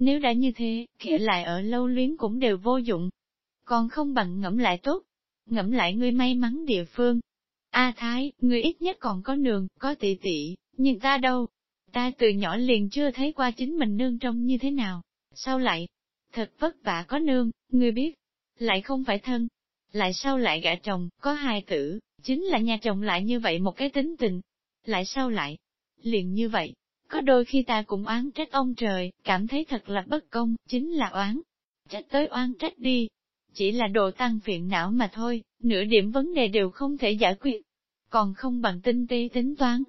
Nếu đã như thế, kể lại ở lâu luyến cũng đều vô dụng. Còn không bằng ngẫm lại tốt. Ngẫm lại ngươi may mắn địa phương. A Thái, ngươi ít nhất còn có nương, có tỷ tỷ, nhưng ta đâu? Ta từ nhỏ liền chưa thấy qua chính mình nương trông như thế nào. Sao lại? Thật vất vả có nương, ngươi biết. Lại không phải thân. Lại sao lại gả chồng, có hai tử, chính là nhà chồng lại như vậy một cái tính tình. Lại sao lại? Liền như vậy, có đôi khi ta cũng oán trách ông trời, cảm thấy thật là bất công, chính là oán. Trách tới oán trách đi. Chỉ là đồ tăng phiền não mà thôi, nửa điểm vấn đề đều không thể giải quyết. Còn không bằng tinh tế tính toán.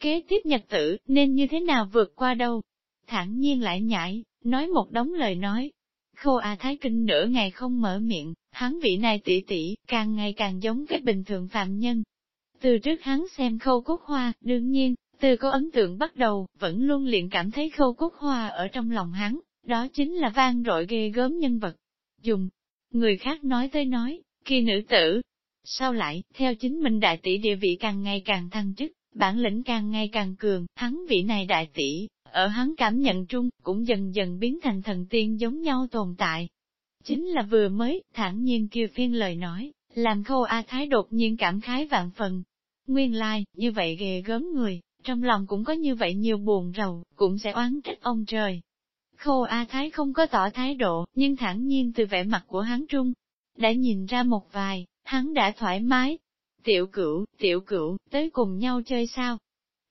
Kế tiếp nhật tử, nên như thế nào vượt qua đâu? Thẳng nhiên lại nhảy, nói một đống lời nói. Khô A Thái Kinh nửa ngày không mở miệng, hắn vị này tỷ tỷ, càng ngày càng giống cái bình thường phạm nhân. Từ trước hắn xem khâu cốt hoa, đương nhiên, từ có ấn tượng bắt đầu, vẫn luôn liền cảm thấy khâu cốt hoa ở trong lòng hắn, đó chính là vang rội ghê gớm nhân vật. Dùng, người khác nói tới nói, khi nữ tử. Sao lại, theo chính mình đại tỷ địa vị càng ngày càng thăng chức, bản lĩnh càng ngày càng cường, hắn vị này đại tỷ, ở hắn cảm nhận trung, cũng dần dần biến thành thần tiên giống nhau tồn tại. Chính là vừa mới, thản nhiên kia phiên lời nói, làm khâu A Thái đột nhiên cảm khái vạn phần. Nguyên lai, like, như vậy ghê gớm người, trong lòng cũng có như vậy nhiều buồn rầu, cũng sẽ oán trách ông trời. Khô A Thái không có tỏ thái độ, nhưng thản nhiên từ vẻ mặt của hắn trung, đã nhìn ra một vài, hắn đã thoải mái. Tiểu cửu, tiểu cửu, tới cùng nhau chơi sao?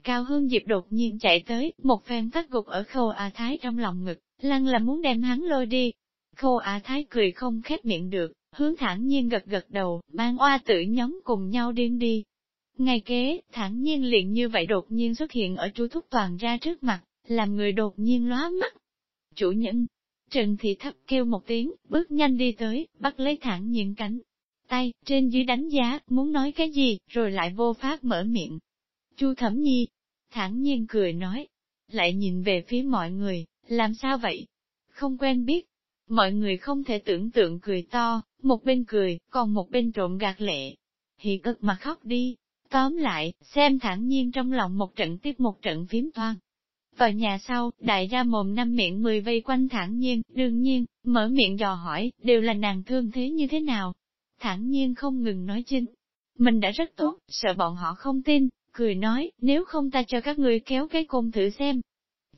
Cao Hương Diệp đột nhiên chạy tới, một phen tắt gục ở khô A Thái trong lòng ngực, lăng là muốn đem hắn lôi đi. Khô A Thái cười không khép miệng được, hướng thản nhiên gật gật đầu, mang oa tử nhóm cùng nhau điên đi. Ngày kế, thản nhiên liền như vậy đột nhiên xuất hiện ở chú thúc toàn ra trước mặt, làm người đột nhiên lóa mắt. Chủ nhân, Trần Thị thấp kêu một tiếng, bước nhanh đi tới, bắt lấy thản nhiên cánh. Tay, trên dưới đánh giá, muốn nói cái gì, rồi lại vô pháp mở miệng. Chu Thẩm Nhi, thản nhiên cười nói, lại nhìn về phía mọi người, làm sao vậy? Không quen biết. Mọi người không thể tưởng tượng cười to, một bên cười, còn một bên trộm gạt lệ. Thì cực mà khóc đi. Tóm lại, xem thản nhiên trong lòng một trận tiếp một trận phím toan. Vào nhà sau, đại ra mồm năm miệng mười vây quanh thản nhiên, đương nhiên, mở miệng dò hỏi, đều là nàng thương thế như thế nào. Thản nhiên không ngừng nói chinh. Mình đã rất tốt, sợ bọn họ không tin, cười nói, nếu không ta cho các ngươi kéo cái côn thử xem.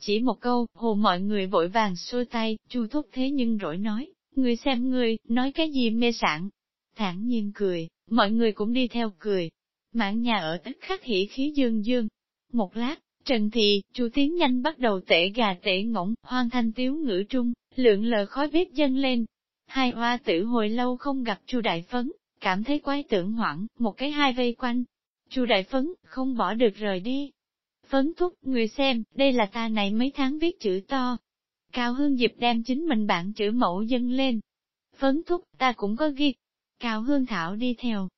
Chỉ một câu, hồ mọi người vội vàng xua tay, chu thúc thế nhưng rỗi nói, người xem người, nói cái gì mê sảng. Thản nhiên cười, mọi người cũng đi theo cười, mạng nhà ở tức khắc hỉ khí dương dương. Một lát, Trần Thị, chu Tiến nhanh bắt đầu tể gà tể ngỗng, hoang thanh tiếu ngữ trung, lượng lờ khói bếp dâng lên. Hai hoa tử hồi lâu không gặp chu Đại Phấn, cảm thấy quái tưởng hoảng, một cái hai vây quanh. chu Đại Phấn, không bỏ được rời đi. Phấn thúc, người xem, đây là ta này mấy tháng viết chữ to. Cao Hương Diệp đem chính mình bản chữ mẫu dâng lên. Phấn thúc, ta cũng có ghi. Cao Hương Thảo đi theo,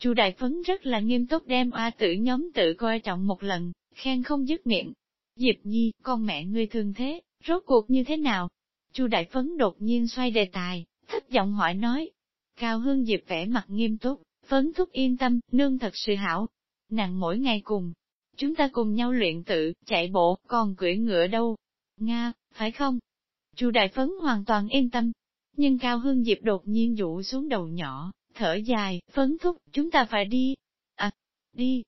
Chu Đại Phấn rất là nghiêm túc đem oa tử nhóm tự coi trọng một lần, khen không dứt miệng. Diệp Nhi, con mẹ ngươi thương thế, rốt cuộc như thế nào? Chu Đại Phấn đột nhiên xoay đề tài, thấp giọng hỏi nói. Cao Hương Diệp vẻ mặt nghiêm túc, phấn thúc yên tâm, nương thật sự hảo. Nàng mỗi ngày cùng, chúng ta cùng nhau luyện tự, chạy bộ, còn cưỡi ngựa đâu? Nga, phải không? Chu Đại Phấn hoàn toàn yên tâm. Nhưng Cao Hương Diệp đột nhiên dụ xuống đầu nhỏ, thở dài, phấn thúc, chúng ta phải đi. À, đi.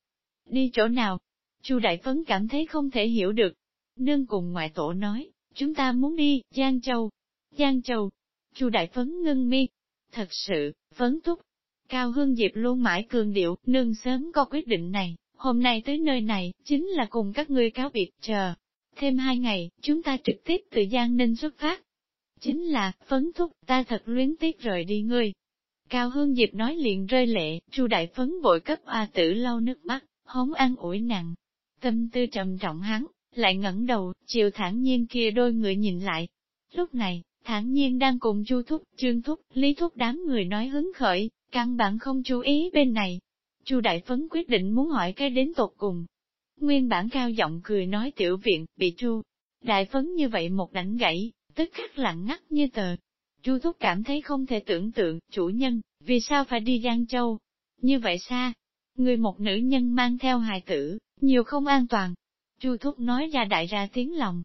Đi chỗ nào? Chu Đại Phấn cảm thấy không thể hiểu được. Nương cùng ngoại tổ nói, chúng ta muốn đi, Giang Châu. Giang Châu. Chu Đại Phấn ngưng mi. Thật sự, phấn thúc. Cao Hương Diệp luôn mãi cường điệu, nương sớm có quyết định này, hôm nay tới nơi này, chính là cùng các ngươi cáo biệt chờ. Thêm hai ngày, chúng ta trực tiếp từ Giang Ninh xuất phát. Chính là, phấn thúc, ta thật luyến tiếc rời đi ngươi, Cao Hương Diệp nói liền rơi lệ, Chu Đại Phấn vội cấp A tử lau nước mắt, hống an ủi nặng. Tâm tư trầm trọng hắn, lại ngẩng đầu, chiều thản nhiên kia đôi người nhìn lại. Lúc này, thản nhiên đang cùng Chu Thúc, Trương Thúc, Lý Thúc đám người nói hứng khởi, căn bản không chú ý bên này. Chu Đại Phấn quyết định muốn hỏi cái đến tột cùng. Nguyên bản cao giọng cười nói tiểu viện, bị Chu. Đại Phấn như vậy một đánh gãy, tức khắc lặng ngắt như tờ, Chu Thúc cảm thấy không thể tưởng tượng, chủ nhân, vì sao phải đi Giang Châu? Như vậy xa, người một nữ nhân mang theo hài tử, nhiều không an toàn. Chu Thúc nói ra đại ra tiếng lòng.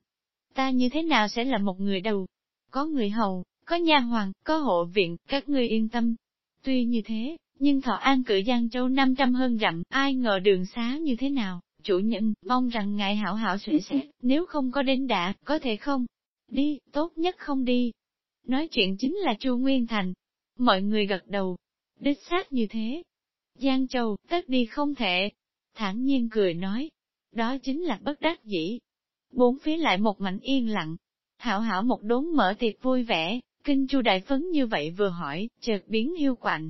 ta như thế nào sẽ là một người đầu? Có người hầu, có nha hoàng, có hộ viện, các ngươi yên tâm. Tuy như thế, nhưng Thọ An cử Giang Châu 500 hơn dặm, ai ngờ đường xá như thế nào, chủ nhân, mong rằng ngài hảo hảo suy xét, nếu không có đến đã, có thể không? Đi, tốt nhất không đi. Nói chuyện chính là Chu Nguyên Thành. Mọi người gật đầu. Đích xác như thế. Giang Châu, tất đi không thể. thản nhiên cười nói. Đó chính là bất đắc dĩ. Bốn phía lại một mảnh yên lặng. Hảo hảo một đốn mở tiệc vui vẻ, kinh chu đại phấn như vậy vừa hỏi, chợt biến hiu quạnh.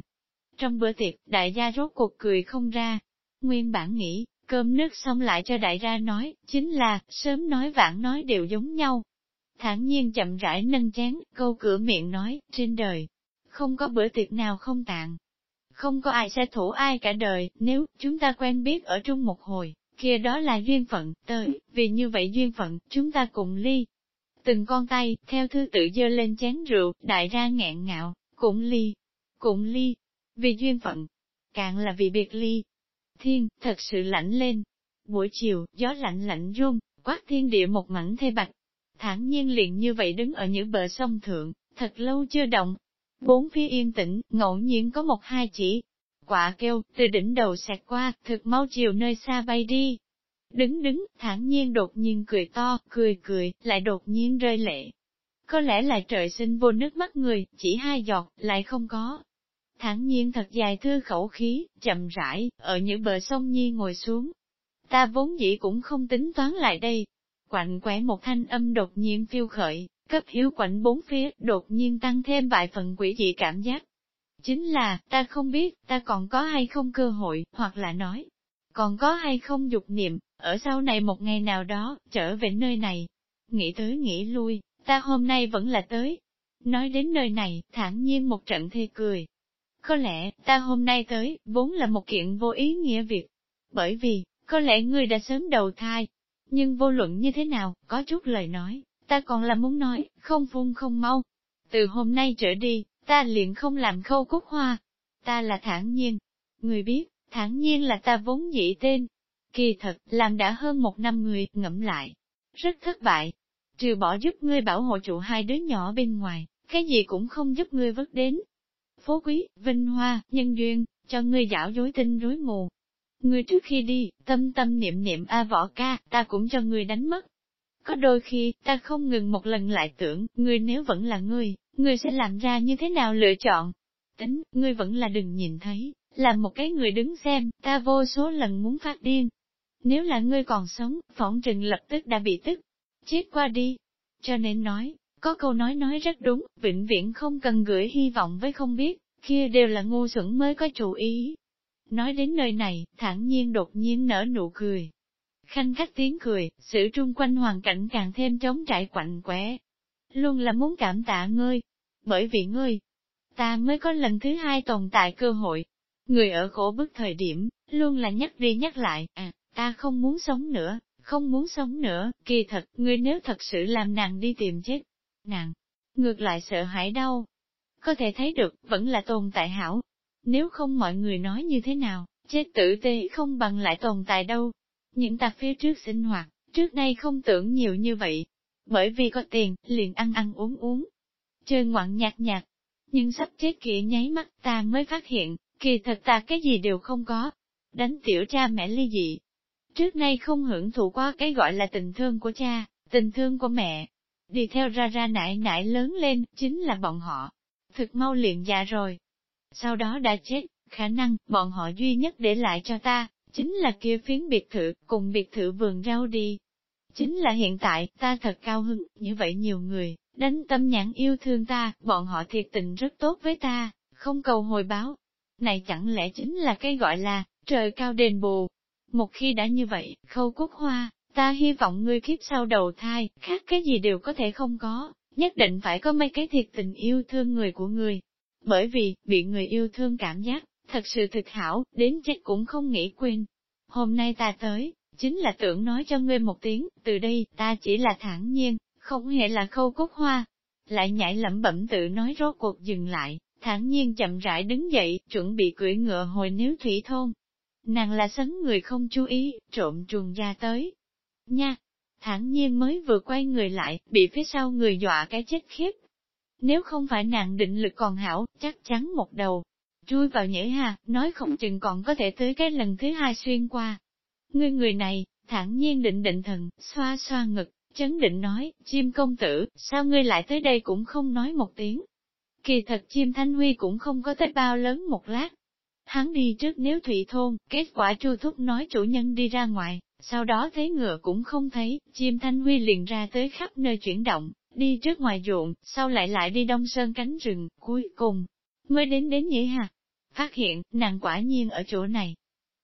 Trong bữa tiệc, đại gia rốt cuộc cười không ra. Nguyên bản nghĩ, cơm nước xong lại cho đại gia nói, chính là, sớm nói vãn nói đều giống nhau. Thản nhiên chậm rãi nâng chén, câu cửa miệng nói, trên đời, không có bữa tiệc nào không tạng. Không có ai sẽ thủ ai cả đời, nếu chúng ta quen biết ở chung một hồi, kia đó là duyên phận, tới, vì như vậy duyên phận, chúng ta cùng ly. Từng con tay, theo thứ tự dơ lên chén rượu, đại ra ngẹn ngạo, cũng ly, cũng ly, vì duyên phận, càng là vì biệt ly. Thiên, thật sự lạnh lên. Buổi chiều, gió lạnh lạnh rung, quát thiên địa một mảnh thê bạch thản nhiên liền như vậy đứng ở những bờ sông thượng, thật lâu chưa động. Bốn phía yên tĩnh, ngẫu nhiên có một hai chỉ. Quả kêu, từ đỉnh đầu xẹt qua, thực mau chiều nơi xa bay đi. Đứng đứng, thản nhiên đột nhiên cười to, cười cười, lại đột nhiên rơi lệ. Có lẽ là trời sinh vô nước mắt người, chỉ hai giọt, lại không có thản nhiên thật dài thư khẩu khí, chậm rãi, ở những bờ sông Nhi ngồi xuống. Ta vốn dĩ cũng không tính toán lại đây. Quạnh quẻ một thanh âm đột nhiên phiêu khởi, cấp hiếu quạnh bốn phía, đột nhiên tăng thêm vài phần quỷ dị cảm giác. Chính là, ta không biết, ta còn có hay không cơ hội, hoặc là nói, còn có hay không dục niệm, ở sau này một ngày nào đó, trở về nơi này. Nghĩ tới nghĩ lui, ta hôm nay vẫn là tới. Nói đến nơi này, thản nhiên một trận thê cười, có lẽ, ta hôm nay tới, vốn là một kiện vô ý nghĩa việc. Bởi vì, có lẽ ngươi đã sớm đầu thai. Nhưng vô luận như thế nào, có chút lời nói, ta còn là muốn nói, không phun không mau. Từ hôm nay trở đi, ta liền không làm khâu cúc hoa. Ta là thản nhiên. Người biết, thản nhiên là ta vốn dị tên. Kỳ thật, làm đã hơn một năm người, ngẫm lại. Rất thất bại. Trừ bỏ giúp ngươi bảo hộ trụ hai đứa nhỏ bên ngoài, cái gì cũng không giúp ngươi vớt đến, phú quý, vinh hoa, nhân duyên, cho ngươi dạo dối tinh rối mù. Ngươi trước khi đi, tâm tâm niệm niệm A võ ca, ta cũng cho ngươi đánh mất. Có đôi khi, ta không ngừng một lần lại tưởng, ngươi nếu vẫn là ngươi, ngươi sẽ làm ra như thế nào lựa chọn. Tính, ngươi vẫn là đừng nhìn thấy, là một cái người đứng xem, ta vô số lần muốn phát điên. Nếu là ngươi còn sống, phỏng trừng lập tức đã bị tức, chết qua đi. Cho nên nói, có câu nói nói rất đúng, vĩnh viễn không cần gửi hy vọng với không biết, kia đều là ngu xuẩn mới có chủ ý. Nói đến nơi này, thản nhiên đột nhiên nở nụ cười. Khanh khách tiếng cười, sự trung quanh hoàn cảnh càng thêm trống trải quạnh quẻ. Luôn là muốn cảm tạ ngươi, bởi vì ngươi, ta mới có lần thứ hai tồn tại cơ hội. Người ở khổ bức thời điểm, luôn là nhắc đi nhắc lại, à, ta không muốn sống nữa, không muốn sống nữa, kỳ thật, ngươi nếu thật sự làm nàng đi tìm chết, nàng, ngược lại sợ hãi đau. Có thể thấy được, vẫn là tồn tại hảo. Nếu không mọi người nói như thế nào, chết tử tê không bằng lại tồn tại đâu. Những tạp phía trước sinh hoạt, trước nay không tưởng nhiều như vậy. Bởi vì có tiền, liền ăn ăn uống uống. Chơi ngoạn nhạt nhạt. Nhưng sắp chết kia nháy mắt ta mới phát hiện, kỳ thật ta cái gì đều không có. Đánh tiểu cha mẹ ly dị. Trước nay không hưởng thụ qua cái gọi là tình thương của cha, tình thương của mẹ, đi theo ra ra nại nại lớn lên, chính là bọn họ. Thực mau liền già rồi. Sau đó đã chết, khả năng, bọn họ duy nhất để lại cho ta, chính là kia phiến biệt thự, cùng biệt thự vườn rau đi. Chính là hiện tại, ta thật cao hứng, như vậy nhiều người, đánh tâm nhãn yêu thương ta, bọn họ thiệt tình rất tốt với ta, không cầu hồi báo. Này chẳng lẽ chính là cái gọi là, trời cao đền bù. Một khi đã như vậy, khâu cúc hoa, Ta hy vọng ngươi kiếp sau đầu thai, khác cái gì đều có thể không có, nhất định phải có mấy cái thiệt tình yêu thương người của người. Bởi vì, bị người yêu thương cảm giác, thật sự thực hảo, đến chết cũng không nghĩ quên. Hôm nay ta tới, chính là tưởng nói cho ngươi một tiếng, từ đây, ta chỉ là thản nhiên, không hề là khâu cốt hoa. Lại nhảy lẩm bẩm tự nói rốt cuộc dừng lại, thản nhiên chậm rãi đứng dậy, chuẩn bị cưỡi ngựa hồi nếu thủy thôn. Nàng là sấn người không chú ý, trộm truồng ra tới, Nha! thản nhiên mới vừa quay người lại, bị phía sau người dọa cái chết khiếp. Nếu không phải nàng định lực còn hảo, chắc chắn một đầu, chui vào nhảy hà, nói không chừng còn có thể tới cái lần thứ hai xuyên qua. Ngươi người này, thản nhiên định định thần, xoa xoa ngực, chấn định nói, chim công tử, sao ngươi lại tới đây cũng không nói một tiếng. Kỳ thật chim thanh huy cũng không có tới bao lớn một lát. Hắn đi trước nếu thủy thôn, kết quả chu thúc nói chủ nhân đi ra ngoài, sau đó thấy ngựa cũng không thấy, chim thanh huy liền ra tới khắp nơi chuyển động, đi trước ngoài ruộng, sau lại lại đi đông sơn cánh rừng, cuối cùng, mới đến đến nhĩ hạt. Phát hiện, nàng quả nhiên ở chỗ này.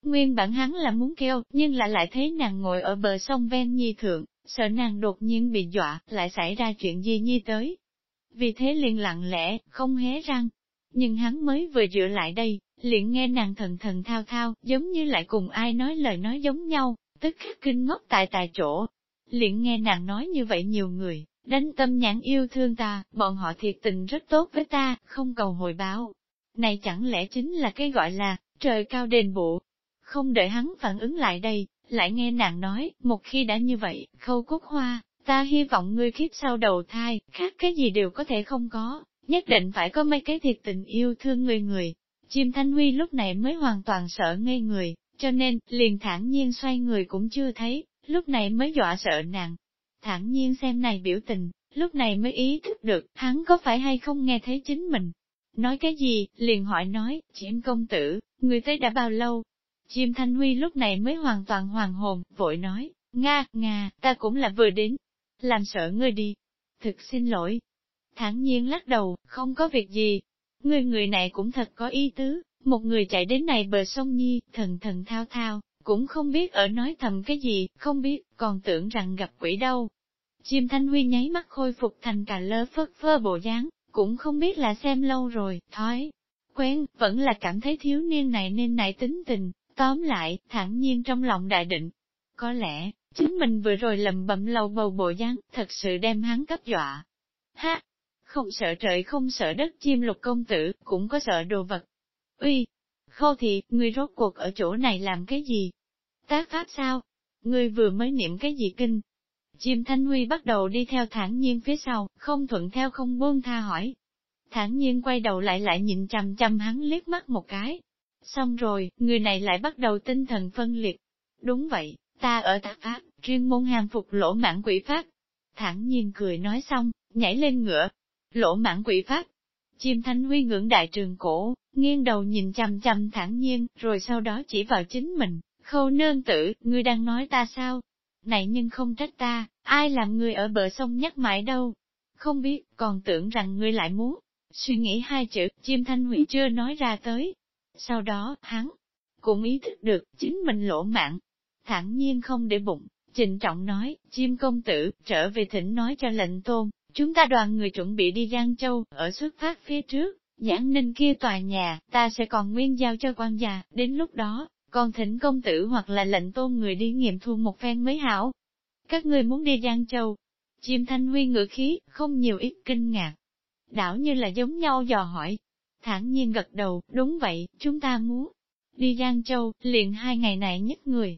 Nguyên bản hắn là muốn kêu, nhưng lại lại thấy nàng ngồi ở bờ sông ven nhi thượng, sợ nàng đột nhiên bị dọa, lại xảy ra chuyện gì nhi tới. Vì thế liền lặng lẽ, không hé răng. Nhưng hắn mới vừa dựa lại đây, liền nghe nàng thần thần thao thao, giống như lại cùng ai nói lời nói giống nhau, tức khắc kinh ngốc tại tại chỗ. Liền nghe nàng nói như vậy nhiều người, đánh tâm nhãn yêu thương ta, bọn họ thiệt tình rất tốt với ta, không cầu hồi báo. Này chẳng lẽ chính là cái gọi là, trời cao đền bộ. Không đợi hắn phản ứng lại đây, lại nghe nàng nói, một khi đã như vậy, khâu cúc hoa, ta hy vọng ngươi kiếp sau đầu thai, khác cái gì đều có thể không có, nhất định phải có mấy cái thiệt tình yêu thương người người. Chim Thanh Huy lúc này mới hoàn toàn sợ ngây người, cho nên, liền thản nhiên xoay người cũng chưa thấy, lúc này mới dọa sợ nàng. Thản nhiên xem này biểu tình, lúc này mới ý thức được, hắn có phải hay không nghe thấy chính mình. Nói cái gì, liền hỏi nói, chim công tử, người tới đã bao lâu? Chim Thanh Huy lúc này mới hoàn toàn hoàng hồn, vội nói, Nga, Nga, ta cũng là vừa đến. Làm sợ ngươi đi. Thực xin lỗi. Thản nhiên lắc đầu, không có việc gì. Ngươi người này cũng thật có ý tứ, một người chạy đến này bờ sông Nhi, thần thần thao thao, cũng không biết ở nói thầm cái gì, không biết, còn tưởng rằng gặp quỷ đâu. Chim Thanh Huy nháy mắt khôi phục thành cả lơ phất phơ bộ dáng, cũng không biết là xem lâu rồi, thói. Quen, vẫn là cảm thấy thiếu niên này nên nại tính tình, tóm lại, thản nhiên trong lòng đại định. Có lẽ, chính mình vừa rồi lầm bẩm lâu bầu bộ dáng, thật sự đem hắn cấp dọa. Ha! Không sợ trời không sợ đất chim lục công tử, cũng có sợ đồ vật. Uy, khâu thị, ngươi rốt cuộc ở chỗ này làm cái gì? Tác pháp sao? Ngươi vừa mới niệm cái gì kinh? Chim Thanh Huy bắt đầu đi theo thản nhiên phía sau, không thuận theo không buông tha hỏi. Thản nhiên quay đầu lại lại nhìn chằm chằm hắn liếc mắt một cái. Xong rồi, người này lại bắt đầu tinh thần phân liệt. Đúng vậy, ta ở tác pháp, chuyên môn hàng phục lỗ mãn quỷ pháp. Thản nhiên cười nói xong, nhảy lên ngựa. Lỗ mãn quỷ pháp. Chim Thanh Huy ngưỡng đại trường cổ, nghiêng đầu nhìn chằm chằm thản nhiên, rồi sau đó chỉ vào chính mình, khâu nương tử, ngươi đang nói ta sao? Này nhưng không trách ta, ai làm người ở bờ sông nhắc mãi đâu? Không biết, còn tưởng rằng ngươi lại muốn. Suy nghĩ hai chữ, chim thanh hủy chưa nói ra tới. Sau đó, hắn cũng ý thức được, chính mình lỗ mạng. Thẳng nhiên không để bụng, trịnh trọng nói, chim công tử, trở về thỉnh nói cho lệnh tôn, chúng ta đoàn người chuẩn bị đi Giang Châu, ở xuất phát phía trước, Giảng ninh kia tòa nhà, ta sẽ còn nguyên giao cho quan già, đến lúc đó, còn thỉnh công tử hoặc là lệnh tôn người đi nghiệm thu một phen mới hảo. Các người muốn đi Giang Châu. Chim thanh huy ngữ khí, không nhiều ít kinh ngạc. Đảo như là giống nhau dò hỏi. Thẳng nhiên gật đầu, đúng vậy, chúng ta muốn đi Giang Châu, liền hai ngày này nhất người.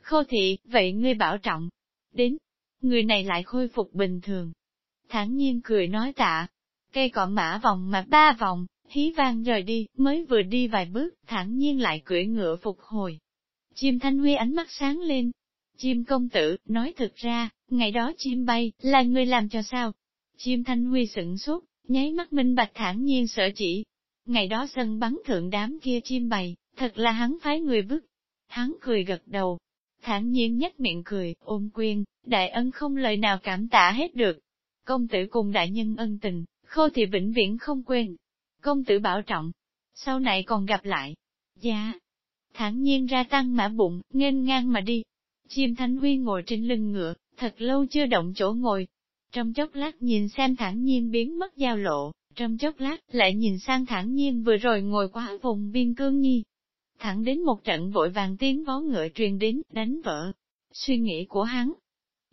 Khô thị, vậy ngươi bảo trọng. Đến, người này lại khôi phục bình thường. Thẳng nhiên cười nói tạ, Cây cọ mã vòng mà ba vòng, hí vang rời đi, mới vừa đi vài bước, thẳng nhiên lại cưỡi ngựa phục hồi. Chim thanh huy ánh mắt sáng lên. Chim công tử, nói thực ra, ngày đó chim bay, là người làm cho sao? Chim thanh huy sửng sốt, nháy mắt minh bạch thản nhiên sợ chỉ. Ngày đó sân bắn thượng đám kia chim bày, thật là hắn phái người vứt. Hắn cười gật đầu, thản nhiên nhếch miệng cười, ôm quyên, đại ân không lời nào cảm tạ hết được. Công tử cùng đại nhân ân tình, Khô thì vĩnh viễn không quên. Công tử bảo trọng. Sau này còn gặp lại. Dạ. Thẳng nhiên ra tăng mã bụng, nghênh ngang mà đi. Chim Thánh Huy ngồi trên lưng ngựa, thật lâu chưa động chỗ ngồi. Trong chốc lát nhìn xem thẳng nhiên biến mất giao lộ, trong chốc lát lại nhìn sang thẳng nhiên vừa rồi ngồi qua vùng biên cương nhi. Thẳng đến một trận vội vàng tiếng vó ngựa truyền đến, đánh vỡ. Suy nghĩ của hắn.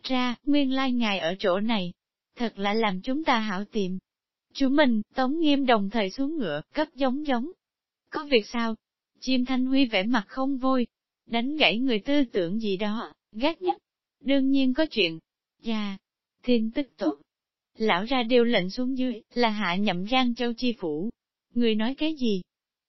Ra, nguyên lai ngài ở chỗ này. Thật là làm chúng ta hảo tìm. Chú mình, Tống Nghiêm đồng thời xuống ngựa, cấp giống giống. Có việc sao? Chim Thanh Huy vẻ mặt không vui, đánh gãy người tư tưởng gì đó, gác nhất. Đương nhiên có chuyện. Dạ, thiên tức tốt. Lão ra điều lệnh xuống dưới, là hạ nhậm Giang Châu Chi Phủ. Người nói cái gì?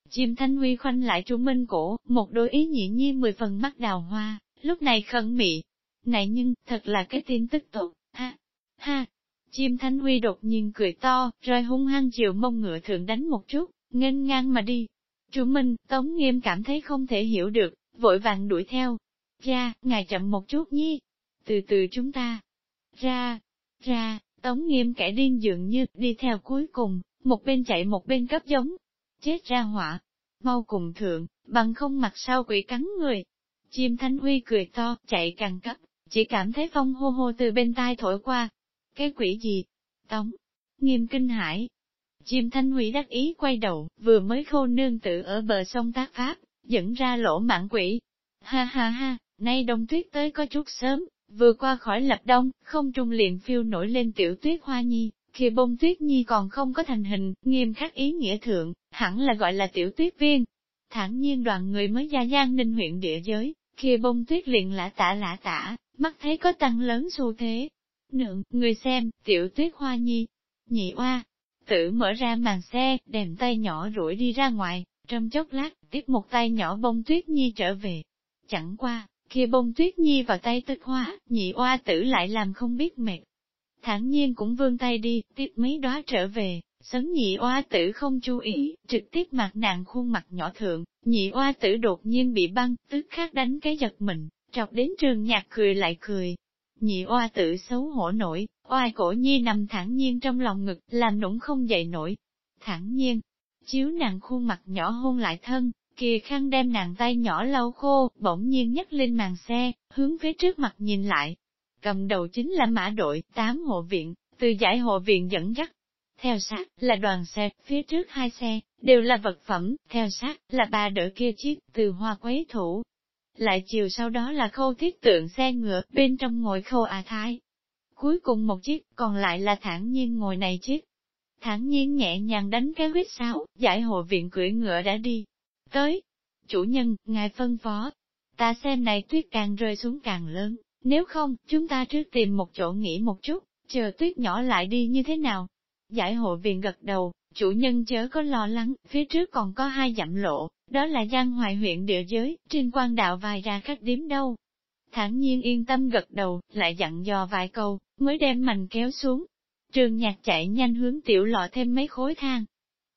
Chim Thanh Huy khoanh lại Trung Minh cổ, một đôi ý nhị nhiên mười phần mắt đào hoa, lúc này khẩn mị. Này nhưng, thật là cái tin tức tốt, ha, ha. Chim Thanh Huy đột nhiên cười to, rồi hung hăng chiều mông ngựa thượng đánh một chút, nghênh ngang mà đi. Chủ Minh, Tống Nghiêm cảm thấy không thể hiểu được, vội vàng đuổi theo. Ra, ngài chậm một chút nhi. Từ từ chúng ta. Ra, ra, Tống Nghiêm kẻ điên dường như đi theo cuối cùng, một bên chạy một bên cấp giống, chết ra họa. Mau cùng thượng, bằng không mặt sau quỷ cắn người. Chim Thanh Huy cười to, chạy càng cấp, chỉ cảm thấy phong hô hô từ bên tai thổi qua. Cái quỷ gì? Tống, nghiêm kinh hải. Chim Thanh hủy đắc ý quay đầu, vừa mới khô nương tự ở bờ sông tác pháp, dẫn ra lỗ mạng quỷ. Ha ha ha, nay đông tuyết tới có chút sớm, vừa qua khỏi lập đông, không trung liền phiêu nổi lên tiểu tuyết hoa nhi, khi bông tuyết nhi còn không có thành hình, nghiêm khắc ý nghĩa thượng, hẳn là gọi là tiểu tuyết viên. Thẳng nhiên đoàn người mới gia giang ninh huyện địa giới, khi bông tuyết liền lã tả lã tả, mắt thấy có tăng lớn xu thế. Nượng, người xem, tiểu tuyết hoa nhi, nhị oa, tự mở ra màn xe, đèm tay nhỏ rủi đi ra ngoài, trong chốc lát, tiếp một tay nhỏ bông tuyết nhi trở về. Chẳng qua, khi bông tuyết nhi vào tay tức hoa, nhị oa tử lại làm không biết mệt, thản nhiên cũng vươn tay đi, tiếp mấy đóa trở về, sấn nhị oa tử không chú ý, trực tiếp mặt nàng khuôn mặt nhỏ thượng, nhị oa tử đột nhiên bị băng, tức khắc đánh cái giật mình, trọc đến trường nhạc cười lại cười. Nhị oa tự xấu hổ nổi, oai cổ nhi nằm thẳng nhiên trong lòng ngực, làm nũng không dậy nổi. Thẳng nhiên, chiếu nàng khuôn mặt nhỏ hôn lại thân, kia khăn đem nàng tay nhỏ lau khô, bỗng nhiên nhấc lên màn xe, hướng phía trước mặt nhìn lại, cầm đầu chính là mã đội, tám hộ viện, từ giải hộ viện dẫn dắt. Theo sát là đoàn xe, phía trước hai xe, đều là vật phẩm, theo sát là ba đỡ kia chiếc, từ hoa quấy thủ. Lại chiều sau đó là khâu thiết tượng xe ngựa, bên trong ngồi khâu à thái. Cuối cùng một chiếc, còn lại là thản nhiên ngồi này chiếc. Thản nhiên nhẹ nhàng đánh cái huyết sáo giải hộ viện cưỡi ngựa đã đi. Tới, chủ nhân, ngài phân phó. Ta xem này tuyết càng rơi xuống càng lớn, nếu không, chúng ta trước tìm một chỗ nghỉ một chút, chờ tuyết nhỏ lại đi như thế nào? Giải hộ viện gật đầu, chủ nhân chớ có lo lắng, phía trước còn có hai dặm lộ, đó là Giang Hoài huyện địa giới, trên quan đạo vài ra khách điếm đâu. Thản nhiên yên tâm gật đầu, lại dặn dò vài câu, mới đem mành kéo xuống. Trường nhạc chạy nhanh hướng tiểu lọ thêm mấy khối thang.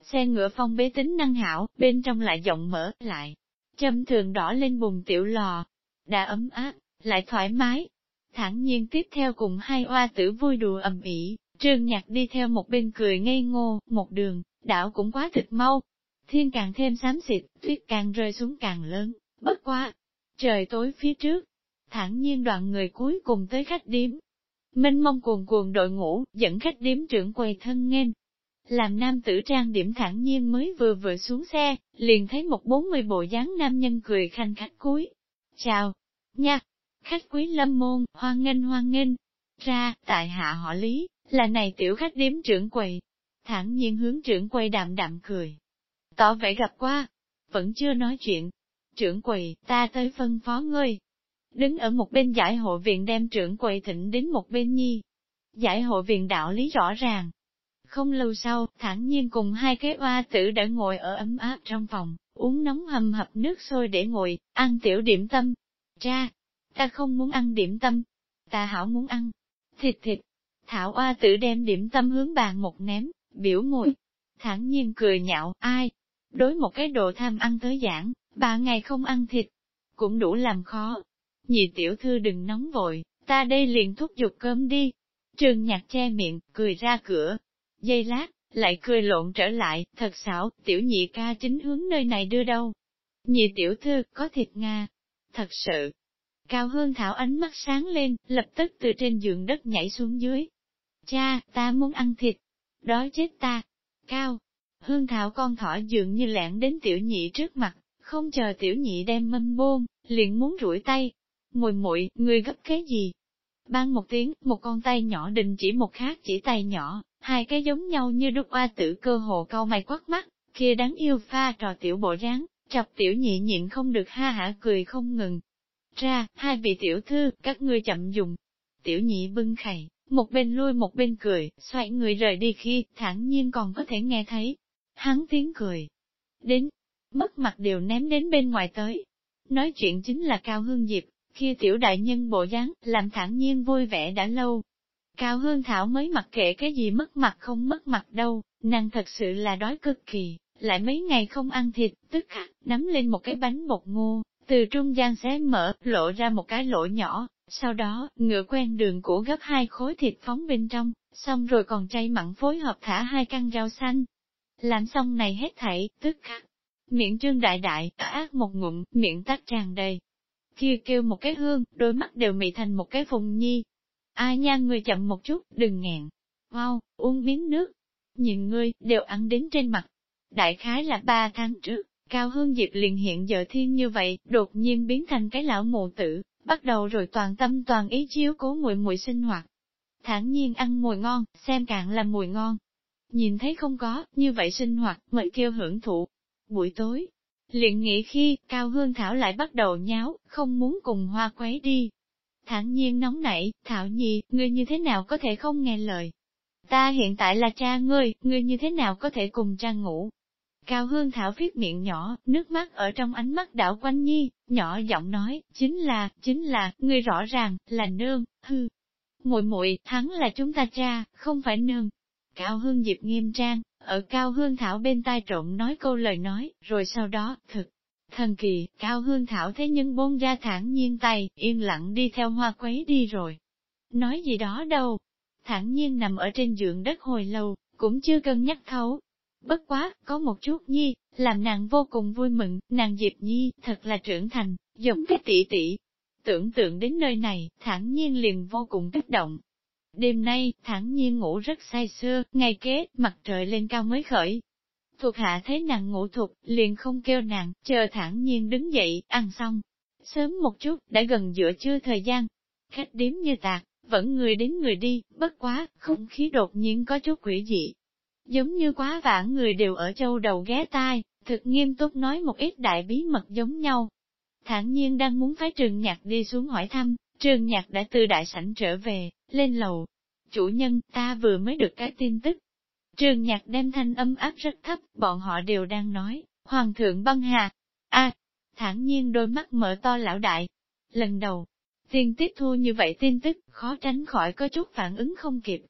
Xe ngựa phong bế tính năng hảo, bên trong lại rộng mở, lại. Châm thường đỏ lên bùng tiểu lò. Đã ấm áp, lại thoải mái. Thẳng nhiên tiếp theo cùng hai oa tử vui đùa ầm ĩ, trương nhạc đi theo một bên cười ngây ngô, một đường, đảo cũng quá thịt mau. Thiên càng thêm xám xịt, tuyết càng rơi xuống càng lớn, bất quá. Trời tối phía trước, thẳng nhiên đoạn người cuối cùng tới khách điếm. Minh mông cuồn cuồn đội ngũ, dẫn khách điếm trưởng quầy thân nghênh. Làm nam tử trang điểm thẳng nhiên mới vừa vừa xuống xe, liền thấy một bốn mươi bộ dáng nam nhân cười khanh khách cuối. Chào, nha, khách quý lâm môn, hoan nghênh hoan nghênh. Ra, tại hạ họ lý, là này tiểu khách điếm trưởng quầy. Thẳng nhiên hướng trưởng quầy đạm đạm cười. Tỏ vẻ gặp qua, vẫn chưa nói chuyện. Trưởng quầy, ta tới phân phó ngươi. Đứng ở một bên giải hộ viện đem trưởng quầy thịnh đến một bên nhi. Giải hộ viện đạo lý rõ ràng. Không lâu sau, thẳng nhiên cùng hai cái oa tử đã ngồi ở ấm áp trong phòng, uống nóng hầm hập nước sôi để ngồi, ăn tiểu điểm tâm. Cha, ta không muốn ăn điểm tâm, ta hảo muốn ăn thịt thịt. Thảo oa tử đem điểm tâm hướng bàn một ném, biểu mùi, thẳng nhiên cười nhạo, ai? Đối một cái đồ tham ăn tới giảng, ba ngày không ăn thịt, cũng đủ làm khó. Nhị tiểu thư đừng nóng vội, ta đây liền thúc giục cơm đi. Trường nhạc che miệng, cười ra cửa. Giây lát, lại cười lộn trở lại, thật xảo, tiểu nhị ca chính hướng nơi này đưa đâu. Nhị tiểu thư, có thịt Nga. Thật sự, Cao Hương Thảo ánh mắt sáng lên, lập tức từ trên giường đất nhảy xuống dưới. Cha, ta muốn ăn thịt. Đói chết ta. Cao. Hương Thảo con thỏ dường như lẻn đến tiểu nhị trước mặt, không chờ tiểu nhị đem mâm bôn, liền muốn rủi tay. Mùi muội người gấp cái gì? Ban một tiếng, một con tay nhỏ đình chỉ một khác chỉ tay nhỏ, hai cái giống nhau như đúc oa tử cơ hồ cau mày quắc mắt, kia đáng yêu pha trò tiểu bộ dáng, chọc tiểu nhị nhịn không được ha hả cười không ngừng, Ra, hai vị tiểu thư, các ngươi chậm dùng. Tiểu nhị bưng khẩy, một bên lui một bên cười, xoay người rời đi khi, thản nhiên còn có thể nghe thấy. Hắn tiếng cười. Đến, mất mặt đều ném đến bên ngoài tới. Nói chuyện chính là Cao Hương Diệp, kia tiểu đại nhân bộ dáng, làm thản nhiên vui vẻ đã lâu. Cao Hương Thảo mới mặc kệ cái gì mất mặt không mất mặt đâu, nàng thật sự là đói cực kỳ, lại mấy ngày không ăn thịt, tức khắc, nắm lên một cái bánh bột ngô, từ trung gian xé mở, lộ ra một cái lỗ nhỏ, sau đó, ngựa quen đường của gấp hai khối thịt phóng bên trong, xong rồi còn chay mặn phối hợp thả hai căn rau xanh. Làm xong này hết thảy, tức khắc. Miệng trương đại đại, ác một ngụm, miệng tắt tràn đầy. Kia kêu một cái hương, đôi mắt đều mị thành một cái phùng nhi. Ai nha người chậm một chút, đừng nghẹn. Wow, uống miếng nước. Nhìn ngươi, đều ăn đến trên mặt. Đại khái là ba tháng trước, Cao Hương Diệp liền hiện giờ thiên như vậy, đột nhiên biến thành cái lão mù tử, bắt đầu rồi toàn tâm toàn ý chiếu cố muội muội sinh hoạt. Thản nhiên ăn mùi ngon, xem cạn là mùi ngon. Nhìn thấy không có, như vậy sinh hoạt, mới kêu hưởng thụ. Buổi tối, liền nghĩ khi, Cao Hương Thảo lại bắt đầu nháo, không muốn cùng hoa quấy đi. Thản nhiên nóng nảy, Thảo Nhi, ngươi như thế nào có thể không nghe lời? Ta hiện tại là cha ngươi, ngươi như thế nào có thể cùng cha ngủ? Cao Hương Thảo viết miệng nhỏ, nước mắt ở trong ánh mắt đảo quanh nhi, nhỏ giọng nói, chính là, chính là, ngươi rõ ràng, là nương, hư. muội muội hắn là chúng ta cha, không phải nương. Cao Hương Diệp nghiêm trang, ở Cao Hương Thảo bên tai trộn nói câu lời nói, rồi sau đó, thực. Thần kỳ, Cao Hương Thảo thế nhưng bôn ra thẳng nhiên tay, yên lặng đi theo hoa quấy đi rồi. Nói gì đó đâu. Thản nhiên nằm ở trên giường đất hồi lâu, cũng chưa cân nhắc thấu, Bất quá, có một chút nhi, làm nàng vô cùng vui mừng, nàng Diệp Nhi, thật là trưởng thành, giống cái tỷ tỷ. Tưởng tượng đến nơi này, thản nhiên liền vô cùng kích động. Đêm nay, thản nhiên ngủ rất say sưa, ngày kế, mặt trời lên cao mới khởi. Thuộc hạ thấy nàng ngủ thuộc liền không kêu nàng, chờ thản nhiên đứng dậy, ăn xong. Sớm một chút, đã gần giữa trưa thời gian. Khách điếm như tạc, vẫn người đến người đi, bất quá, không khí đột nhiên có chút quỷ dị, Giống như quá vãng người đều ở châu đầu ghé tai, thực nghiêm túc nói một ít đại bí mật giống nhau. Thản nhiên đang muốn phái trường nhạc đi xuống hỏi thăm, trường nhạc đã từ đại sảnh trở về, lên lầu. Chủ nhân, ta vừa mới được cái tin tức. Trường nhạc đem thanh âm áp rất thấp, bọn họ đều đang nói, Hoàng thượng băng hà. a thản nhiên đôi mắt mở to lão đại. Lần đầu, tiên tiếp thu như vậy tin tức, khó tránh khỏi có chút phản ứng không kịp.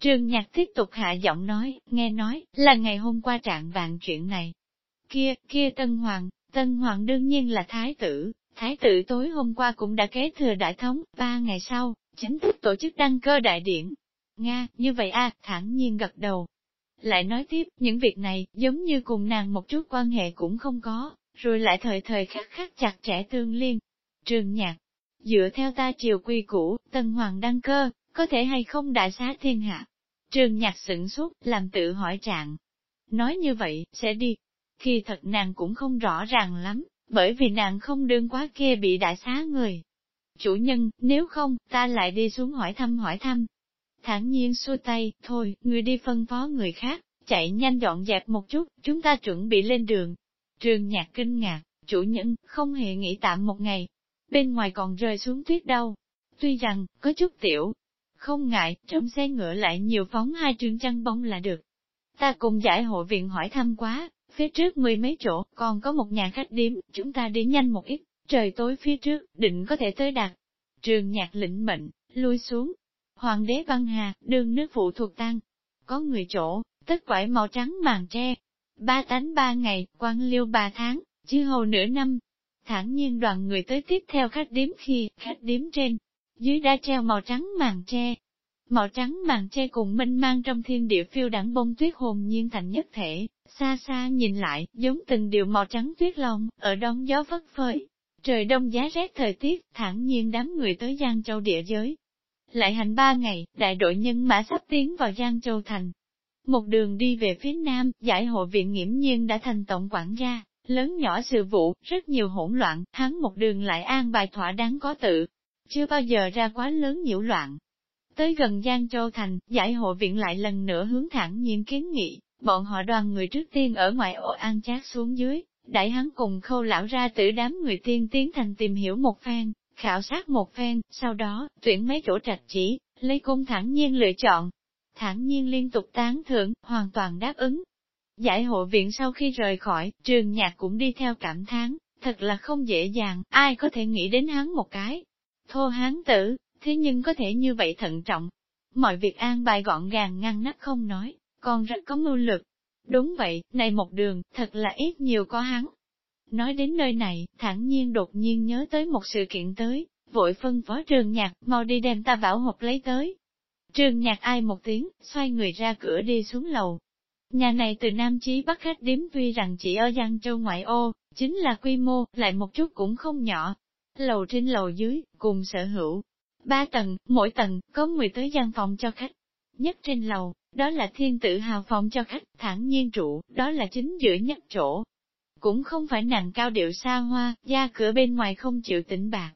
Trương Nhạc tiếp tục hạ giọng nói, nghe nói, là ngày hôm qua trạng vạn chuyện này. Kia, kia Tân Hoàng, Tân Hoàng đương nhiên là Thái tử, Thái tử tối hôm qua cũng đã kế thừa đại thống, ba ngày sau, chính thức tổ chức đăng cơ đại điển. Nga, như vậy a thản nhiên gật đầu. Lại nói tiếp, những việc này, giống như cùng nàng một chút quan hệ cũng không có, rồi lại thời thời khắc khắc chặt chẽ tương liên. Trường nhạc, dựa theo ta triều quy cũ, Tân Hoàng đăng cơ, có thể hay không đại xá thiên hạ. Trường nhạc sửng sốt, làm tự hỏi trạng. Nói như vậy, sẽ đi. Khi thật nàng cũng không rõ ràng lắm, bởi vì nàng không đương quá kia bị đại xá người. Chủ nhân, nếu không, ta lại đi xuống hỏi thăm hỏi thăm. Thản nhiên xua tay, thôi, người đi phân phó người khác, chạy nhanh dọn dẹp một chút, chúng ta chuẩn bị lên đường. Trường nhạc kinh ngạc, chủ nhân, không hề nghỉ tạm một ngày. Bên ngoài còn rơi xuống tuyết đâu. Tuy rằng, có chút tiểu, không ngại, trong xe ngựa lại nhiều phóng hai trường chăn bông là được. Ta cùng giải hội viện hỏi thăm quá, phía trước mười mấy chỗ, còn có một nhà khách điếm, chúng ta đi nhanh một ít, trời tối phía trước, định có thể tới đạt. Trường nhạc lĩnh mệnh, lui xuống. Hoàng đế văn hà, đường nước phụ thuộc tăng. Có người chỗ, tất quải màu trắng màn tre. Ba tánh ba ngày, quan liêu ba tháng, chứ hầu nửa năm. Thẳng nhiên đoàn người tới tiếp theo khách điếm khi, khách điếm trên, dưới đã treo màu trắng màn tre. Màu trắng màn tre cùng minh mang trong thiên địa phiêu đẳng bông tuyết hồn nhiên thành nhất thể, xa xa nhìn lại, giống từng điều màu trắng tuyết long, ở đông gió phất phới. Trời đông giá rét thời tiết, thản nhiên đám người tới Giang Châu địa giới. Lại hành ba ngày, đại đội nhân mã sắp tiến vào Giang Châu thành. Một đường đi về phía nam, giải hộ viện nghiễm nhiên đã thành tổng quản gia, lớn nhỏ sự vụ, rất nhiều hỗn loạn, hắn một đường lại an bài thỏa đáng có tự, chưa bao giờ ra quá lớn nhiễu loạn. Tới gần Giang Châu Thành, giải hộ viện lại lần nữa hướng thẳng nhiên kiến nghị, bọn họ đoàn người trước tiên ở ngoài ổ an chát xuống dưới, đẩy hắn cùng khâu lão ra tử đám người tiên tiến thành tìm hiểu một phen, khảo sát một phen, sau đó, tuyển mấy chỗ trạch chỉ, lấy cung thẳng nhiên lựa chọn. Thẳng nhiên liên tục tán thưởng, hoàn toàn đáp ứng. Giải hộ viện sau khi rời khỏi, trường nhạc cũng đi theo cảm thán, thật là không dễ dàng, ai có thể nghĩ đến hắn một cái. Thô hán tử, thế nhưng có thể như vậy thận trọng. Mọi việc an bài gọn gàng ngăn nắp không nói, còn rất có mưu lực. Đúng vậy, này một đường, thật là ít nhiều có hắn. Nói đến nơi này, thẳng nhiên đột nhiên nhớ tới một sự kiện tới, vội phân phó trường nhạc, mau đi đem ta bảo hộp lấy tới. Trường nhạc ai một tiếng, xoay người ra cửa đi xuống lầu. Nhà này từ Nam Chí bắt khách điếm tuy rằng chỉ ở Giang Châu ngoại ô, chính là quy mô, lại một chút cũng không nhỏ. Lầu trên lầu dưới, cùng sở hữu. Ba tầng, mỗi tầng, có 10 tới gian phòng cho khách. Nhất trên lầu, đó là thiên tử hào phòng cho khách, thẳng nhiên trụ, đó là chính giữa nhất chỗ. Cũng không phải nặng cao điệu xa hoa, ra cửa bên ngoài không chịu tỉnh bạc.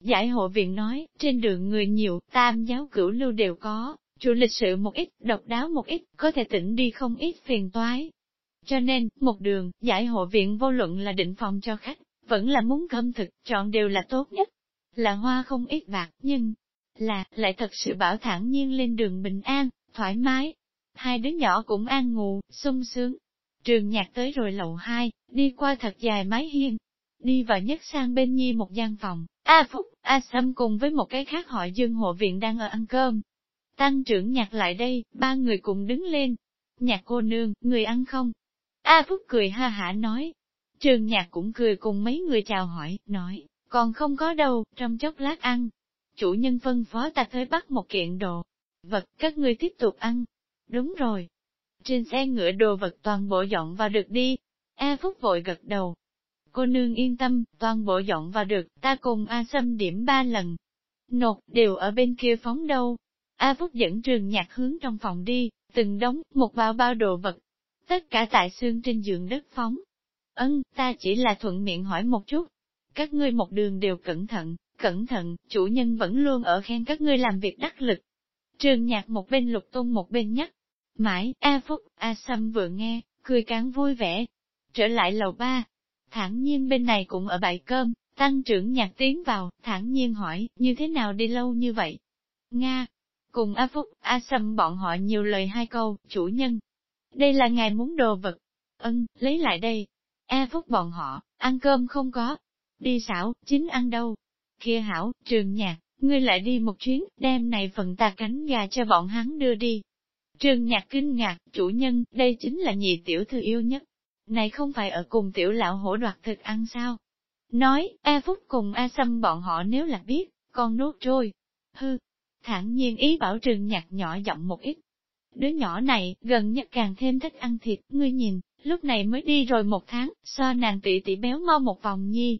Giải hộ viện nói, trên đường người nhiều, tam giáo cửu lưu đều có, chủ lịch sự một ít, độc đáo một ít, có thể tỉnh đi không ít phiền toái. Cho nên, một đường, giải hộ viện vô luận là định phòng cho khách, vẫn là muốn cơm thực, chọn đều là tốt nhất. Là hoa không ít bạc, nhưng, là, lại thật sự bảo thản nhiên lên đường bình an, thoải mái. Hai đứa nhỏ cũng an ngủ, sung sướng. Trường nhạc tới rồi lầu hai, đi qua thật dài mái hiên, đi vào nhất sang bên nhi một gian phòng. A Phúc, A Sâm cùng với một cái khác họ dương hộ viện đang ở ăn cơm. Tăng trưởng nhạc lại đây, ba người cùng đứng lên. Nhạc cô nương, người ăn không? A Phúc cười ha hả nói. Trường nhạc cũng cười cùng mấy người chào hỏi, nói, còn không có đâu, trong chốc lát ăn. Chủ nhân phân phó ta tới bắt một kiện đồ. Vật, các ngươi tiếp tục ăn. Đúng rồi. Trên xe ngựa đồ vật toàn bộ dọn vào được đi. A Phúc vội gật đầu, cô nương yên tâm, toàn bộ dọn vào được, ta cùng A Sâm điểm ba lần. Nột, đều ở bên kia phóng đâu. A Phúc dẫn trường nhạc hướng trong phòng đi, từng đống, một bao bao đồ vật. Tất cả tại xương trên giường đất phóng. Ân, ta chỉ là thuận miệng hỏi một chút. Các ngươi một đường đều cẩn thận, cẩn thận, chủ nhân vẫn luôn ở khen các ngươi làm việc đắc lực. Trường nhạc một bên lục tung một bên nhắc. Mãi, A Phúc, A Sâm vừa nghe, cười cán vui vẻ. Trở lại lầu ba, thản nhiên bên này cũng ở bãi cơm, tăng trưởng nhạc tiến vào, thản nhiên hỏi, như thế nào đi lâu như vậy? Nga, cùng A Phúc, A Sâm bọn họ nhiều lời hai câu, chủ nhân. Đây là ngài muốn đồ vật. Ân, lấy lại đây. A Phúc bọn họ, ăn cơm không có. Đi xảo, chính ăn đâu. Kia hảo, trường nhạc, ngươi lại đi một chuyến, đem này phần ta cánh gà cho bọn hắn đưa đi. Trường nhạc kinh ngạc, chủ nhân, đây chính là nhị tiểu thư yêu nhất này không phải ở cùng tiểu lão hổ đoạt thực ăn sao? Nói, A Phúc cùng A Sâm bọn họ nếu là biết, con nuốt trôi. Hư, thản nhiên ý bảo trường nhạc nhỏ giọng một ít. Đứa nhỏ này, gần nhất càng thêm thích ăn thịt, ngươi nhìn, lúc này mới đi rồi một tháng, so nàng tỷ tỷ béo mau một vòng nhi.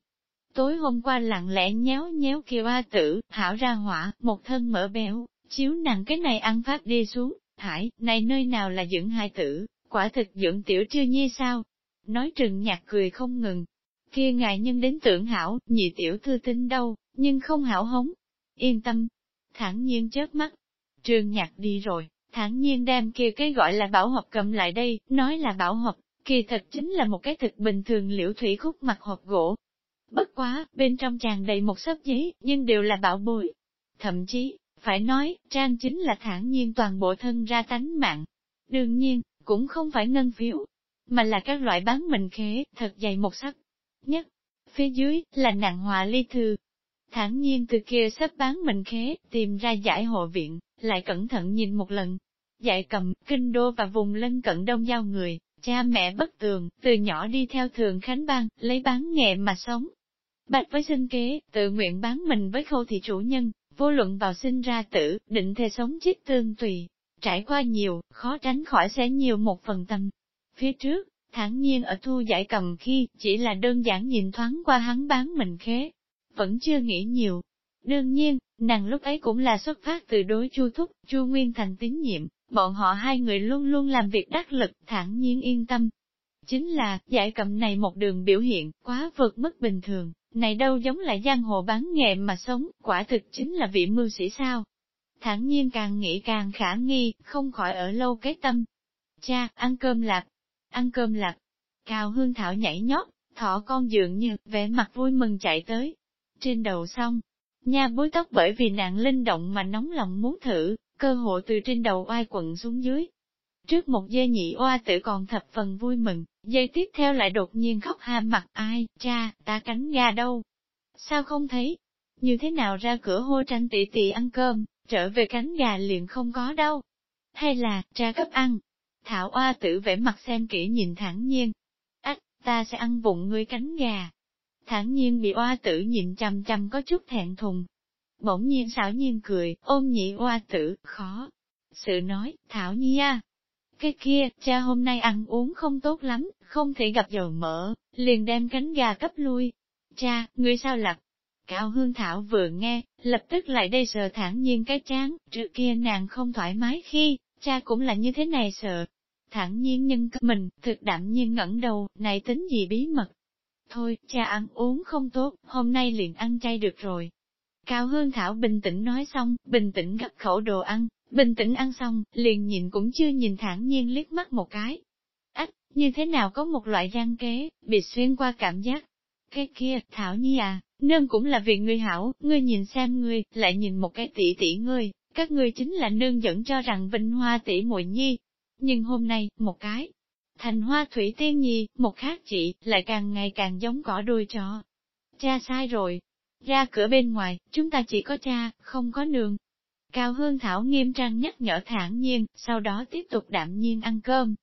Tối hôm qua lặng lẽ nhéo nhéo kiều A tử, hảo ra hỏa, một thân mỡ béo, chiếu nàng cái này ăn phát đi xuống, hải, này nơi nào là dưỡng hai tử, quả thực dưỡng tiểu chưa nhi sao, Nói trừng nhạc cười không ngừng. Kia ngài nhân đến tưởng hảo, nhị tiểu thư tin đâu, nhưng không hảo hống. Yên tâm. thẳng nhiên chớp mắt. Trường nhạc đi rồi, thẳng nhiên đem kia cái gọi là bảo hộp cầm lại đây, nói là bảo hộp, kỳ thật chính là một cái thực bình thường liễu thủy khúc mặt hộp gỗ. Bất quá, bên trong tràn đầy một sấp giấy, nhưng đều là bảo bồi. Thậm chí, phải nói, trang chính là thản nhiên toàn bộ thân ra tánh mạng. Đương nhiên, cũng không phải ngân phiếu, mà là các loại bán mình khế, thật dày một sắc. Nhất, phía dưới, là nặng họa ly thư. Thẳng nhiên từ kia sắp bán mình khế, tìm ra giải hộ viện, lại cẩn thận nhìn một lần. Dạy cầm, kinh đô và vùng lân cận đông giao người, cha mẹ bất tường, từ nhỏ đi theo thường khánh bang, lấy bán nghề mà sống. Bạch với sinh kế, tự nguyện bán mình với khâu thị chủ nhân, vô luận vào sinh ra tử, định thề sống chết tương tùy. Trải qua nhiều, khó tránh khỏi sẽ nhiều một phần tâm, Phía trước, thản nhiên ở thu giải cầm khi, chỉ là đơn giản nhìn thoáng qua hắn bán mình khế. Vẫn chưa nghĩ nhiều. Đương nhiên, nàng lúc ấy cũng là xuất phát từ đối chu thúc, chu Nguyên Thành tín nhiệm, bọn họ hai người luôn luôn làm việc đắc lực, thản nhiên yên tâm. Chính là, giải cầm này một đường biểu hiện, quá vượt mức bình thường, này đâu giống lại giang hồ bán nghề mà sống, quả thực chính là vị mưu sĩ sao. Thản nhiên càng nghĩ càng khả nghi, không khỏi ở lâu cái tâm. Cha, ăn cơm lạc, ăn cơm lạc. Cao hương thảo nhảy nhót, thỏ con dường như, vẻ mặt vui mừng chạy tới. Trên đầu xong, Nha búi tóc bởi vì nạn linh động mà nóng lòng muốn thử, cơ hội từ trên đầu oai quận xuống dưới. Trước một dê nhị oa tử còn thập phần vui mừng, dây tiếp theo lại đột nhiên khóc ha mặt ai, cha, ta cánh gà đâu? Sao không thấy? Như thế nào ra cửa hô tranh tỷ tỷ ăn cơm, trở về cánh gà liền không có đâu? Hay là, cha cấp ăn? Thảo oa tử vẻ mặt xem kỹ nhìn thẳng nhiên. Ách, ta sẽ ăn vụng ngươi cánh gà. Thẳng nhiên bị oa tử nhìn chằm chằm có chút thẹn thùng. Bỗng nhiên xảo nhiên cười, ôm nhị oa tử, khó. Sự nói, Thảo Nhi à, cái kia, cha hôm nay ăn uống không tốt lắm, không thể gặp dầu mỡ, liền đem cánh gà cấp lui. Cha, ngươi sao lặt? Cao Hương Thảo vừa nghe, lập tức lại đây sờ thẳng nhiên cái chán, trước kia nàng không thoải mái khi, cha cũng là như thế này sợ. Thẳng nhiên nhân cấp mình, thực đạm nhiên ngẩng đầu, này tính gì bí mật. Thôi, cha ăn uống không tốt, hôm nay liền ăn chay được rồi. Cao Hương Thảo bình tĩnh nói xong, bình tĩnh gấp khẩu đồ ăn, Bình tĩnh ăn xong, liền nhìn cũng chưa nhìn thẳng nhiên liếc mắt một cái. Ách, như thế nào có một loại gian kế, bị xuyên qua cảm giác. Cái kia, Thảo Nhi à, nương cũng là vì ngươi hảo, ngươi nhìn xem ngươi, lại nhìn một cái tỷ tỷ ngươi, các ngươi chính là nương dẫn cho rằng Vinh Hoa tỷ muội nhi. Nhưng hôm nay, một cái, thành hoa thủy tiên nhi, một khác chị, lại càng ngày càng giống cỏ đuôi chó. Cha sai rồi. Ra cửa bên ngoài, chúng ta chỉ có cha, không có nương. Cao Hương Thảo nghiêm trang nhắc nhở thản nhiên, sau đó tiếp tục đạm nhiên ăn cơm.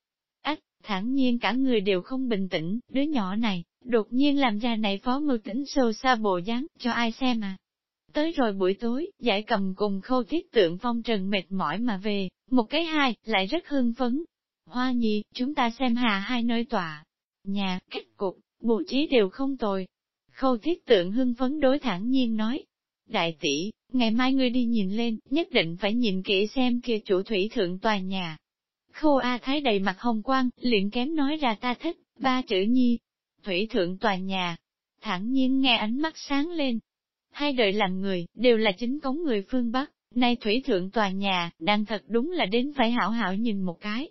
Ách, thản nhiên cả người đều không bình tĩnh, đứa nhỏ này, đột nhiên làm ra này phó mưu tính sâu xa bộ dáng, cho ai xem à. Tới rồi buổi tối, giải cầm cùng khâu thiết tượng phong trần mệt mỏi mà về, một cái hai, lại rất hưng phấn. Hoa nhi, chúng ta xem hà hai nơi tòa. Nhà, cách cục, bộ trí đều không tồi. Khâu thiết tượng hưng phấn đối thẳng nhiên nói. Đại tỷ, ngày mai ngươi đi nhìn lên, nhất định phải nhìn kỹ xem kia chủ thủy thượng tòa nhà. Khâu A Thái đầy mặt hồng quang, liền kém nói ra ta thích, ba chữ nhi. Thủy thượng tòa nhà, thẳng nhiên nghe ánh mắt sáng lên. Hai đời làm người, đều là chính cống người phương Bắc, nay thủy thượng tòa nhà, đang thật đúng là đến phải hảo hảo nhìn một cái.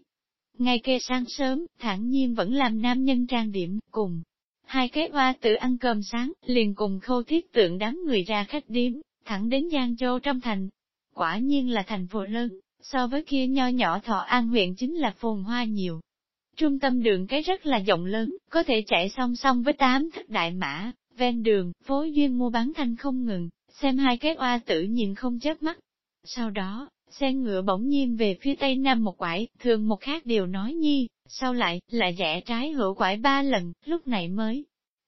Ngày kê sáng sớm, thẳng nhiên vẫn làm nam nhân trang điểm, cùng. Hai cái hoa tử ăn cơm sáng, liền cùng khâu thiết tượng đám người ra khách điếm, thẳng đến Giang Châu trong thành. Quả nhiên là thành phố lớn, so với kia nho nhỏ Thọ An huyện chính là phồn hoa nhiều. Trung tâm đường cái rất là rộng lớn, có thể chạy song song với tám thất đại mã, ven đường, phố duyên mua bán thanh không ngừng, xem hai cái oa tử nhìn không chớp mắt. Sau đó, xe ngựa bỗng nhiên về phía tây nam một quải, thường một khác đều nói nhi, sau lại, lại rẽ trái hữu quải ba lần, lúc này mới.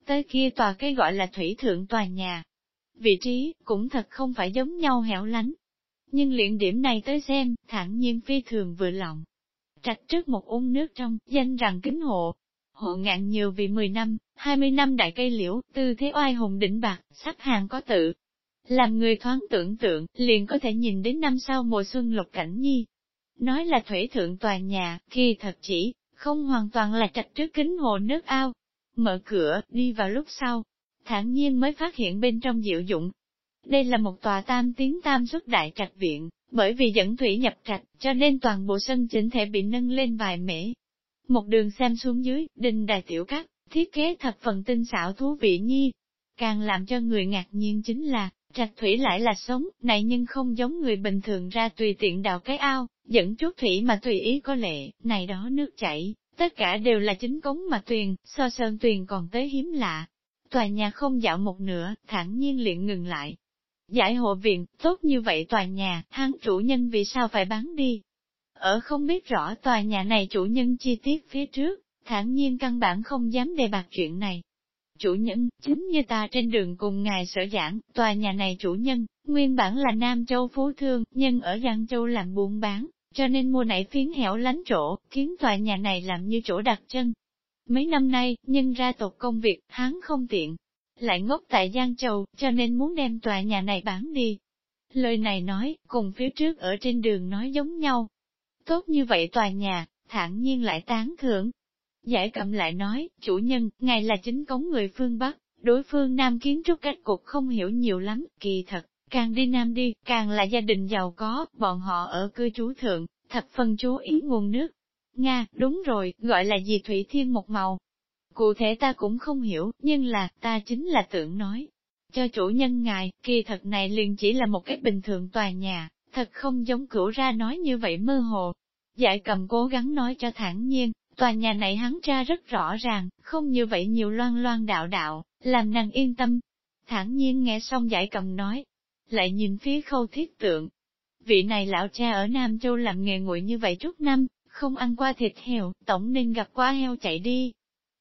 Tới kia tòa cái gọi là thủy thượng tòa nhà, vị trí, cũng thật không phải giống nhau hẻo lánh. Nhưng luyện điểm này tới xem, thẳng nhiên phi thường vừa lòng. Trạch trước một uống nước trong, danh rằng kính hộ. Hộ ngạn nhiều vì 10 năm, 20 năm đại cây liễu, tư thế oai hùng đỉnh bạc, sắp hàng có tự. Làm người thoáng tưởng tượng, liền có thể nhìn đến năm sau mùa xuân lục cảnh nhi. Nói là thủy thượng tòa nhà, khi thật chỉ, không hoàn toàn là trạch trước kính hồ nước ao. Mở cửa, đi vào lúc sau, thản nhiên mới phát hiện bên trong diệu dụng. Đây là một tòa tam tiến tam xuất đại trạch viện, bởi vì dẫn thủy nhập trạch, cho nên toàn bộ sân chỉnh thể bị nâng lên vài mễ. Một đường xem xuống dưới, đình đài tiểu cát, thiết kế thật phần tinh xảo thú vị nhi. Càng làm cho người ngạc nhiên chính là, trạch thủy lại là sống, này nhưng không giống người bình thường ra tùy tiện đào cái ao, dẫn chút thủy mà tùy ý có lệ, này đó nước chảy, tất cả đều là chính cống mà tuyền, so sơn tuyền còn tới hiếm lạ, Tòa nhà không dạo một nửa, thản nhiên liền ngừng lại. Giải hộ viện, tốt như vậy tòa nhà, hắn chủ nhân vì sao phải bán đi? Ở không biết rõ tòa nhà này chủ nhân chi tiết phía trước, thản nhiên căn bản không dám đề bạc chuyện này. Chủ nhân, chính như ta trên đường cùng ngài sở giảng, tòa nhà này chủ nhân, nguyên bản là Nam Châu Phú Thương, nhưng ở Giang Châu làm buôn bán, cho nên mua nảy phiến hẻo lánh chỗ, khiến tòa nhà này làm như chỗ đặt chân, Mấy năm nay, nhân ra tộc công việc, hắn không tiện. Lại ngốc tại Giang Châu, cho nên muốn đem tòa nhà này bán đi. Lời này nói, cùng phía trước ở trên đường nói giống nhau. Tốt như vậy tòa nhà, thản nhiên lại tán thưởng. Giải cầm lại nói, chủ nhân, ngài là chính cống người phương Bắc, đối phương Nam kiến trúc cách cục không hiểu nhiều lắm, kỳ thật, càng đi Nam đi, càng là gia đình giàu có, bọn họ ở cư trú thượng, thập phần chú ý nguồn nước, Nga, đúng rồi, gọi là gì Thủy Thiên một màu. Cụ thể ta cũng không hiểu, nhưng là, ta chính là tưởng nói. cho chủ nhân ngài, kỳ thật này liền chỉ là một cái bình thường tòa nhà, thật không giống cửu ra nói như vậy mơ hồ. Giải cầm cố gắng nói cho thản nhiên, tòa nhà này hắn ra rất rõ ràng, không như vậy nhiều loan loan đạo đạo, làm nàng yên tâm. Thản nhiên nghe xong giải cầm nói, lại nhìn phía khâu thiết tượng. Vị này lão cha ở Nam Châu làm nghề nguội như vậy chút năm, không ăn qua thịt heo, tổng nên gặp qua heo chạy đi.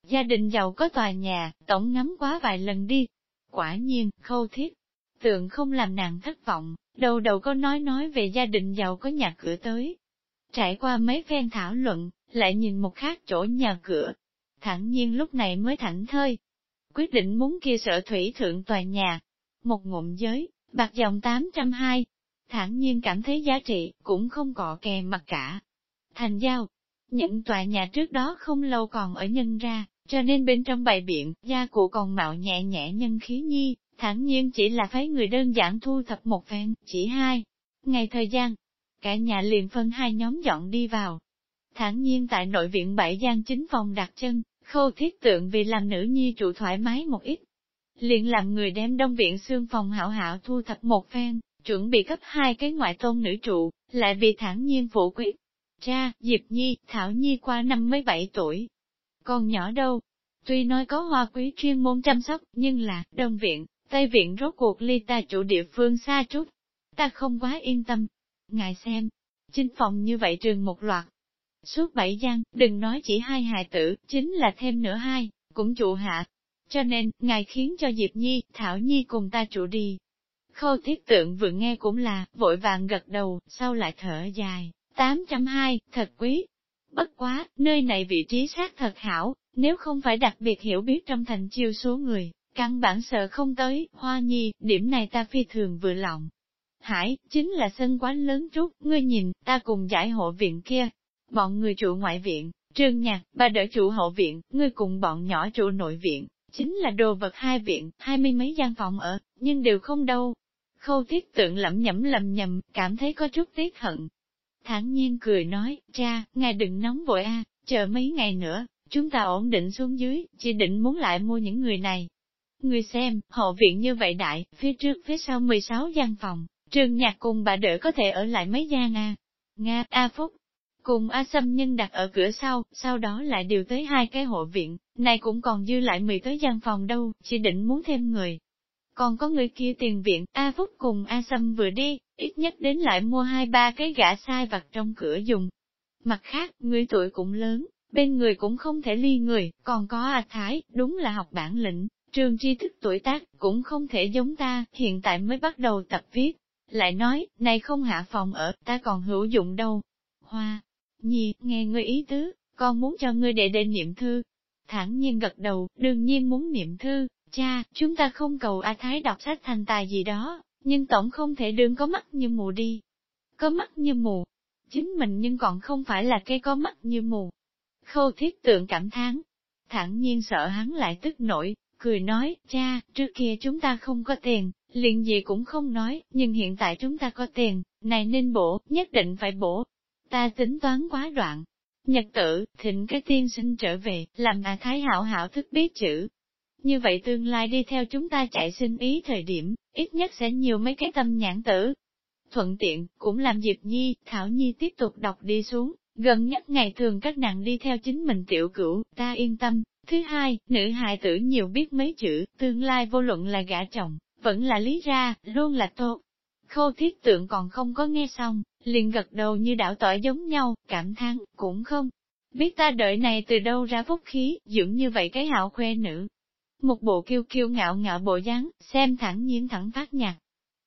Gia đình giàu có tòa nhà, tổng ngắm quá vài lần đi. Quả nhiên, khâu thiết, tượng không làm nàng thất vọng, đầu đầu có nói nói về gia đình giàu có nhà cửa tới. Trải qua mấy phen thảo luận, lại nhìn một khác chỗ nhà cửa. Thẳng nhiên lúc này mới thảnh thơi. Quyết định muốn kia sở thủy thượng tòa nhà. Một ngụm giới, bạc dòng 820. Thẳng nhiên cảm thấy giá trị, cũng không cọ kè mặt cả. Thành giao, những tòa nhà trước đó không lâu còn ở nhân ra, cho nên bên trong bày biện, gia cụ còn mạo nhẹ nhẹ nhân khí nhi, thẳng nhiên chỉ là phái người đơn giản thu thập một phen, chỉ hai. Ngày thời gian, cả nhà liền phân hai nhóm dọn đi vào. Thẳng nhiên tại nội viện bảy gian chính phòng đặt chân, khâu thiết tượng vì làm nữ nhi trụ thoải mái một ít. Liền làm người đem đông viện xương phòng hảo hảo thu thập một phen, chuẩn bị cấp hai cái ngoại tôn nữ trụ, lại vì thẳng nhiên phụ quyết. Cha, Diệp Nhi, Thảo Nhi qua năm mới bảy tuổi. còn nhỏ đâu? Tuy nói có hoa quý chuyên môn chăm sóc, nhưng là, đông viện, Tây viện rốt cuộc ly ta chủ địa phương xa chút. Ta không quá yên tâm. Ngài xem, chinh phòng như vậy trường một loạt. Suốt bảy gian, đừng nói chỉ hai hài tử, chính là thêm nữa hai, cũng trụ hạ. Cho nên, ngài khiến cho Diệp Nhi, Thảo Nhi cùng ta trụ đi. Khâu thiết tượng vừa nghe cũng là, vội vàng gật đầu, sau lại thở dài, 802, thật quý. Bất quá, nơi này vị trí xác thật hảo, nếu không phải đặc biệt hiểu biết trong thành chiêu số người, Căn bản sợ không tới, hoa nhi, điểm này ta phi thường vừa lòng. Hải, chính là sân quán lớn chút, ngươi nhìn, ta cùng giải hộ viện kia. Bọn người trụ ngoại viện, trương nhạc, bà đỡ trụ hộ viện, ngươi cùng bọn nhỏ trụ nội viện, chính là đồ vật hai viện, hai mươi mấy gian phòng ở, nhưng đều không đâu. Khâu thiết tượng lẩm nhẩm lầm nhầm, cảm thấy có chút tiếc hận. Thản nhiên cười nói, cha, ngài đừng nóng vội a, chờ mấy ngày nữa, chúng ta ổn định xuống dưới, chỉ định muốn lại mua những người này, Người xem, hộ viện như vậy đại, phía trước phía sau 16 gian phòng, trường nhạc cùng bà đỡ có thể ở lại mấy gian à. Nga, A Phúc, cùng A Sâm nhân đặt ở cửa sau, sau đó lại điều tới hai cái hộ viện, này cũng còn dư lại 10 tới gian phòng đâu, chỉ định muốn thêm người. Còn có người kia tiền viện, A Phúc cùng A Sâm vừa đi, ít nhất đến lại mua hai ba cái gã sai vặt trong cửa dùng. Mặt khác, người tuổi cũng lớn, bên người cũng không thể ly người, còn có A Thái, đúng là học bản lĩnh, Trường tri thức tuổi tác, cũng không thể giống ta, hiện tại mới bắt đầu tập viết. Lại nói, này không hạ phòng ở, ta còn hữu dụng đâu. Hoa, nhi, nghe ngươi ý tứ, con muốn cho ngươi đệ đệ niệm thư. Thẳng nhiên gật đầu, đương nhiên muốn niệm thư, cha, chúng ta không cầu A Thái đọc sách thành tài gì đó, nhưng tổng không thể đương có mắt như mù đi. Có mắt như mù, chính mình nhưng còn không phải là cây có mắt như mù. Khâu thiết tượng cảm thán, thẳng nhiên sợ hắn lại tức nổi, cười nói, cha, trước kia chúng ta không có tiền, liền gì cũng không nói, nhưng hiện tại chúng ta có tiền, này nên bổ, nhất định phải bổ. Ta tính toán quá đoạn. Nhật tử, thịnh cái tiên sinh trở về, làm à thái hảo hảo thức biết chữ. Như vậy tương lai đi theo chúng ta chạy sinh ý thời điểm, ít nhất sẽ nhiều mấy cái tâm nhãn tử. Thuận tiện, cũng làm Diệp Nhi, Thảo Nhi tiếp tục đọc đi xuống, gần nhất ngày thường các nàng đi theo chính mình tiểu cửu, ta yên tâm, Thứ hai, nữ hài tử nhiều biết mấy chữ, tương lai vô luận là gã chồng, vẫn là lý ra, luôn là tốt. Khâu thiết tượng còn không có nghe xong, liền gật đầu như đảo tỏi giống nhau, cảm thán cũng không. Biết ta đợi này từ đâu ra phúc khí, dưỡng như vậy cái hạo khoe nữ. Một bộ kiêu kiêu ngạo ngạo bộ dáng, xem thẳng nhiên thẳng phát nhạc.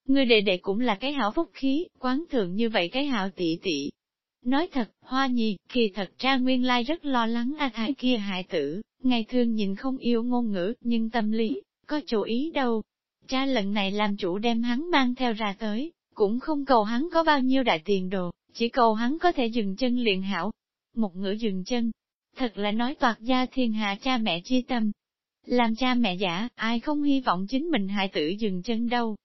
Người đệ đệ cũng là cái hảo phúc khí, quán thượng như vậy cái hạo tỷ tỷ. Nói thật, hoa nhi, kỳ thật ra nguyên lai rất lo lắng A Thái kia hại tử, Ngày thường nhìn không yêu ngôn ngữ, nhưng tâm lý, có chủ ý đâu. Cha lần này làm chủ đem hắn mang theo ra tới, cũng không cầu hắn có bao nhiêu đại tiền đồ, chỉ cầu hắn có thể dừng chân liền hảo. Một ngữ dừng chân, thật là nói toạt gia thiên hạ cha mẹ chi tâm. Làm cha mẹ giả, ai không hy vọng chính mình hại tử dừng chân đâu.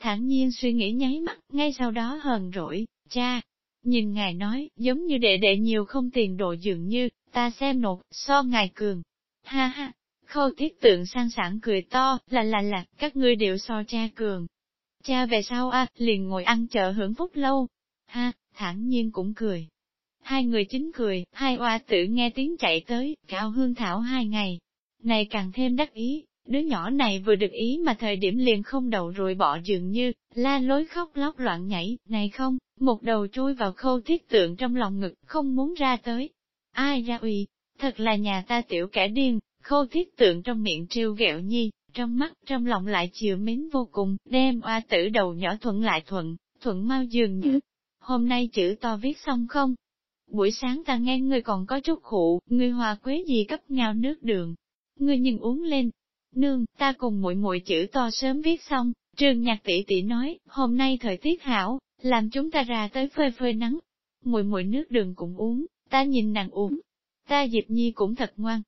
Thẳng nhiên suy nghĩ nháy mắt, ngay sau đó hờn rỗi, cha. Nhìn ngài nói, giống như đệ đệ nhiều không tiền đồ dường như, ta xem nột, so ngài cường. Ha ha, Khâu thiết tượng sang sảng cười to, là là là, các ngươi đều so cha cường. Cha về sau a liền ngồi ăn chợ hưởng phúc lâu. Ha, thản nhiên cũng cười. Hai người chính cười, hai oa tử nghe tiếng chạy tới, cao hương thảo hai ngày. Này càng thêm đắc ý, đứa nhỏ này vừa được ý mà thời điểm liền không đầu rồi bỏ dường như, la lối khóc lóc loạn nhảy, này không, một đầu chui vào khâu thiết tượng trong lòng ngực, không muốn ra tới. Ai ra ủy, thật là nhà ta tiểu kẻ điên, khâu thiết tượng trong miệng trêu ghẹo nhi, trong mắt, trong lòng lại chiều mến vô cùng, đem oa tử đầu nhỏ thuận lại thuận, thuận mau dường như. Hôm nay chữ to viết xong không? Buổi sáng ta nghe ngươi còn có chút khụ, ngươi hòa quế gì cấp ngao nước đường. Ngươi nhìn uống lên. Nương, ta cùng muội muội chữ to sớm viết xong, trường nhạc tỷ tỷ nói, hôm nay thời tiết hảo, làm chúng ta ra tới phơi phơi nắng. Muội muội nước đường cũng uống, ta nhìn nàng uống. Ta Diệp Nhi cũng thật ngoan.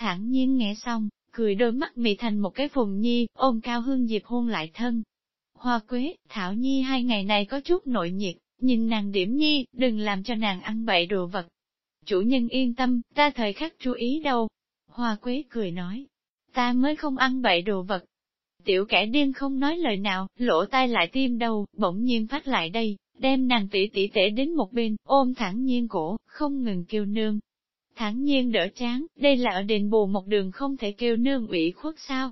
Thẳng nhiên nghe xong, cười đôi mắt mị thành một cái phùng nhi, ôm cao hương Diệp hôn lại thân. Hoa quế, Thảo Nhi hai ngày này có chút nội nhiệt, nhìn nàng điểm nhi, đừng làm cho nàng ăn bậy đồ vật. Chủ nhân yên tâm, ta thời khắc chú ý đâu. Hoa quế cười nói, ta mới không ăn bậy đồ vật. Tiểu kẻ điên không nói lời nào, lỗ tai lại tim đầu, bỗng nhiên phát lại đây, đem nàng tỷ tỷ tể đến một bên, ôm thẳng nhiên cổ, không ngừng kêu nương. Thẳng nhiên đỡ chán, đây là ở đền bù một đường không thể kêu nương ủy khuất sao.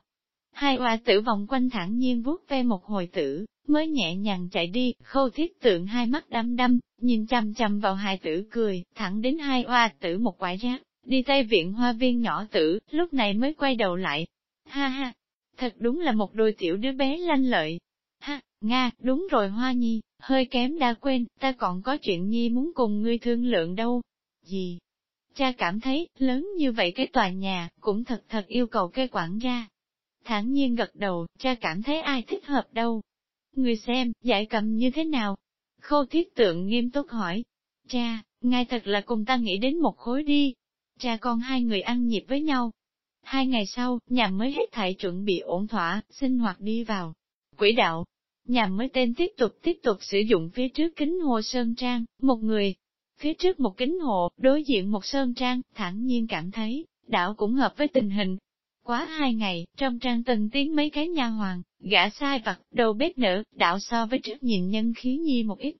Hai oa tử vòng quanh thẳng nhiên vuốt ve một hồi tử, mới nhẹ nhàng chạy đi, khâu thiết tượng hai mắt đăm đăm, nhìn chăm chăm vào hai tử cười, thẳng đến hai oa tử một quả rác, đi tay viện hoa viên nhỏ tử, lúc này mới quay đầu lại. Ha ha, thật đúng là một đôi tiểu đứa bé lanh lợi. Ha, Nga, đúng rồi Hoa Nhi, hơi kém đã quên, ta còn có chuyện Nhi muốn cùng ngươi thương lượng đâu. Gì? Cha cảm thấy, lớn như vậy cái tòa nhà, cũng thật thật yêu cầu cái quản gia. Thản nhiên gật đầu, cha cảm thấy ai thích hợp đâu. Người xem, giải cầm như thế nào? Khâu thiết tượng nghiêm túc hỏi. Cha, ngài thật là cùng ta nghĩ đến một khối đi. Cha con hai người ăn nhịp với nhau. Hai ngày sau, nhà mới hết thảy chuẩn bị ổn thỏa, sinh hoạt đi vào. Quỹ đạo, nhà mới tên tiếp tục tiếp tục sử dụng phía trước kính hồ Sơn Trang, một người. Phía trước một kính hồ, đối diện một Sơn Trang, thẳng nhiên cảm thấy, đảo cũng hợp với tình hình, Quá hai ngày, trong trang từng tiếng mấy cái nha hoàng, gã sai vặt, đầu bếp nở, đạo so với trước nhìn nhân khí nhi một ít.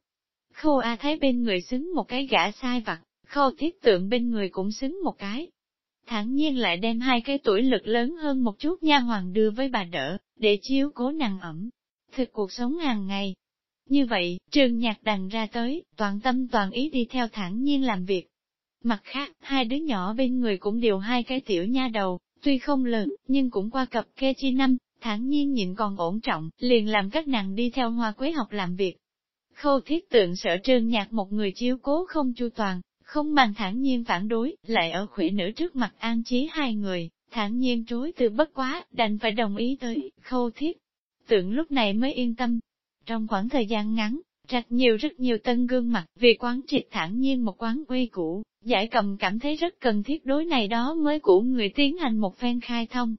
Khô A thấy bên người xứng một cái gã sai vặt, khô thiết tượng bên người cũng xứng một cái. Thẳng nhiên lại đem hai cái tuổi lực lớn hơn một chút nha hoàng đưa với bà đỡ, để chiếu cố nàng ẩm. Thực cuộc sống hàng ngày. Như vậy, trường nhạc đằng ra tới, toàn tâm toàn ý đi theo thẳng nhiên làm việc. Mặt khác, hai đứa nhỏ bên người cũng đều hai cái tiểu nha đầu, Tuy không lớn, nhưng cũng qua cập kê chi năm, thản nhiên nhịn còn ổn trọng, liền làm các nàng đi theo hoa quế học làm việc. Khâu thiết tượng sợ trơn nhạc một người chiếu cố không chu toàn, không bằng thản nhiên phản đối, lại ở khuyển nữ trước mặt an trí hai người, thản nhiên chối từ bất quá, đành phải đồng ý tới, khâu thiết. Tượng lúc này mới yên tâm. Trong khoảng thời gian ngắn, rạch nhiều rất nhiều tân gương mặt, vì quán triệt thản nhiên một quán uy cũ, giải cầm cảm thấy rất cần thiết đối này đó mới của người tiến hành một phen khai thông.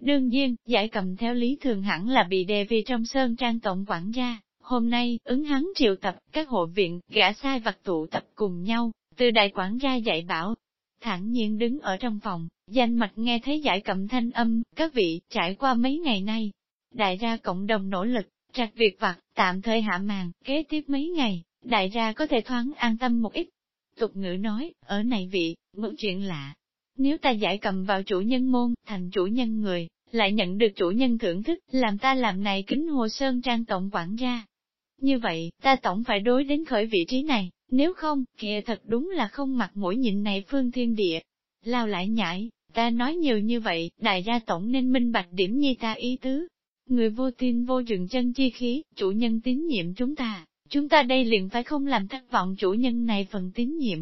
Đương nhiên, giải cầm theo lý thường hẳn là bị đề vì trong sơn trang tổng quản gia, hôm nay, ứng hắn triệu tập, các hộ viện, gã sai vặt tụ tập cùng nhau, từ đại quản gia dạy bảo. Thẳng nhiên đứng ở trong phòng, danh mạch nghe thấy giải cầm thanh âm, các vị, trải qua mấy ngày nay, đại gia cộng đồng nỗ lực, trạch việc vặt, tạm thời hạ màn, kế tiếp mấy ngày, đại gia có thể thoáng an tâm một ít, Tục ngữ nói, ở này vị, mượn chuyện lạ. Nếu ta giải cầm vào chủ nhân môn, thành chủ nhân người, lại nhận được chủ nhân thưởng thức, làm ta làm này kính hồ sơn trang tổng quản gia. Như vậy, ta tổng phải đối đến khởi vị trí này, nếu không, kìa thật đúng là không mặc mũi nhịn này phương thiên địa. Lao lại nhảy, ta nói nhiều như vậy, đại gia tổng nên minh bạch điểm nhi ta ý tứ. Người vô tin vô dựng chân chi khí, chủ nhân tín nhiệm chúng ta, Chúng ta đây liền phải không làm thất vọng chủ nhân này phần tín nhiệm.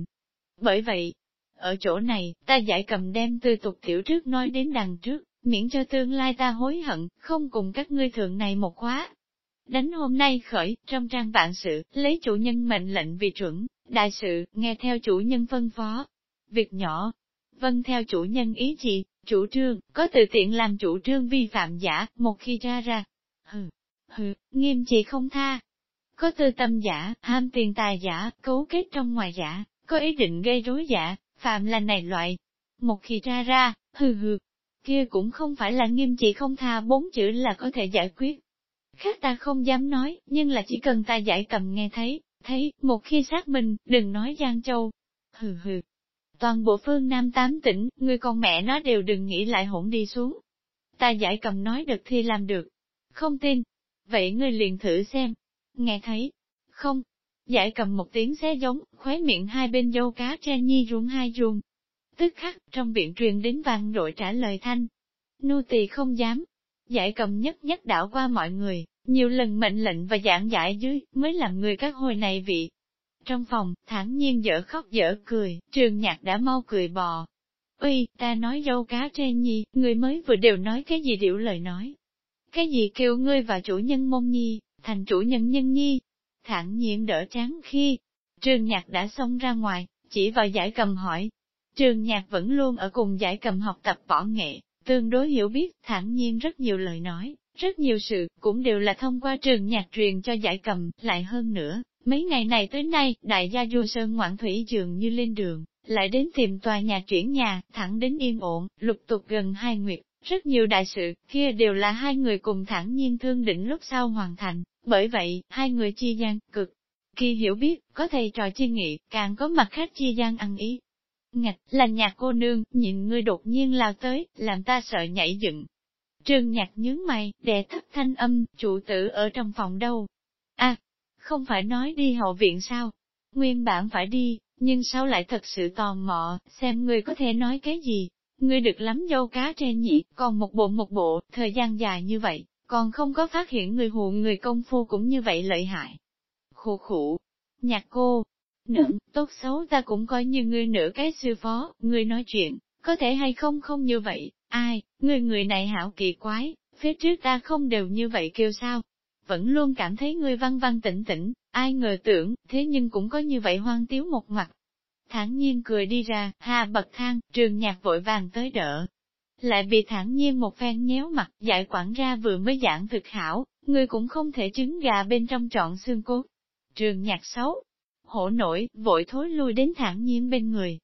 Bởi vậy, ở chỗ này, ta giải cầm đem từ tục tiểu trước nói đến đằng trước, miễn cho tương lai ta hối hận, không cùng các ngươi thượng này một khóa. Đánh hôm nay khởi, trong trang vạn sự, lấy chủ nhân mệnh lệnh vì chuẩn, đại sự, nghe theo chủ nhân phân phó. Việc nhỏ, vâng theo chủ nhân ý chỉ, chủ trương, có tự tiện làm chủ trương vi phạm giả, một khi ra ra. Hừ, hừ, nghiêm trị không tha, có tư tâm giả, ham tiền tài giả, cấu kết trong ngoài giả, có ý định gây rối giả, phạm là này loại. Một khi ra ra, hừ hừ, kia cũng không phải là nghiêm trị không tha bốn chữ là có thể giải quyết. Khác ta không dám nói, nhưng là chỉ cần ta giải cầm nghe thấy, thấy, một khi xác minh, đừng nói Giang Châu. Hừ hừ. Toàn bộ phương Nam tám tỉnh, người con mẹ nó đều đừng nghĩ lại hỗn đi xuống. Ta giải cầm nói được thì làm được. Không tin. Vậy ngươi liền thử xem. Nghe thấy. Không. Giải cầm một tiếng xé giống, khóe miệng hai bên dâu cá tre nhi ruộng hai ruồng. Tức khắc, trong viện truyền đến vang đội trả lời thanh. Nô tỳ không dám. Giải cầm nhất nhất đảo qua mọi người, nhiều lần mệnh lệnh và giảng giải dưới, mới làm người các hồi này vị. Trong phòng, thản nhiên dở khóc dở cười, trường nhạc đã mau cười bò. Uy, ta nói dâu cá trên nhi, người mới vừa đều nói cái gì điệu lời nói. Cái gì kêu ngươi và chủ nhân mông nhi, thành chủ nhân nhân nhi. Thản nhiên đỡ chán khi, trường nhạc đã xông ra ngoài, chỉ vào giải cầm hỏi. Trường nhạc vẫn luôn ở cùng giải cầm học tập võ nghệ, tương đối hiểu biết, thản nhiên rất nhiều lời nói, rất nhiều sự, cũng đều là thông qua trường nhạc truyền cho giải cầm, lại hơn nữa, mấy ngày này tới nay, đại gia du sơn ngoạn thủy dường như lên đường, lại đến tìm tòa nhà chuyển nhà, thẳng đến yên ổn, lục tục gần hai nguyệt, rất nhiều đại sự, kia đều là hai người cùng thẳng nhiên thương định lúc sau hoàn thành, bởi vậy, hai người chi gian, cực kỳ hiểu biết, có thầy trò chi nghị, càng có mặt khác chi gian ăn ý. Ngạch, là nhạc cô nương, nhìn ngươi đột nhiên lao tới, làm ta sợ nhảy dựng, Trương nhạc nhướng mày, đè thấp thanh âm, chủ tử ở trong phòng đâu? Không phải nói đi hậu viện sao? Nguyên bản phải đi, nhưng sao lại thật sự tò mò, xem người có thể nói cái gì? Ngươi được lắm dâu cá trên nhị, còn một bộ một bộ, thời gian dài như vậy, còn không có phát hiện người hù người công phu cũng như vậy lợi hại. Khổ khủ, nhạc cô, nữ, tốt xấu ta cũng coi như ngươi nửa cái sư phó, ngươi nói chuyện, có thể hay không không như vậy, Ai, người người này hảo kỳ quái, phía trước ta không đều như vậy kêu sao? Vẫn luôn cảm thấy ngươi văn văn tĩnh tĩnh, ai ngờ tưởng, thế nhưng cũng có như vậy hoang tiếu một mặt. Thản nhiên cười đi ra, hà bậc thang, trường nhạc vội vàng tới đỡ. Lại bị thản nhiên một phen nhéo mặt, giải quản ra vừa mới giảng thực hảo, ngươi cũng không thể trứng gà bên trong trọn xương cốt. Trường nhạc xấu, hổ nổi, vội thối lui đến thản nhiên bên người,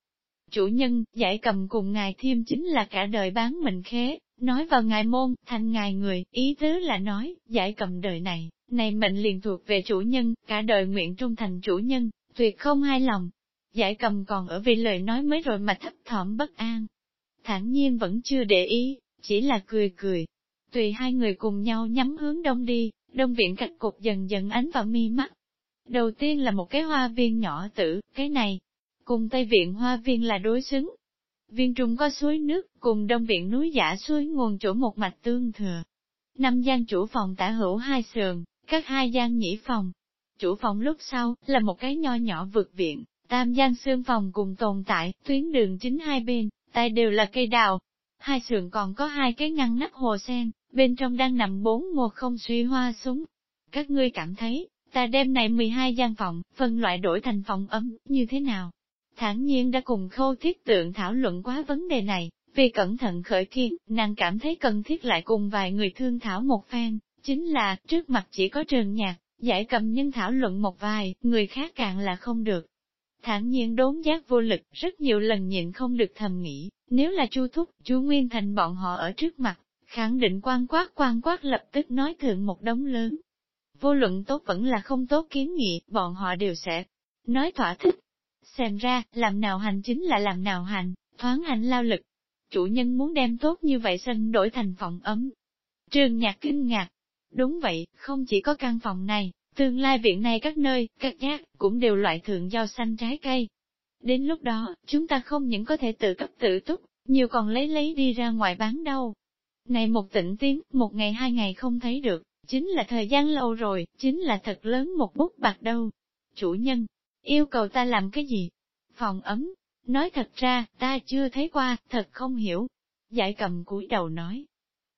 Chủ nhân, giải cầm cùng ngài thiêm chính là cả đời bán mình khế, nói vào ngài môn, thành ngài người, ý tứ là nói, giải cầm đời này, này mệnh liền thuộc về chủ nhân, cả đời nguyện trung thành chủ nhân, tuyệt không hai lòng. Giải cầm còn ở vì lời nói mới rồi mà thấp thỏm bất an. Thản nhiên vẫn chưa để ý, chỉ là cười cười. Tùy hai người cùng nhau nhắm hướng đông đi, đông viện cạch cục dần dần ánh vào mi mắt. Đầu tiên là một cái hoa viên nhỏ tử, cái này, cùng Tây Viện Hoa Viên là đối xứng. Viên trung có suối nước, cùng Đông Viện núi giả suối nguồn chỗ một mạch tương thừa. Năm gian chủ phòng tả hữu hai sườn, các hai gian nhĩ phòng. Chủ phòng lúc sau, là một cái nho nhỏ vượt viện, tam gian xương phòng cùng tồn tại, tuyến đường chính hai bên, tay đều là cây đào. Hai sườn còn có hai cái ngăn nắp hồ sen, bên trong đang nằm bốn mùa không suy hoa súng. Các ngươi cảm thấy, ta đem này 12 gian phòng, phân loại đổi thành phòng ấm, như thế nào? Thản nhiên đã cùng khâu thiết tượng thảo luận quá vấn đề này, vì cẩn thận khởi kiến, nàng cảm thấy cần thiết lại cùng vài người thương thảo một phen, chính là, trước mặt chỉ có trường nhạc, giải cầm nhân thảo luận một vài, người khác càng là không được. Thản nhiên đốn giác vô lực, rất nhiều lần nhịn không được thầm nghĩ, nếu là chu thúc, chu Nguyên Thành bọn họ ở trước mặt, khẳng định quan quát quan quát lập tức nói thượng một đống lớn. Vô luận tốt vẫn là không tốt kiến nghị, bọn họ đều sẽ nói thỏa thích, Xem ra, làm nào hành chính là làm nào hành, thoáng hành lao lực. Chủ nhân muốn đem tốt như vậy sân đổi thành phòng ấm. Trường nhạc kinh ngạc. Đúng vậy, không chỉ có căn phòng này, tương lai viện này các nơi, các giác, cũng đều loại thượng rau xanh trái cây. Đến lúc đó, chúng ta không những có thể tự cấp tự túc, nhiều còn lấy lấy đi ra ngoài bán đâu. Này một tỉnh tiến, một ngày hai ngày không thấy được, chính là thời gian lâu rồi, chính là thật lớn một bút bạc đâu. Chủ nhân, Yêu cầu ta làm cái gì? Phòng ấm. Nói thật ra, ta chưa thấy qua, thật không hiểu. Giải cầm cúi đầu nói.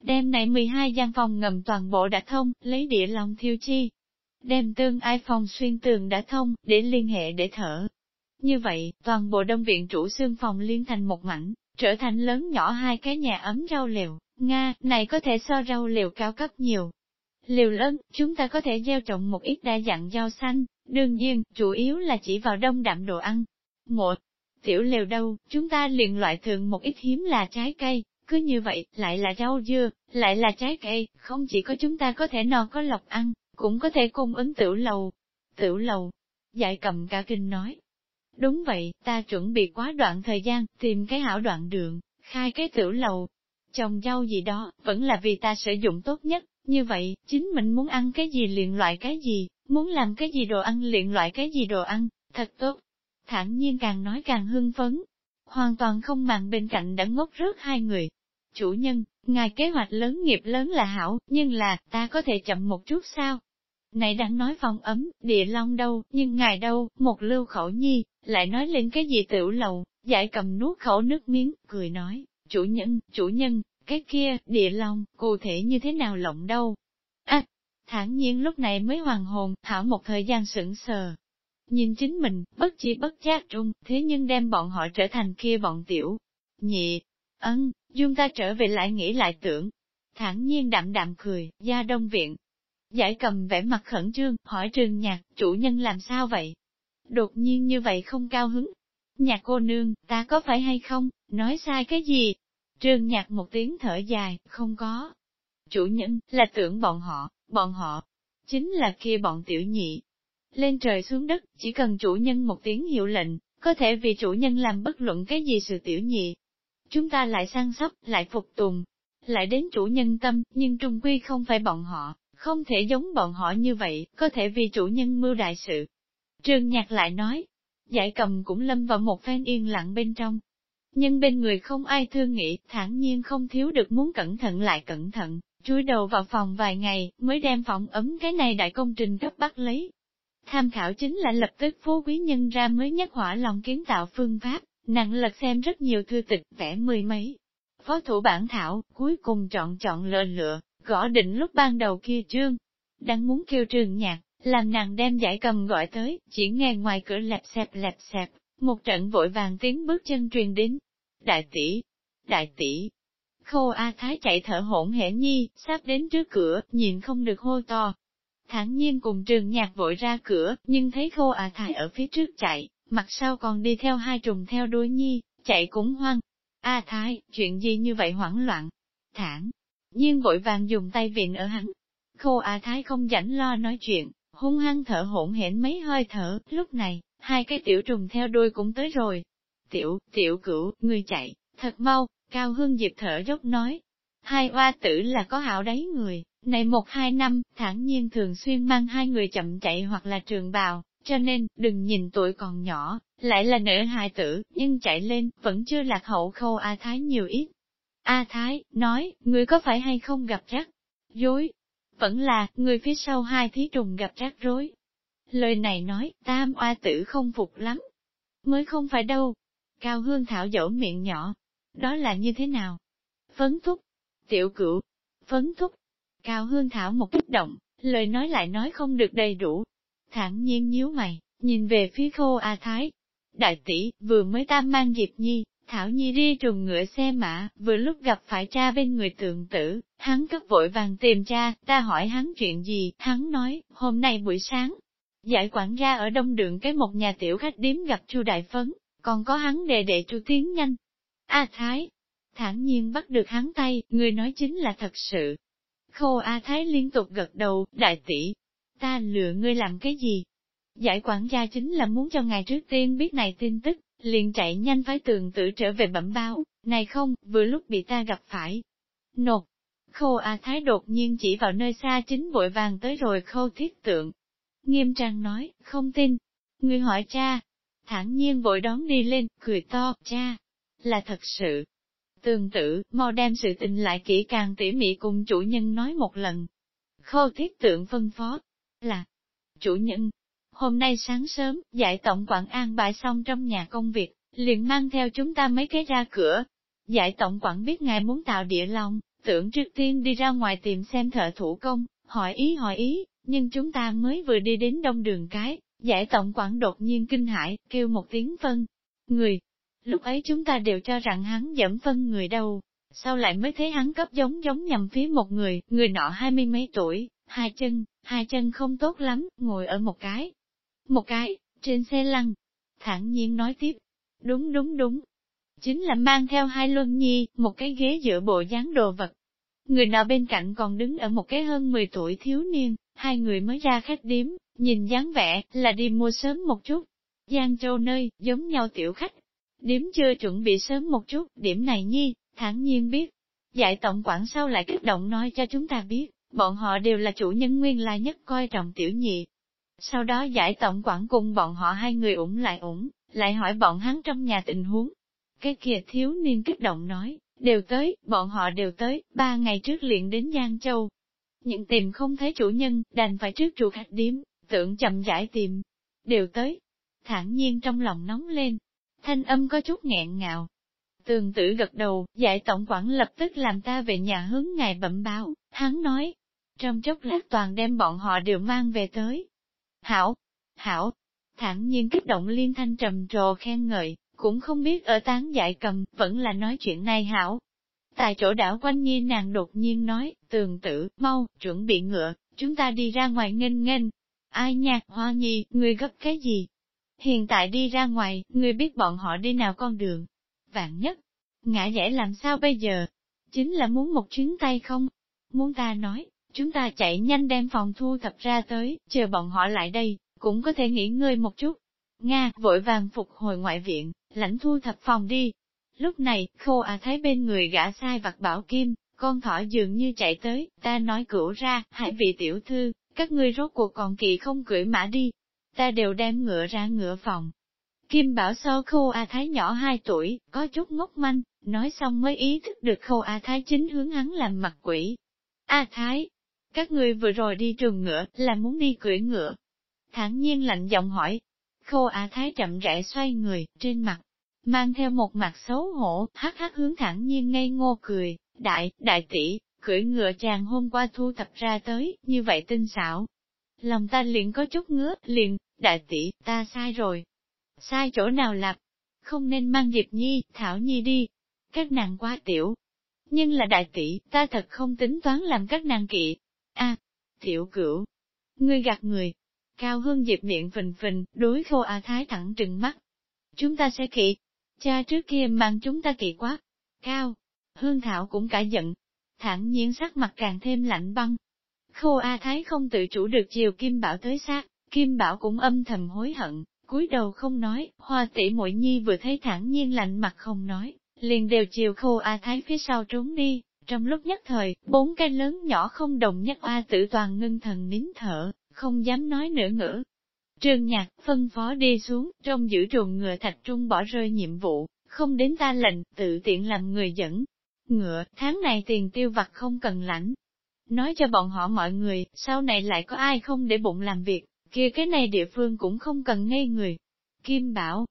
Đêm này 12 gian phòng ngầm toàn bộ đã thông, lấy địa lòng thiêu chi. Đem tương ai phòng xuyên tường đã thông, để liên hệ để thở. Như vậy, toàn bộ đông viện chủ xương phòng liên thành một mảnh, trở thành lớn nhỏ hai cái nhà ấm rau liều Nga, này có thể so rau liều cao cấp nhiều. Liều lớn, chúng ta có thể gieo trồng một ít đa dạng rau xanh, Đương nhiên, chủ yếu là chỉ vào đông đạm đồ ăn. Một, tiểu lều đâu, chúng ta liền loại thường một ít hiếm là trái cây, cứ như vậy, lại là rau dưa, lại là trái cây, không chỉ có chúng ta có thể no có lộc ăn, cũng có thể cung ứng tiểu lầu. Tiểu lầu, dạy cầm cả kinh nói. Đúng vậy, ta chuẩn bị quá đoạn thời gian, tìm cái hảo đoạn đường, khai cái tiểu lầu. Trồng rau gì đó, vẫn là vì ta sử dụng tốt nhất, như vậy, chính mình muốn ăn cái gì liền loại cái gì, muốn làm cái gì đồ ăn liền loại cái gì đồ ăn, thật tốt. Thản nhiên càng nói càng hưng phấn, hoàn toàn không màng bên cạnh đã ngốc rớt hai người. Chủ nhân, ngài kế hoạch lớn nghiệp lớn là hảo, nhưng là, ta có thể chậm một chút sao? Này đang nói phòng ấm, địa long đâu, nhưng ngài đâu, một lưu khẩu nhi, lại nói lên cái gì tiểu lầu, giải cầm nuốt khẩu nước miếng, cười nói, chủ nhân, chủ nhân, cái kia, địa long, cụ thể như thế nào lộng đâu? À, thản nhiên lúc này mới hoàng hồn, hảo một thời gian sững sờ. Nhìn chính mình, bất chi bất giác trung, thế nhưng đem bọn họ trở thành kia bọn tiểu. Nhị, ân, dung ta trở về lại nghĩ lại tưởng. Thản nhiên đạm đạm cười, gia đông viện. Giải cầm vẻ mặt khẩn trương, hỏi trường nhạc, chủ nhân làm sao vậy? Đột nhiên như vậy không cao hứng. Nhạc cô nương, ta có phải hay không, nói sai cái gì? trường nhạc một tiếng thở dài, không có. Chủ nhân, là tưởng bọn họ, bọn họ, chính là kia bọn tiểu nhị. Lên trời xuống đất, chỉ cần chủ nhân một tiếng hiệu lệnh, có thể vì chủ nhân làm bất luận cái gì sự tiểu nhị. Chúng ta lại săn sóc, lại phục tùng, lại đến chủ nhân tâm, nhưng trung quy không phải bọn họ, không thể giống bọn họ như vậy, có thể vì chủ nhân mưu đại sự. Trương Nhạc lại nói, giải cầm cũng lâm vào một phen yên lặng bên trong, nhưng bên người không ai thương nghĩ, thản nhiên không thiếu được muốn cẩn thận lại cẩn thận, chui đầu vào phòng vài ngày, mới đem phòng ấm cái này đại công trình cấp bắt lấy. Tham khảo chính là lập tức phú quý nhân ra mới nhất hỏa lòng kiến tạo phương pháp, nặng lật xem rất nhiều thư tịch vẽ mười mấy. Phó thủ bản thảo, cuối cùng chọn chọn lựa lựa, gõ định lúc ban đầu kia trương. Đang muốn kêu trường nhạc, làm nàng đem giải cầm gọi tới, chỉ nghe ngoài cửa lẹp xẹp lẹp xẹp, một trận vội vàng tiếng bước chân truyền đến, Đại tỷ, đại tỷ. Khô A Thái chạy thở hỗn hển nhi, sắp đến trước cửa, nhìn không được hô to. Thẳng nhiên cùng trường nhạc vội ra cửa, nhưng thấy khô A Thái ở phía trước chạy, mặt sau còn đi theo hai trùng theo đuôi nhi, chạy cũng hoang. A Thái, chuyện gì như vậy hoảng loạn? Thẳng, nhiên vội vàng dùng tay viện ở hắn. Khô A Thái không rảnh lo nói chuyện, hung hăng thở hỗn hển mấy hơi thở, lúc này, hai cái tiểu trùng theo đuôi cũng tới rồi, Tiểu, tiểu cửu, ngươi chạy, thật mau, Cao Hương Diệp thở dốc nói. Hai oa tử là có hảo đấy người, này một hai năm, thản nhiên thường xuyên mang hai người chậm chạy hoặc là trường bào, cho nên, đừng nhìn tuổi còn nhỏ, lại là nữ hài tử, nhưng chạy lên, vẫn chưa lạc hậu khâu A Thái nhiều ít. A Thái, nói, Người có phải hay không gặp rắc rối? Vẫn là, người phía sau hai thí trùng gặp rắc rối. Lời này nói, tam oa tử không phục lắm. Mới không phải đâu, Cao Hương Thảo dẫu miệng nhỏ. Đó là như thế nào? Phấn thúc. Tiểu cửu. Phấn thúc. Cao Hương Thảo một kích động, lời nói lại nói không được đầy đủ. Thẳng nhiên nhíu mày, nhìn về phía khô A Thái. Đại tỷ, vừa mới ta mang Diệp Nhi, Thảo Nhi đi trùng ngựa xe mã, vừa lúc gặp phải cha bên người tượng tử, hắn cất vội vàng tìm cha, ta hỏi hắn chuyện gì, hắn nói, hôm nay buổi sáng, giải quản ra ở đông đường cái một nhà tiểu khách điếm gặp Chu Đại Phấn, còn có hắn đề đệ chu tiến nhanh. A Thái, thản nhiên bắt được hắn tay, người nói chính là thật sự. Khô A Thái liên tục gật đầu, đại tỷ, ta lừa ngươi làm cái gì? Giải quản gia chính là muốn cho ngài trước tiên biết này tin tức, liền chạy nhanh phái tường tử trở về bẩm báo, này không, vừa lúc bị ta gặp phải. Nột, khô A Thái đột nhiên chỉ vào nơi xa chính vội vàng tới rồi khô thiết tượng. Nghiêm trang nói, không tin. Người hỏi cha, Thẳng nhiên vội đón đi lên, cười to, cha, là thật sự. Tương tự, mau đem sự tình lại kỹ càng tỉ mỉ cùng chủ nhân nói một lần. Khô thiết tượng phân phó, là, chủ nhân, hôm nay sáng sớm, giải tổng quản an bài xong trong nhà công việc, liền mang theo chúng ta mấy cái ra cửa. Giải tổng quản biết ngài muốn tạo địa lòng tưởng trước tiên đi ra ngoài tìm xem thợ thủ công, hỏi ý hỏi ý, nhưng chúng ta mới vừa đi đến đông đường cái, Giải tổng quản đột nhiên kinh hãi, kêu một tiếng phân. Người. Lúc ấy chúng ta đều cho rằng hắn dẫm phân người đâu. Sau lại mới thấy hắn cấp giống giống nhằm phía một người, người nọ hai mươi mấy tuổi, hai chân, hai chân không tốt lắm, ngồi ở một cái. Một cái, trên xe lăn. Thản nhiên nói tiếp. Đúng đúng đúng. chính là mang theo hai luân nhi, một cái ghế giữa bộ dáng đồ vật. Người nọ bên cạnh còn đứng ở một cái hơn 10 tuổi thiếu niên, hai người mới ra khách điếm, nhìn dáng vẻ là đi mua sớm một chút. Giang Châu nơi, giống nhau tiểu khách. Điếm chưa chuẩn bị sớm một chút, điểm này nhi, thản nhiên biết. Giải tổng quản sau lại kích động nói cho chúng ta biết, bọn họ đều là chủ nhân nguyên lai nhất coi trọng tiểu nhị. Sau đó giải tổng quản cùng bọn họ hai người ủng lại ủng, lại hỏi bọn hắn trong nhà tình huống. Cái kia thiếu niên kích động nói, đều tới, bọn họ đều tới, ba ngày trước liền đến Giang Châu. Những tìm không thấy chủ nhân, đành phải trước trụ khách điếm, tưởng chậm giải tìm. Đều tới. thản nhiên trong lòng nóng lên. Thanh âm có chút nghẹn ngào. Tường tử gật đầu, giải tổng quản lập tức làm ta về nhà hướng ngài bẩm báo, hắn nói. Trong chốc lát toàn đem bọn họ đều mang về tới. Hảo! Hảo! thản nhiên kích động liên thanh trầm trồ khen ngợi, cũng không biết ở tán giải cầm, vẫn là nói chuyện này hảo. Tại chỗ đảo quanh nhi nàng đột nhiên nói, tường tử, mau, chuẩn bị ngựa, chúng ta đi ra ngoài nghênh nghênh. Ai nha, hoa nhi, người gấp cái gì? Hiện tại đi ra ngoài, người biết bọn họ đi nào con đường. Vạn nhất, ngã dễ làm sao bây giờ? Chính là muốn một chuyến tay không? Muốn ta nói, chúng ta chạy nhanh đem phòng thu thập ra tới, chờ bọn họ lại đây, cũng có thể nghỉ ngơi một chút. Nga, vội vàng phục hồi ngoại viện, lãnh thu thập phòng đi. Lúc này, khô à thấy bên người gã sai vặt bảo kim, con thỏ dường như chạy tới, ta nói cửu ra, hãy vị tiểu thư, các ngươi rốt cuộc còn kỳ không cưỡi mã đi. Ta đều đem ngựa ra ngựa phòng. Kim bảo so khô A Thái nhỏ 2 tuổi, có chút ngốc manh, nói xong mới ý thức được khô A Thái chính hướng hắn làm mặt quỷ. A Thái, các ngươi vừa rồi đi trường ngựa, là muốn đi cưỡi ngựa. Thẳng nhiên lạnh giọng hỏi. Khô A Thái chậm rãi xoay người, trên mặt, mang theo một mặt xấu hổ, hắc hắc hướng thẳng nhiên ngây ngô cười, đại, đại tỷ, cưỡi ngựa chàng hôm qua thu thập ra tới, như vậy tinh xảo. Lòng ta liền có chút ngứa, liền, đại tỷ, ta sai rồi. Sai chỗ nào lạp? Không nên mang Diệp Nhi, Thảo Nhi đi. Các nàng quá tiểu. Nhưng là đại tỷ, ta thật không tính toán làm các nàng kỵ. a tiểu cửu. Ngươi gạt người. Cao hương Diệp miệng phình phình, đối khô A Thái thẳng trừng mắt. Chúng ta sẽ kỵ. Cha trước kia mang chúng ta kỵ quá. Cao. Hương Thảo cũng cả giận. Thẳng nhiên sắc mặt càng thêm lạnh băng. Khô A Thái không tự chủ được chiều Kim Bảo tới sát, Kim Bảo cũng âm thầm hối hận, cúi đầu không nói, hoa tỷ muội nhi vừa thấy thẳng nhiên lạnh mặt không nói, liền đều chiều khô A Thái phía sau trốn đi, trong lúc nhất thời, bốn cái lớn nhỏ không đồng nhất A tử toàn ngưng thần nín thở, không dám nói nửa ngữ. Trương Nhạc phân phó đi xuống, trong giữ trùng ngựa thạch trung bỏ rơi nhiệm vụ, không đến ta lệnh, tự tiện làm người dẫn. Ngựa, tháng này tiền tiêu vặt không cần lãnh. Nói cho bọn họ mọi người, sau này lại có ai không để bụng làm việc, kia cái này địa phương cũng không cần ngây người. Kim bảo,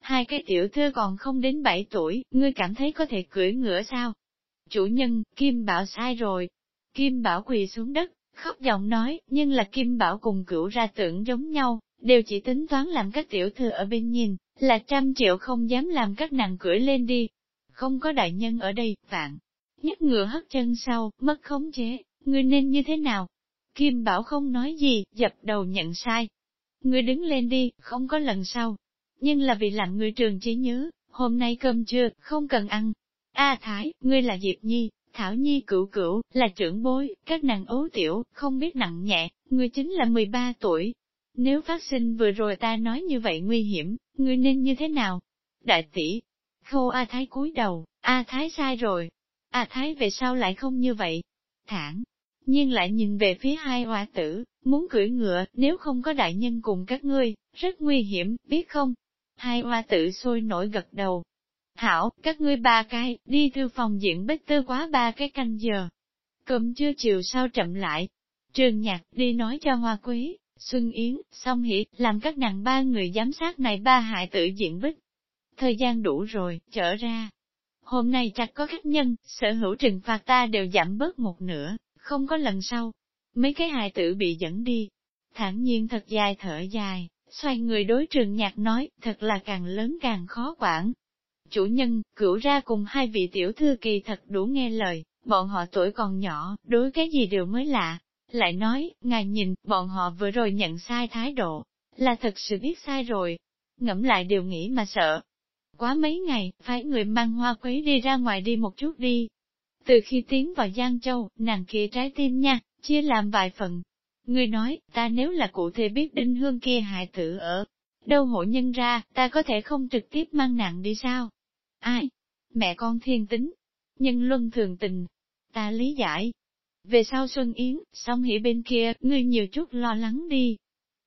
hai cái tiểu thư còn không đến 7 tuổi, ngươi cảm thấy có thể cưỡi ngựa sao? Chủ nhân, Kim bảo sai rồi. Kim bảo quỳ xuống đất, khóc giọng nói, nhưng là Kim bảo cùng cửu ra tưởng giống nhau, đều chỉ tính toán làm các tiểu thư ở bên nhìn, là trăm triệu không dám làm các nàng cưỡi lên đi. Không có đại nhân ở đây, vạn. Nhất ngựa hất chân sau, mất khống chế, ngươi nên như thế nào? Kim Bảo không nói gì, dập đầu nhận sai. Ngươi đứng lên đi, không có lần sau. Nhưng là vì làm người trường trí nhớ, hôm nay cơm trưa, không cần ăn. A Thái, ngươi là Diệp Nhi, Thảo Nhi cửu cửu, là trưởng bối, các nàng ấu tiểu, không biết nặng nhẹ, ngươi chính là 13 tuổi. Nếu phát sinh vừa rồi ta nói như vậy nguy hiểm, ngươi nên như thế nào? Đại tỷ, khô A Thái cúi đầu, A Thái sai rồi. A Thái về sau lại không như vậy. Thẳng, nhưng lại nhìn về phía hai hoa tử, muốn cưỡi ngựa, nếu không có đại nhân cùng các ngươi, rất nguy hiểm, biết không? Hai hoa tử sôi nổi gật đầu. Hảo, các ngươi ba cái, đi thư phòng diễn bích tư quá ba cái canh giờ. Cơm chưa chiều sau chậm lại. Trường nhạc đi nói cho hoa quý, Xuân Yến, song hỷ, làm các nàng ba người giám sát này ba hại tử diễn bích. Thời gian đủ rồi, trở ra. Hôm nay chắc có khách nhân, sở hữu trừng phạt ta đều giảm bớt một nửa, không có lần sau. Mấy cái hài tử bị dẫn đi. thản nhiên thật dài thở dài, xoay người đối trường nhạc nói, thật là càng lớn càng khó quản. Chủ nhân, cửu ra cùng hai vị tiểu thư kỳ thật đủ nghe lời, bọn họ tuổi còn nhỏ, đối cái gì đều mới lạ, lại nói, ngài nhìn, bọn họ vừa rồi nhận sai thái độ, là thật sự biết sai rồi. Ngẫm lại đều nghĩ mà sợ quá mấy ngày, phải người mang hoa quế đi ra ngoài đi một chút đi. Từ khi tiến vào Giang Châu, nàng kia trái tim nha, chia làm vài phần. Người nói, ta nếu là cụ thể biết đinh hương kia hại tử ở, đâu hộ nhân ra, ta có thể không trực tiếp mang nặng đi sao? Ai? Mẹ con thiên tính. Nhân luân thường tình. Ta lý giải. Về sau Xuân Yến, song hỉ bên kia, ngươi nhiều chút lo lắng đi.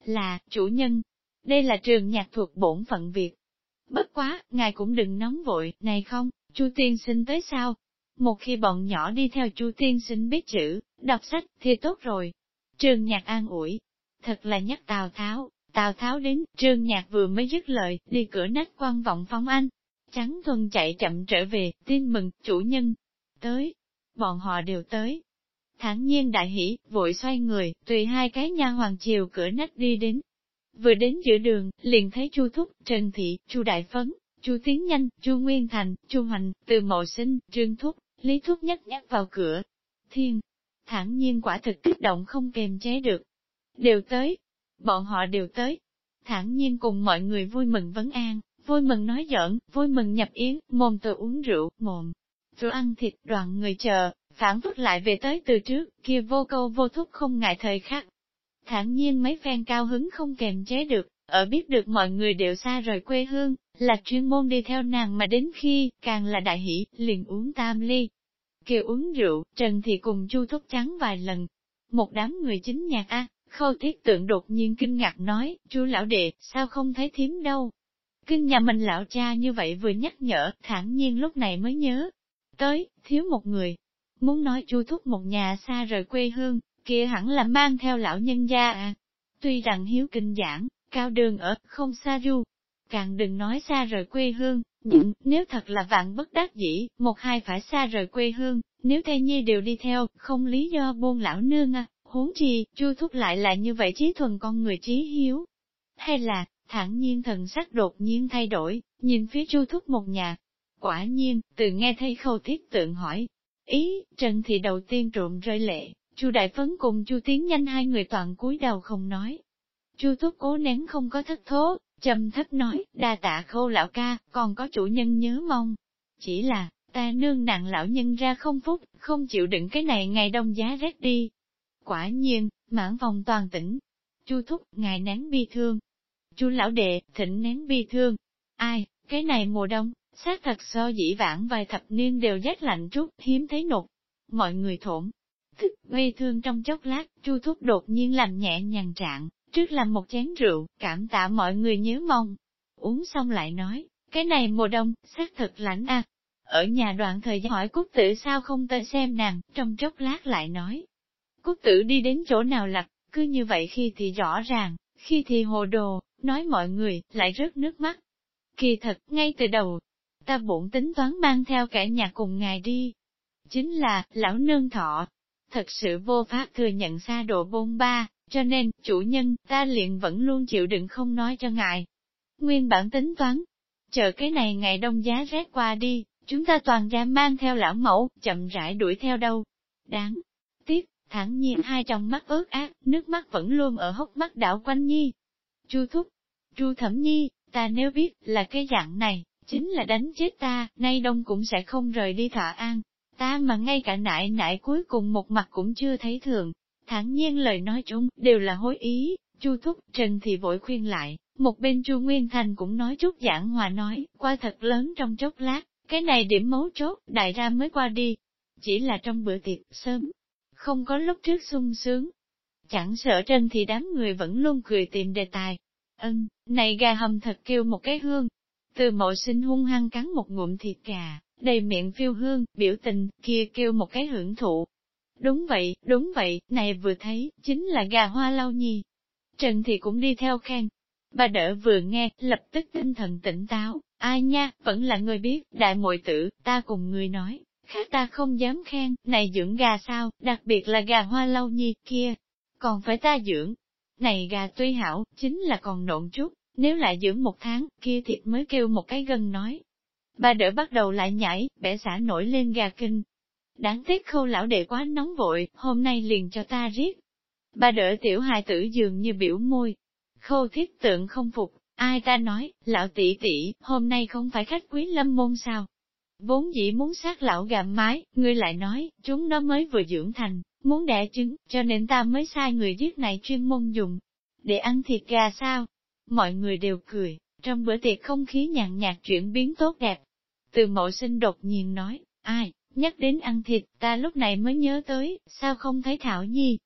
Là, chủ nhân. Đây là trường nhạc thuộc bổn phận việc. Bất quá, ngài cũng đừng nóng vội, này không, Chu tiên sinh tới sao? Một khi bọn nhỏ đi theo Chu tiên sinh biết chữ, đọc sách, thì tốt rồi. Trường nhạc an ủi. Thật là nhắc Tào Tháo, Tào Tháo đến, trương nhạc vừa mới dứt lời, đi cửa nách quan vọng phóng anh. Trắng thuần chạy chậm trở về, tin mừng, chủ nhân. Tới, bọn họ đều tới. Thẳng nhiên đại hỉ, vội xoay người, tùy hai cái nha hoàng chiều cửa nách đi đến. Vừa đến giữa đường, liền thấy Chu Thúc, Trần Thị, Chu Đại Phấn, Chu Tiến Nhanh, Chu Nguyên Thành, Chu Hoành, Từ Mậu Sinh, Trương Thúc, Lý Thúc nhắc nhắc vào cửa. Thiên, thản nhiên quả thực kích động không kềm chế được. Đều tới, bọn họ đều tới. thản nhiên cùng mọi người vui mừng vấn an, vui mừng nói giỡn, vui mừng nhập yến, mồm tự uống rượu, mồm tự ăn thịt đoàn người chờ, phản phất lại về tới từ trước, kia vô câu vô thúc không ngại thời khắc thản nhiên mấy phen cao hứng không kềm chế được, ở biết được mọi người đều xa rời quê hương, là chuyên môn đi theo nàng mà đến khi, càng là đại hỷ, liền uống tam ly. Kiều uống rượu, Trần thì cùng chu thúc trắng vài lần. Một đám người chính nhạc A, Khâu thiết tượng đột nhiên kinh ngạc nói, chu lão đệ, sao không thấy thím đâu? Kinh nhà mình lão cha như vậy vừa nhắc nhở, thản nhiên lúc này mới nhớ. Tới, thiếu một người. Muốn nói chu thúc một nhà xa rời quê hương, kia hẳn là mang theo lão nhân gia à. Tuy rằng hiếu kinh giảng, cao đường ở, không xa du. Càng đừng nói xa rời quê hương, nhưng nếu thật là vạn bất đắc dĩ, một hai phải xa rời quê hương, nếu thê nhi đều đi theo, không lý do buông lão nương à, Huống chi, chu thúc lại là như vậy trí thuần con người trí hiếu. Hay là, thẳng nhiên thần sắc đột nhiên thay đổi, nhìn phía chu thúc một nhà. Quả nhiên, từ nghe thấy khâu thiết tượng hỏi. Ý, Trần Thị đầu tiên trộm rơi lệ, chu Đại Phấn cùng chu Tiến nhanh hai người toàn cúi đầu không nói. chu thúc cố nén không có thất thố, trầm thấp nói, đa tạ khâu lão ca, còn có chủ nhân nhớ mong. Chỉ là, ta nương nặng lão nhân ra không phúc, không chịu đựng cái này ngày đông giá rét đi, Quả nhiên, mãn vòng toàn tỉnh. Chu thúc, ngài nén bi thương. Chu lão đệ, thỉnh nén bi thương. Ai, cái này mùa đông, xác thật so dĩ vãng vài thập niên đều rét lạnh chút, hiếm thấy nột. Mọi người thổn. Thức, bi thương trong chốc lát, chu thúc đột nhiên làm nhẹ nhàng trạng, trước làm một chén rượu, cảm tạ mọi người nhớ mong. Uống xong lại nói, cái này mùa đông, xác thật lạnh à. Ở nhà đoạn thời gian hỏi cúc tử sao không tới xem nàng, trong chốc lát lại nói, Cúc tử đi đến chỗ nào lặt, cứ như vậy khi thì rõ ràng, khi thì hồ đồ, nói mọi người, lại rớt nước mắt. Kỳ thật, ngay từ đầu, ta bổn tính toán mang theo cả nhà cùng ngài đi. Chính là, lão nương thọ, thật sự vô pháp thừa nhận xa độ bôn ba, cho nên, chủ nhân, ta liền vẫn luôn chịu đựng không nói cho ngài. Nguyên bản tính toán, chờ cái này ngày đông giá rét qua đi, chúng ta toàn ra mang theo lão mẫu, chậm rãi đuổi theo đâu. Đáng tiếc, thẳng nhiên hai trong mắt ướt ác, nước mắt vẫn luôn ở hốc mắt đảo quanh nhi. Chu thúc, chu thẩm nhi, ta nếu biết là cái dạng này, chính là đánh chết ta, nay đông cũng sẽ không rời đi thọ an. Ta mà ngay cả nại nại cuối cùng một mặt cũng chưa thấy thường. Thẳng nhiên lời nói chung, đều là hối ý, chu thúc, trần thì vội khuyên lại, một bên chu Nguyên Thành cũng nói chút giảng hòa nói, qua thật lớn trong chốc lát, cái này điểm mấu chốt, đại ra mới qua đi. Chỉ là trong bữa tiệc, sớm, không có lúc trước sung sướng. Chẳng sợ trên thì đám người vẫn luôn cười tìm đề tài. Ân, này gà hầm thật kêu một cái hương. Từ mộ sinh hung hăng cắn một ngụm thịt gà, đầy miệng phiêu hương, biểu tình, kia kêu một cái hưởng thụ. Đúng vậy, đúng vậy, này vừa thấy, chính là gà hoa lau nhi. Trần thì cũng đi theo khen. Bà đỡ vừa nghe, lập tức tinh thần tỉnh táo, ai nha, vẫn là người biết, đại muội tử, ta cùng người nói, khác ta không dám khen, này dưỡng gà sao, đặc biệt là gà hoa lâu nhi kia, còn phải ta dưỡng. Này gà tuy hảo, chính là còn nộn chút, nếu lại dưỡng một tháng, kia thịt mới kêu một cái gân nói. Bà đỡ bắt đầu lại nhảy, bẻ xả nổi lên gà kinh. Đáng tiếc khâu lão đệ quá nóng vội, hôm nay liền cho ta riết. Bà đỡ tiểu hài tử dường như biểu môi. Khâu thiết tượng không phục, Ai ta nói, lão tỷ tỷ, hôm nay không phải khách quý lâm môn sao? Vốn dĩ muốn sát lão gà mái, ngươi lại nói, chúng nó mới vừa dưỡng thành, muốn đẻ trứng, cho nên ta mới sai người giết này chuyên môn dùng, để ăn thịt gà sao? Mọi người đều cười, trong bữa tiệc không khí nhàn nhạt chuyển biến tốt đẹp. Từ mộ sinh đột nhiên nói, ai, nhắc đến ăn thịt, ta lúc này mới nhớ tới, sao không thấy Thảo Nhi?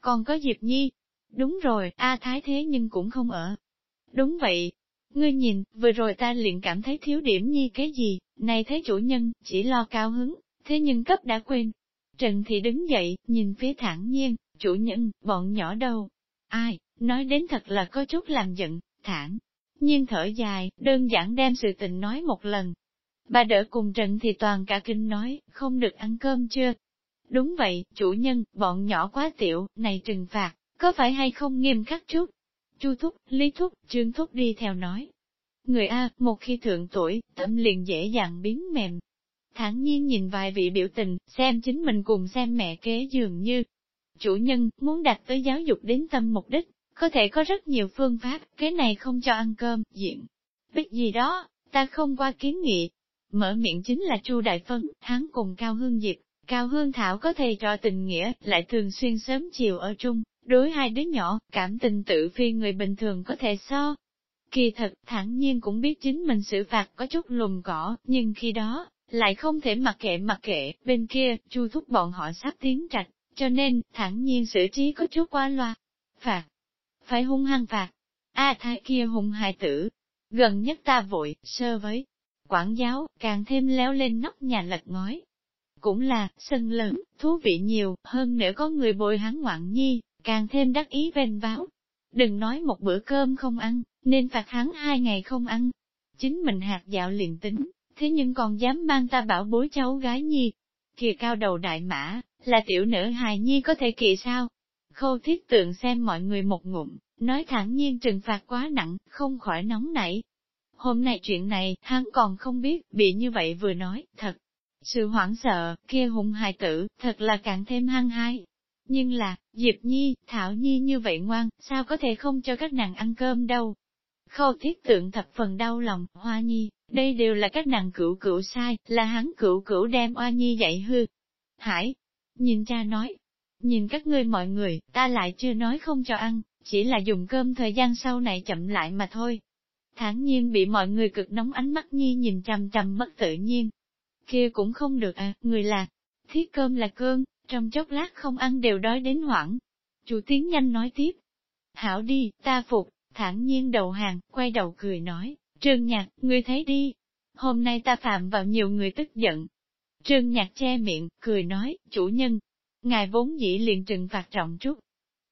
Còn có Diệp Nhi? Đúng rồi, A Thái thế nhưng cũng không ở. Đúng vậy. Ngươi nhìn, vừa rồi ta liền cảm thấy thiếu điểm nhi cái gì, này thấy chủ nhân, chỉ lo cao hứng, thế nhưng cấp đã quên. Trần Thị đứng dậy, nhìn phía thẳng nhiên, chủ nhân, bọn nhỏ đâu? Ai, nói đến thật là có chút làm giận, thẳng. Nhiên thở dài, đơn giản đem sự tình nói một lần. Bà đỡ cùng Trần thì toàn cả kinh nói, không được ăn cơm chưa? Đúng vậy, chủ nhân, bọn nhỏ quá tiểu, này trừng phạt, có phải hay không nghiêm khắc chút? Chu Thúc, Lý Thúc, Trương Thúc đi theo nói. Người A, một khi thượng tuổi, tâm liền dễ dàng biến mềm. Thẳng nhiên nhìn vài vị biểu tình, xem chính mình cùng xem mẹ kế dường như. Chủ nhân, muốn đặt tới giáo dục đến tâm mục đích, có thể có rất nhiều phương pháp, cái này không cho ăn cơm, diện. Biết gì đó, ta không qua kiến nghị. Mở miệng chính là Chu Đại Phân, hắn cùng Cao Hương Diệp, Cao Hương Thảo có thầy trò tình nghĩa, lại thường xuyên sớm chiều ở chung, đối hai đứa nhỏ, cảm tình tự phi người bình thường có thể so. Kỳ thật, thẳng nhiên cũng biết chính mình xử phạt có chút lùm cỏ, nhưng khi đó, lại không thể mặc kệ mặc kệ, bên kia, chu thúc bọn họ sắp tiến trạch, cho nên, thẳng nhiên xử trí có chút quá loa. Phạt, phải hung hăng phạt. A thái kia hung hài tử, gần nhất ta vội, sơ với. Quản giáo, càng thêm léo lên nóc nhà lật ngói. Cũng là, sân lớn, thú vị nhiều, hơn nữa có người bồi hắn ngoạn nhi, càng thêm đắc ý vênh báo. Đừng nói một bữa cơm không ăn, nên phạt hắn hai ngày không ăn. Chính mình hạt dạo liền tính, thế nhưng còn dám mang ta bảo bối cháu gái nhi. Kìa cao đầu đại mã, là tiểu nữ hài nhi có thể kỳ sao? Khâu thiết tượng xem mọi người một ngụm, nói thẳng nhiên trừng phạt quá nặng, không khỏi nóng nảy. Hôm nay chuyện này, hắn còn không biết, bị như vậy vừa nói, thật. Sự hoảng sợ, kia hùng hài tử, thật là càng thêm hăng hai. Nhưng là, Diệp Nhi, Thảo Nhi như vậy ngoan, sao có thể không cho các nàng ăn cơm đâu? Khâu thiết tượng thập phần đau lòng, Hoa Nhi, đây đều là các nàng cửu cửu sai, là hắn cửu cửu đem Hoa Nhi dạy hư. Hải, nhìn cha nói, nhìn các ngươi mọi người, ta lại chưa nói không cho ăn, chỉ là dùng cơm thời gian sau này chậm lại mà thôi. Thản nhiên bị mọi người cực nóng ánh mắt Nhi nhìn chằm chằm mất tự nhiên. Kia cũng không được à, người là, thiết cơm là cơm, trong chốc lát không ăn đều đói đến hoảng. Chủ tiến nhanh nói tiếp. Hảo đi, ta phục, thản nhiên đầu hàng, quay đầu cười nói, trương nhạc, ngươi thấy đi. Hôm nay ta phạm vào nhiều người tức giận. Trương nhạc che miệng, cười nói, chủ nhân. Ngài vốn dĩ liền trừng phạt trọng chút.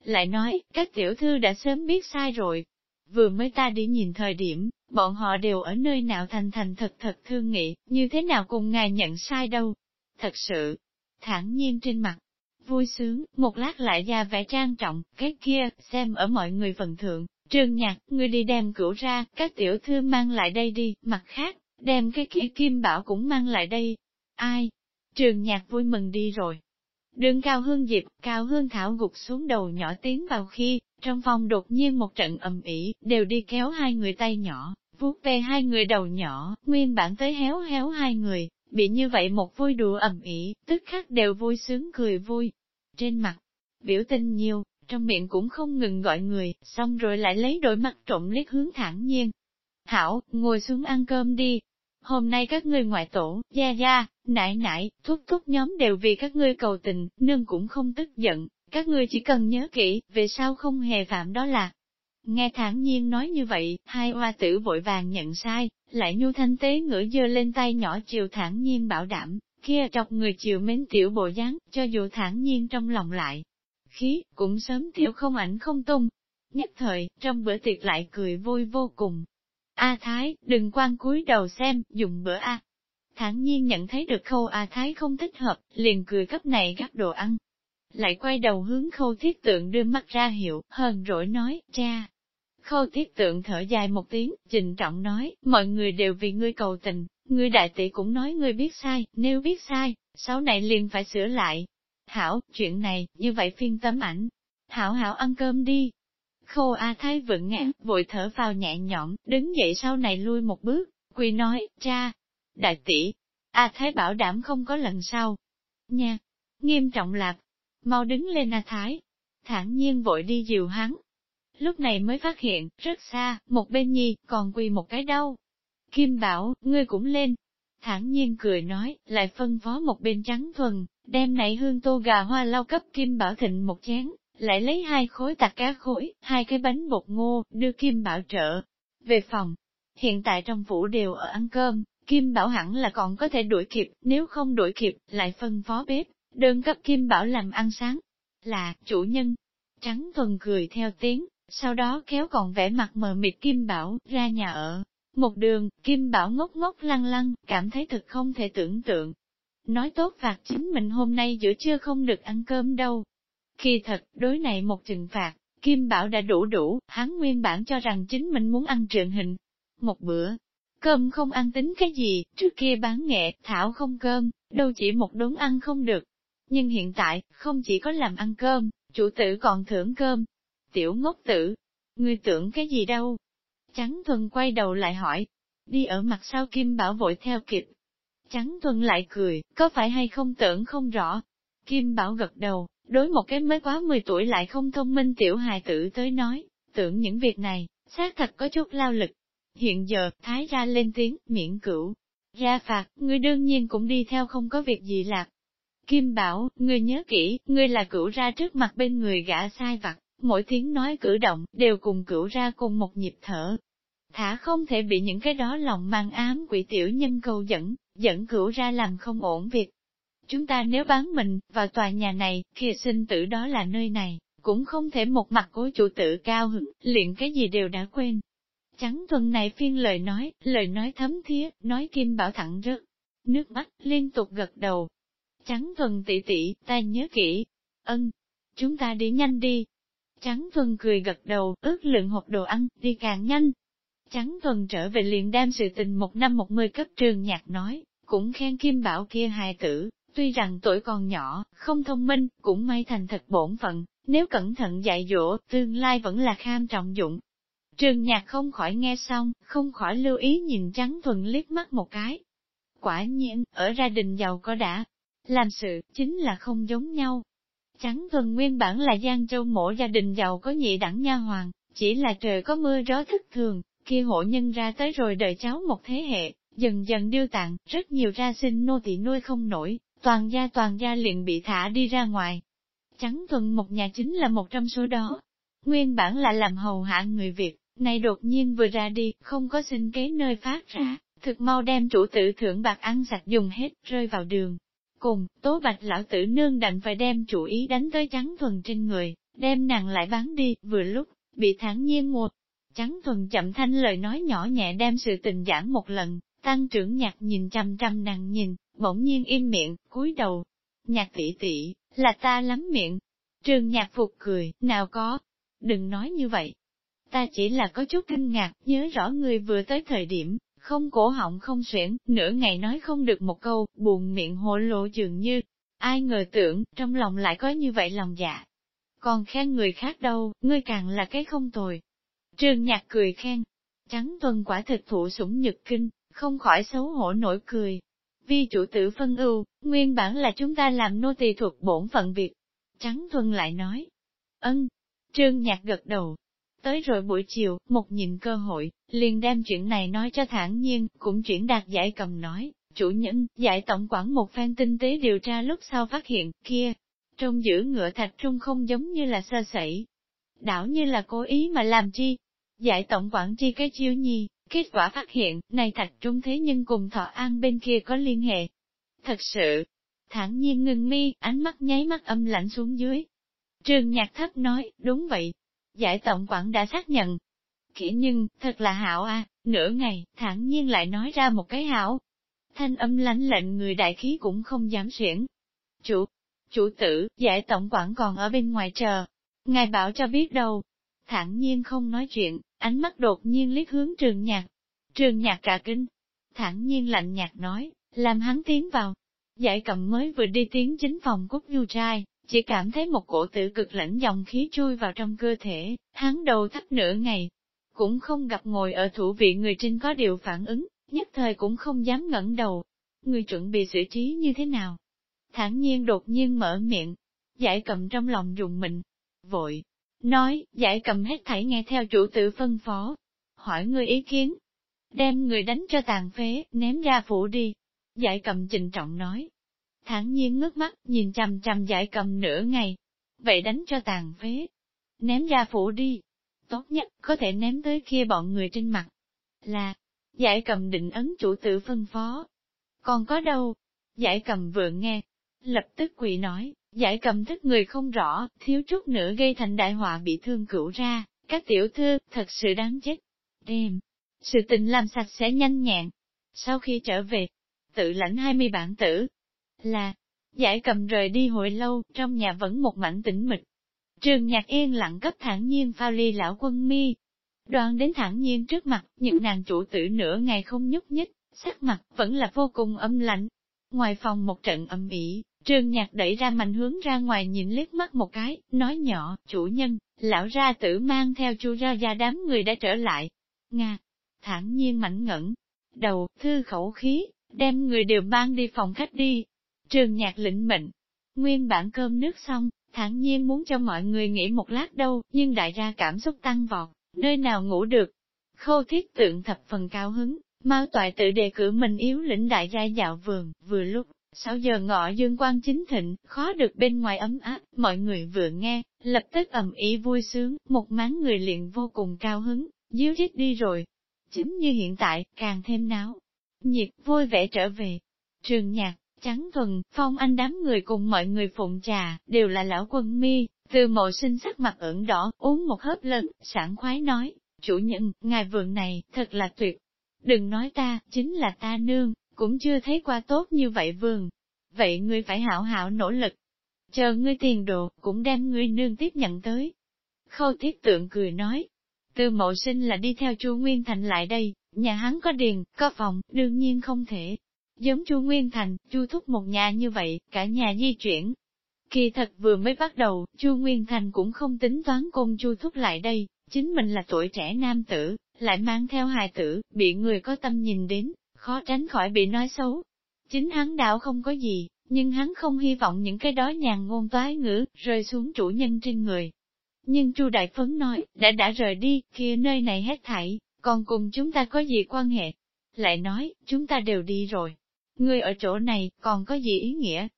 Lại nói, các tiểu thư đã sớm biết sai rồi. Vừa mới ta đi nhìn thời điểm, bọn họ đều ở nơi nào thành thành thật thật thương nghị, như thế nào cùng ngài nhận sai đâu. Thật sự, thản nhiên trên mặt. Vui sướng, một lát lại ra vẻ trang trọng, cái kia, xem ở mọi người phần thượng, trương nhạc, ngươi đi đem cửu ra, các tiểu thư mang lại đây đi, mặt khác, đem cái kia kim bảo cũng mang lại đây. Ai? Trường nhạc vui mừng đi rồi. Đường cao hương diệp, cao hương thảo gục xuống đầu nhỏ tiến vào khi, trong phòng đột nhiên một trận ầm ĩ, đều đi kéo hai người tay nhỏ, vuốt về hai người đầu nhỏ, nguyên bản tới héo héo hai người, bị như vậy một vui đùa ầm ĩ, tức khắc đều vui sướng cười vui. Trên mặt, biểu tình nhiều, trong miệng cũng không ngừng gọi người, xong rồi lại lấy đôi mắt trộm liếc hướng thẳng nhiên. Hảo, ngồi xuống ăn cơm đi. Hôm nay các ngươi ngoại tổ, gia gia, nại nại, thúc thúc nhóm đều vì các ngươi cầu tình, nương cũng không tức giận, các ngươi chỉ cần nhớ kỹ, về sau không hề phạm đó là. Nghe thản nhiên nói như vậy, hai hoa tử vội vàng nhận sai, lại nhu thanh tế ngửa dơ lên tay nhỏ chiều thản nhiên bảo đảm, kia chọc người chiều mến tiểu bộ dáng, cho dù thản nhiên trong lòng lại. Khí, cũng sớm thiểu không ảnh không tung. Nhất thời, trong bữa tiệc lại cười vui vô cùng. A Thái, đừng quan cúi đầu xem, dùng bữa A. Thản nhiên nhận thấy được khâu A Thái không thích hợp, liền cười cấp này gắp đồ ăn. Lại quay đầu hướng khâu thiết tượng đưa mắt ra hiệu, hờn rỗi nói, cha, Khâu thiết tượng thở dài một tiếng, trình trọng nói, mọi người đều vì ngươi cầu tình, ngươi đại tỷ cũng nói ngươi biết sai, nếu biết sai, sau này liền phải sửa lại. Hảo, chuyện này, như vậy phiên tấm ảnh. Hảo hảo ăn cơm đi. Khô A Thái vững ngạn, vội thở vào nhẹ nhõm, đứng dậy sau này lui một bước, quỳ nói, cha, đại tỷ, A Thái bảo đảm không có lần sau. Nha, nghiêm trọng lạc, mau đứng lên A Thái, thản nhiên vội đi dìu hắn. Lúc này mới phát hiện, rất xa, một bên nhi, còn quỳ một cái đâu. Kim bảo, ngươi cũng lên. Thản nhiên cười nói, lại phân phó một bên trắng thuần, đem nảy hương tô gà hoa lau cấp Kim bảo thịnh một chén, lại lấy hai khối tạc cá khối, hai cái bánh bột ngô, đưa Kim bảo trợ. Về phòng, hiện tại trong phủ đều ở ăn cơm, Kim Bảo hẳn là còn có thể đuổi kịp, nếu không đuổi kịp, lại phân phó bếp, đơn cấp Kim Bảo làm ăn sáng. Là, chủ nhân. Trắng thuần cười theo tiếng, sau đó kéo còn vẻ mặt mờ mịt Kim Bảo, ra nhà ở. Một đường, Kim Bảo ngốc ngốc lăng lăng, cảm thấy thật không thể tưởng tượng. Nói tốt phạt chính mình hôm nay giữa trưa không được ăn cơm đâu. Khi thật, đối này một trừng phạt, Kim Bảo đã đủ đủ, hắn nguyên bản cho rằng chính mình muốn ăn trượng hình. Một bữa, Cơm không ăn tính cái gì, trước kia bán nghệ, thảo không cơm, đâu chỉ một đốn ăn không được. Nhưng hiện tại, không chỉ có làm ăn cơm, chủ tử còn thưởng cơm. Tiểu ngốc tử, ngươi tưởng cái gì đâu? Trắng thuần quay đầu lại hỏi, đi ở mặt sau Kim Bảo vội theo kịp. Trắng thuần lại cười, có phải hay không tưởng không rõ. Kim Bảo gật đầu, đối một cái mới quá 10 tuổi lại không thông minh tiểu hài tử tới nói, tưởng những việc này, xác thật có chút lao lực. Hiện giờ, Thái ra lên tiếng, miễn cửu. Ra phạt, ngươi đương nhiên cũng đi theo không có việc gì lạc. Kim bảo, ngươi nhớ kỹ, ngươi là cửu ra trước mặt bên người gã sai vặt, mỗi tiếng nói cử động, đều cùng cửu ra cùng một nhịp thở. Thả không thể bị những cái đó lòng mang ám quỷ tiểu nhân câu dẫn, dẫn cửu ra làm không ổn việc. Chúng ta nếu bán mình, vào tòa nhà này, kia sinh tử đó là nơi này, cũng không thể một mặt cố chủ tử cao hứng, liền cái gì đều đã quên. Trắng thuần này phiên lời nói, lời nói thấm thía, nói kim bảo thẳng rớt. Nước mắt liên tục gật đầu. Trắng thuần tỷ tỷ, ta nhớ kỹ. Ân, chúng ta đi nhanh đi. Trắng thuần cười gật đầu, ước lượng hộp đồ ăn, đi càng nhanh. Trắng thuần trở về liền đem sự tình một năm một mươi cấp trường nhạc nói, cũng khen kim bảo kia hài tử, tuy rằng tuổi còn nhỏ, không thông minh, cũng may thành thật bổn phận, nếu cẩn thận dạy dỗ, tương lai vẫn là kham trọng dụng, Trường nhạc không khỏi nghe xong, không khỏi lưu ý nhìn trắng thuần liếc mắt một cái. Quả nhiên, ở gia đình giàu có đã, làm sự, chính là không giống nhau. Trắng thuần nguyên bản là Giang Châu mổ gia đình giàu có nhị đẳng nha hoàng, chỉ là trời có mưa gió thức thường, kia hộ nhân ra tới rồi đời cháu một thế hệ, dần dần điêu tặng, rất nhiều ra sinh nô tỳ nuôi không nổi, toàn gia toàn gia liền bị thả đi ra ngoài. Trắng thuần một nhà chính là một trong số đó. Nguyên bản là làm hầu hạ người Việt, này đột nhiên vừa ra đi, không có sinh kế nơi phát ra, thực mau đem chủ tử thưởng bạc ăn sạch dùng hết, rơi vào đường. Cùng, tố bạch lão tử nương đành phải đem chủ ý đánh tới trắng thuần trên người, đem nàng lại bán đi, vừa lúc, bị thản nhiên một. Trắng thuần chậm thanh lời nói nhỏ nhẹ đem sự tình giảng một lần, tăng trưởng nhạc nhìn chăm chăm nàng nhìn, bỗng nhiên im miệng, cúi đầu. Nhạc tỷ tỷ, là ta lắm miệng. Trường nhạc phục cười, nào có. Đừng nói như vậy, Ta chỉ là có chút kinh ngạc, nhớ rõ người vừa tới thời điểm, không cổ họng không xuyển, nửa ngày nói không được một câu, buồn miệng hổ lộ dường như, ai ngờ tưởng, trong lòng lại có như vậy lòng dạ. Còn khen người khác đâu, ngươi càng là cái không tồi. trương nhạc cười khen, trắng tuần quả thực thụ sủng nhật kinh, không khỏi xấu hổ nổi cười. Vì chủ tử phân ưu, nguyên bản là chúng ta làm nô tỳ thuộc bổn phận việc. Trắng thuần lại nói, ân, trương nhạc gật đầu, Tới rồi buổi chiều, một nhìn cơ hội, liền đem chuyện này nói cho thản nhiên, cũng chuyển đạt giải cầm nói, chủ nhân, giải tổng quản một phen tinh tế điều tra lúc sau phát hiện, kia, trong giữ ngựa thạch trung không giống như là sơ sẩy, đảo như là cố ý mà làm chi. Giải tổng quản chi cái chiêu nhi, kết quả phát hiện, này thạch trung thế nhưng cùng thọ an bên kia có liên hệ. Thật sự, thản nhiên ngừng mi, ánh mắt nháy mắt âm lạnh xuống dưới. Trường nhạc thấp nói, đúng vậy, giải tổng quản đã xác nhận. Kỹ nhưng, thật là hảo a nửa ngày, thản nhiên lại nói ra một cái hảo. Thanh âm lãnh lệnh người đại khí cũng không dám xuyển. Chủ, chủ tử, giải tổng quản còn ở bên ngoài chờ. Ngài bảo cho biết đâu. Thản nhiên không nói chuyện, ánh mắt đột nhiên liếc hướng trường nhạc. Trường nhạc cả kinh. Thản nhiên lạnh nhạt nói, làm hắn tiến vào. Giải cầm mới vừa đi tiến chính phòng cúc du trai, chỉ cảm thấy một cổ tử cực lãnh dòng khí chui vào trong cơ thể, hắn đầu thắt nửa ngày, cũng không gặp ngồi ở thủ vị người trên có điều phản ứng, nhất thời cũng không dám ngẩng đầu. Người chuẩn bị xử trí như thế nào? Thản nhiên đột nhiên mở miệng, giải cầm trong lòng dùng mình, vội, nói, giải cầm hết thảy nghe theo chủ tử phân phó, hỏi người ý kiến, đem người đánh cho tàn phế, ném ra phủ đi. Giải cầm trình trọng nói, thản nhiên ngước mắt, nhìn chằm chằm giải cầm nửa ngày. Vậy đánh cho tàn phế, ném ra phủ đi. Tốt nhất, có thể ném tới kia bọn người trên mặt. Là, giải cầm định ấn chủ tử phân phó. Còn có đâu? Giải cầm vừa nghe, lập tức quỷ nói, giải cầm thức người không rõ, thiếu chút nữa gây thành đại họa bị thương cửu ra, các tiểu thư, thật sự đáng chết. Đêm, sự tình làm sạch sẽ nhanh nhẹn. Sau khi trở về, tự lãnh 20 bản tử, là, giải cầm rời đi hồi lâu, trong nhà vẫn một mảnh tĩnh mịch. Trường nhạc yên lặng cấp thản nhiên phao ly lão quân mi. Đoàn đến thản nhiên trước mặt, những nàng chủ tử nửa ngày không nhúc nhích, sắc mặt vẫn là vô cùng âm lạnh. Ngoài phòng một trận âm ỉ, trường nhạc đẩy ra mạnh hướng ra ngoài nhìn liếc mắt một cái, nói nhỏ, chủ nhân, lão ra tử mang theo chu ra gia đám người đã trở lại. Nga, thản nhiên mảnh ngẩn, đầu, thư khẩu khí, đem người đều mang đi phòng khách đi, Trường nhạc lĩnh mệnh, nguyên bản cơm nước xong, thản nhiên muốn cho mọi người nghỉ một lát đâu, nhưng đại gia cảm xúc tăng vọt, nơi nào ngủ được. Khâu thiết tượng thập phần cao hứng, mau toại tự đề cử mình yếu lĩnh đại gia dạo vườn, vừa lúc, 6 giờ ngọ dương quan chính thịnh, khó được bên ngoài ấm áp, mọi người vừa nghe, lập tức ầm ý vui sướng, một máng người liền vô cùng cao hứng, díu rít đi rồi. Chính như hiện tại, càng thêm náo, nhiệt vui vẻ trở về. Trường nhạc, Trắng thuần, phong anh đám người cùng mọi người phụng trà, đều là lão quân mi, từ mộ sinh sắc mặt ửng đỏ, uống một hớp lớn, sảng khoái nói, chủ nhân, ngài vườn này, thật là tuyệt. Đừng nói ta, chính là ta nương, cũng chưa thấy qua tốt như vậy vườn. Vậy ngươi phải hảo hảo nỗ lực. Chờ ngươi tiền đồ, cũng đem ngươi nương tiếp nhận tới. Khâu thiết tượng cười nói, từ mộ sinh là đi theo chu Nguyên Thành lại đây, nhà hắn có điền, có phòng, đương nhiên không thể, Giống Chu Nguyên Thành, Chu thúc một nhà như vậy, cả nhà di chuyển. Kỳ thật vừa mới bắt đầu, Chu Nguyên Thành cũng không tính toán cùng Chu thúc lại đây, chính mình là tuổi trẻ nam tử, lại mang theo hài tử, bị người có tâm nhìn đến, khó tránh khỏi bị nói xấu. Chính hắn đạo không có gì, nhưng hắn không hy vọng những cái đó nhàn ngôn toái ngữ, rơi xuống chủ nhân trên người. Nhưng Chu Đại Phấn nói, đã đã rời đi, kia nơi này hết thảy, còn cùng chúng ta có gì quan hệ? Lại nói, chúng ta đều đi rồi, Ngươi ở chỗ này, còn có gì ý nghĩa?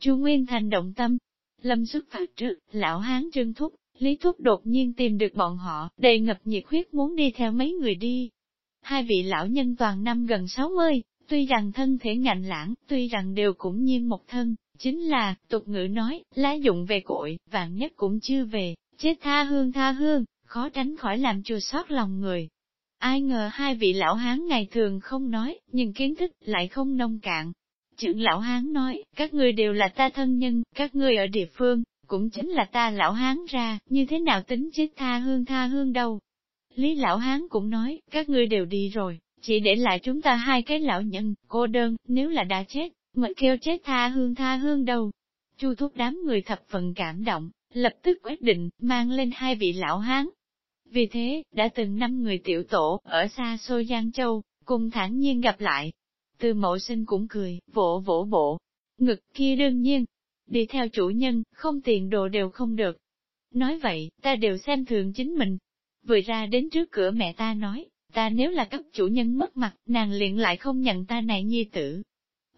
Chu Nguyên Thành động tâm. Lâm xuất phát trước, lão hán trương thúc, Lý Thúc đột nhiên tìm được bọn họ, đầy ngập nhiệt huyết muốn đi theo mấy người đi. Hai vị lão nhân toàn năm gần 60, tuy rằng thân thể ngạnh lãng, tuy rằng đều cũng nhiên một thân, chính là, tục ngữ nói, lá dụng về cội, vạn nhất cũng chưa về, chết tha hương tha hương, khó tránh khỏi làm chua sót lòng người. Ai ngờ hai vị lão hán ngày thường không nói, nhưng kiến thức lại không nông cạn. Trưởng lão hán nói, các ngươi đều là ta thân nhân, các ngươi ở địa phương, cũng chính là ta lão hán ra, như thế nào tính chết tha hương tha hương đâu. Lý lão hán cũng nói, các ngươi đều đi rồi, chỉ để lại chúng ta hai cái lão nhân, cô đơn, nếu là đã chết, mà kêu chết tha hương tha hương đâu. Chu thúc đám người thập phần cảm động, lập tức quyết định, mang lên hai vị lão hán, vì thế, đã từng năm người tiểu tổ, ở xa xôi Giang Châu, cùng thản nhiên gặp lại. Từ mẫu sinh cũng cười, vỗ vỗ bộ, ngực kia đương nhiên, đi theo chủ nhân, không tiền đồ đều không được. Nói vậy, ta đều xem thường chính mình. Vừa ra đến trước cửa mẹ ta nói, ta nếu là cấp chủ nhân mất mặt, nàng liền lại không nhận ta này nhi tử.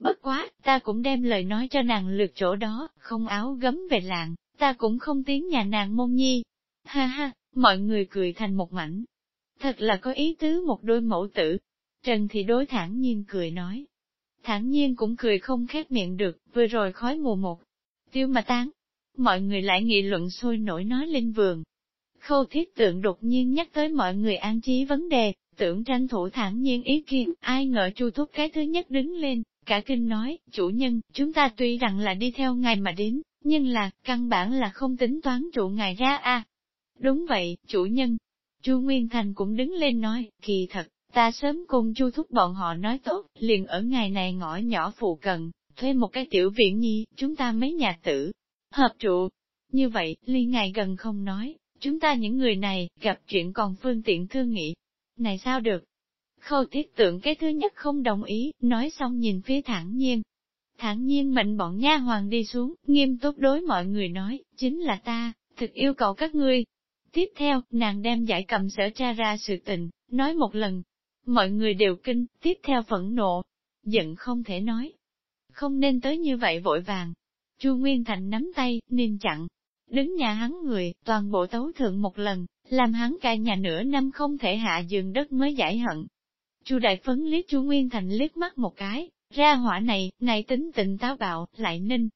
Bất quá, ta cũng đem lời nói cho nàng lượt chỗ đó, không áo gấm về làng, ta cũng không tiếng nhà nàng môn nhi. Ha ha, mọi người cười thành một mảnh. Thật là có ý tứ một đôi mẫu tử. Trần thì đối thản nhiên cười nói. Thản nhiên cũng cười không khép miệng được, vừa rồi khói mù một. Tiêu mà tán. Mọi người lại nghị luận sôi nổi nói lên vườn. Khâu thiết tượng đột nhiên nhắc tới mọi người an trí vấn đề, tưởng tranh thủ thản nhiên ý kiến, ai ngờ chu thúc cái thứ nhất đứng lên, cả kinh nói, chủ nhân, chúng ta tuy rằng là đi theo ngài mà đến, nhưng là, căn bản là không tính toán trụ ngài ra a Đúng vậy, chủ nhân. Chu Nguyên Thành cũng đứng lên nói, kỳ thật, ta sớm cùng Chu thúc bọn họ nói tốt, liền ở ngày này ngõ nhỏ phụ cận, thuê một cái tiểu viện nhi, chúng ta mấy nhà tử, hợp trụ. Như vậy, ly ngài gần không nói, chúng ta những người này, gặp chuyện còn phương tiện thương nghị. Này sao được? Khâu thiết tượng cái thứ nhất không đồng ý, nói xong nhìn phía thẳng nhiên. Thẳng nhiên mệnh bọn nha hoàng đi xuống, nghiêm túc đối mọi người nói, chính là ta, thực yêu cầu các ngươi. Tiếp theo, nàng đem giải cầm sở tra ra sự tình, nói một lần. Mọi người đều kinh, tiếp theo phẫn nộ. Giận không thể nói. Không nên tới như vậy vội vàng. Chu Nguyên Thành nắm tay, nên chặn. Đứng nhà hắn người, toàn bộ tấu thượng một lần, làm hắn cả nhà nửa năm không thể hạ giường đất mới giải hận. Chu Đại Phấn liếc Chu Nguyên Thành liếc mắt một cái, ra hỏa này, này tính tình táo bạo, lại ninh.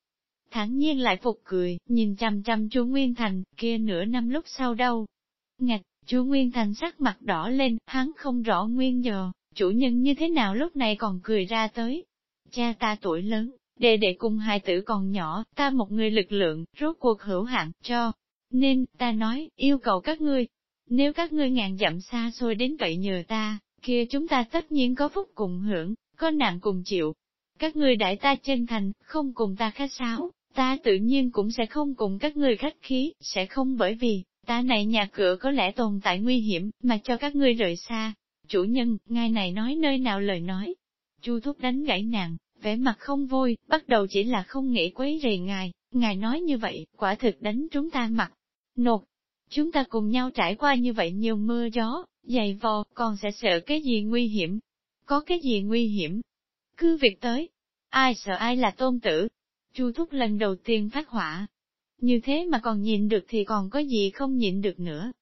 Thẳng nhiên lại phục cười, nhìn chằm chằm chú Nguyên Thành, kia nửa năm lúc sau đâu. Ngạch, chú Nguyên Thành sắc mặt đỏ lên, hắn không rõ nguyên giờ, chủ nhân như thế nào lúc này còn cười ra tới. Cha ta tuổi lớn, đệ đệ cùng hai tử còn nhỏ, ta một người lực lượng, rốt cuộc hữu hạn, cho. Nên, ta nói, yêu cầu các ngươi, nếu các ngươi ngàn dặm xa xôi đến vậy nhờ ta, kia chúng ta tất nhiên có phúc cùng hưởng, có nạn cùng chịu. Các ngươi đại ta chân thành, không cùng ta khách sáo, ta tự nhiên cũng sẽ không cùng các người khách khí, sẽ không bởi vì, ta này nhà cửa có lẽ tồn tại nguy hiểm, mà cho các ngươi rời xa. Chủ nhân, ngài này nói nơi nào lời nói. Chu thúc đánh gãy nàng, vẻ mặt không vui, bắt đầu chỉ là không nghĩ quấy rầy ngài, ngài nói như vậy, quả thực đánh chúng ta mặt. Nột, chúng ta cùng nhau trải qua như vậy nhiều mưa gió, dày vò, còn sẽ sợ cái gì nguy hiểm? Có cái gì nguy hiểm? Cứ việc tới, ai sợ ai là tôn tử? Chu thúc lần đầu tiên phát hỏa. Như thế mà còn nhìn được thì còn có gì không nhịn được nữa.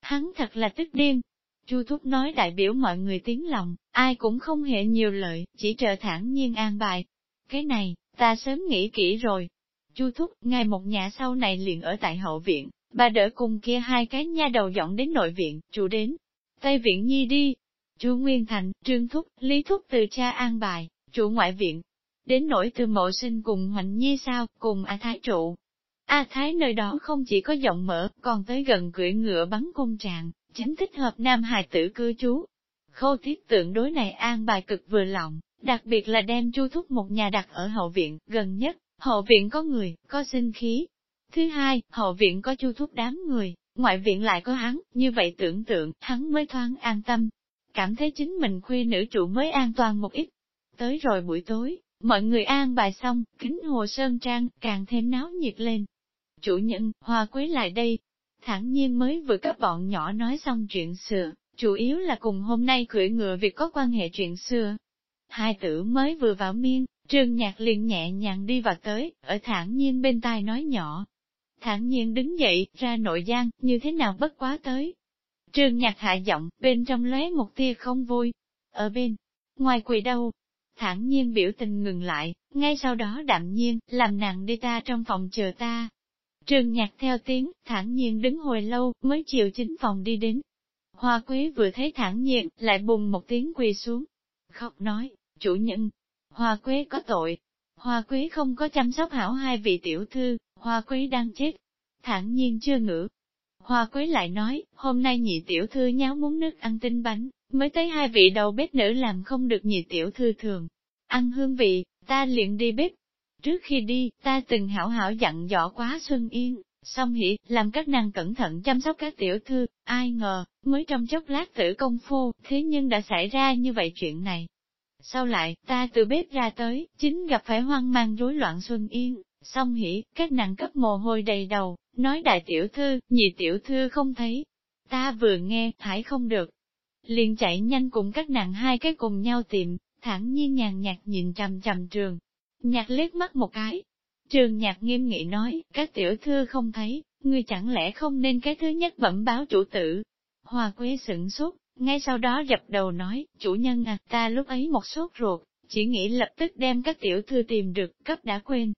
Hắn thật là tức điên. Chu thúc nói đại biểu mọi người tiếng lòng, ai cũng không hề nhiều lợi, chỉ trợ thẳng nhiên an bài. Cái này, ta sớm nghĩ kỹ rồi. Chu thúc, ngày một nhà sau này liền ở tại hậu viện, bà đỡ cùng kia hai cái nha đầu dọn đến nội viện, chủ đến. Tây viện nhi đi. Chu Nguyên Thành, Trương Thúc, Lý Thúc từ cha an bài, chủ ngoại viện. Đến nỗi từ mộ sinh cùng Hoành Nhi sao, cùng A Thái trụ. A Thái nơi đó không chỉ có giọng mở, còn tới gần cưỡi ngựa bắn cung tràng, chính thích hợp nam hài tử cư trú. Khâu thiết tượng đối này an bài cực vừa lòng, đặc biệt là đem chu thúc một nhà đặt ở hậu viện, gần nhất, hậu viện có người, có sinh khí. Thứ hai, hậu viện có chu thúc đám người, ngoại viện lại có hắn, như vậy tưởng tượng, hắn mới thoáng an tâm. Cảm thấy chính mình khuya nữ trụ mới an toàn một ít. Tới rồi buổi tối, mọi người an bài xong, kính hồ sơn trang, càng thêm náo nhiệt lên. Chủ nhân, hoa quế lại đây. Thẳng nhiên mới vừa các bọn nhỏ nói xong chuyện xưa, chủ yếu là cùng hôm nay cưỡi ngựa việc có quan hệ chuyện xưa. Hai tử mới vừa vào miên, trương nhạc liền nhẹ nhàng đi vào tới, ở thẳng nhiên bên tai nói nhỏ, thản nhiên đứng dậy, ra nội gian, như thế nào bất quá tới. Trường nhạc hạ giọng, bên trong lóe một tia không vui. Ở bên, ngoài quỳ đâu, thản nhiên biểu tình ngừng lại, ngay sau đó đạm nhiên, làm nàng đi ta trong phòng chờ ta. Trường nhạc theo tiếng, thản nhiên đứng hồi lâu, mới chiều chính phòng đi đến. Hoa quý vừa thấy thản nhiên, lại bùng một tiếng quỳ xuống. Khóc nói, chủ nhân, hoa quý có tội. Hoa quý không có chăm sóc hảo hai vị tiểu thư, Hoa quý đang chết. thản nhiên chưa ngữ. Hoa quý lại nói, hôm nay nhị tiểu thư nháo muốn nước ăn tinh bánh, mới thấy hai vị đầu bếp nữ làm không được nhị tiểu thư thường. Ăn hương vị, ta liền đi bếp. Trước khi đi, ta từng hảo hảo dặn dò quá Xuân Yên, xong hỉ, làm các nàng cẩn thận chăm sóc các tiểu thư, ai ngờ, mới trong chốc lát tử công phu, thế nhưng đã xảy ra như vậy chuyện này. Sau lại, ta từ bếp ra tới, chính gặp phải hoang mang rối loạn Xuân Yên, Song hỉ, các nàng cấp mồ hôi đầy đầu, nói đại tiểu thư, nhị tiểu thư không thấy. Ta vừa nghe, thải không được. Liền chạy nhanh cùng các nàng hai cái cùng nhau tìm, thẳng nhiên nhàn nhạt nhìn trầm trầm trường. Nhạc liếc mắt một cái. Trường nhạc nghiêm nghị nói, các tiểu thư không thấy, ngươi chẳng lẽ không nên cái thứ nhất bẩm báo chủ tử. Hoa quế sửng sốt, ngay sau đó dập đầu nói, chủ nhân à, ta lúc ấy một sốt ruột, chỉ nghĩ lập tức đem các tiểu thư tìm được, cấp đã quên,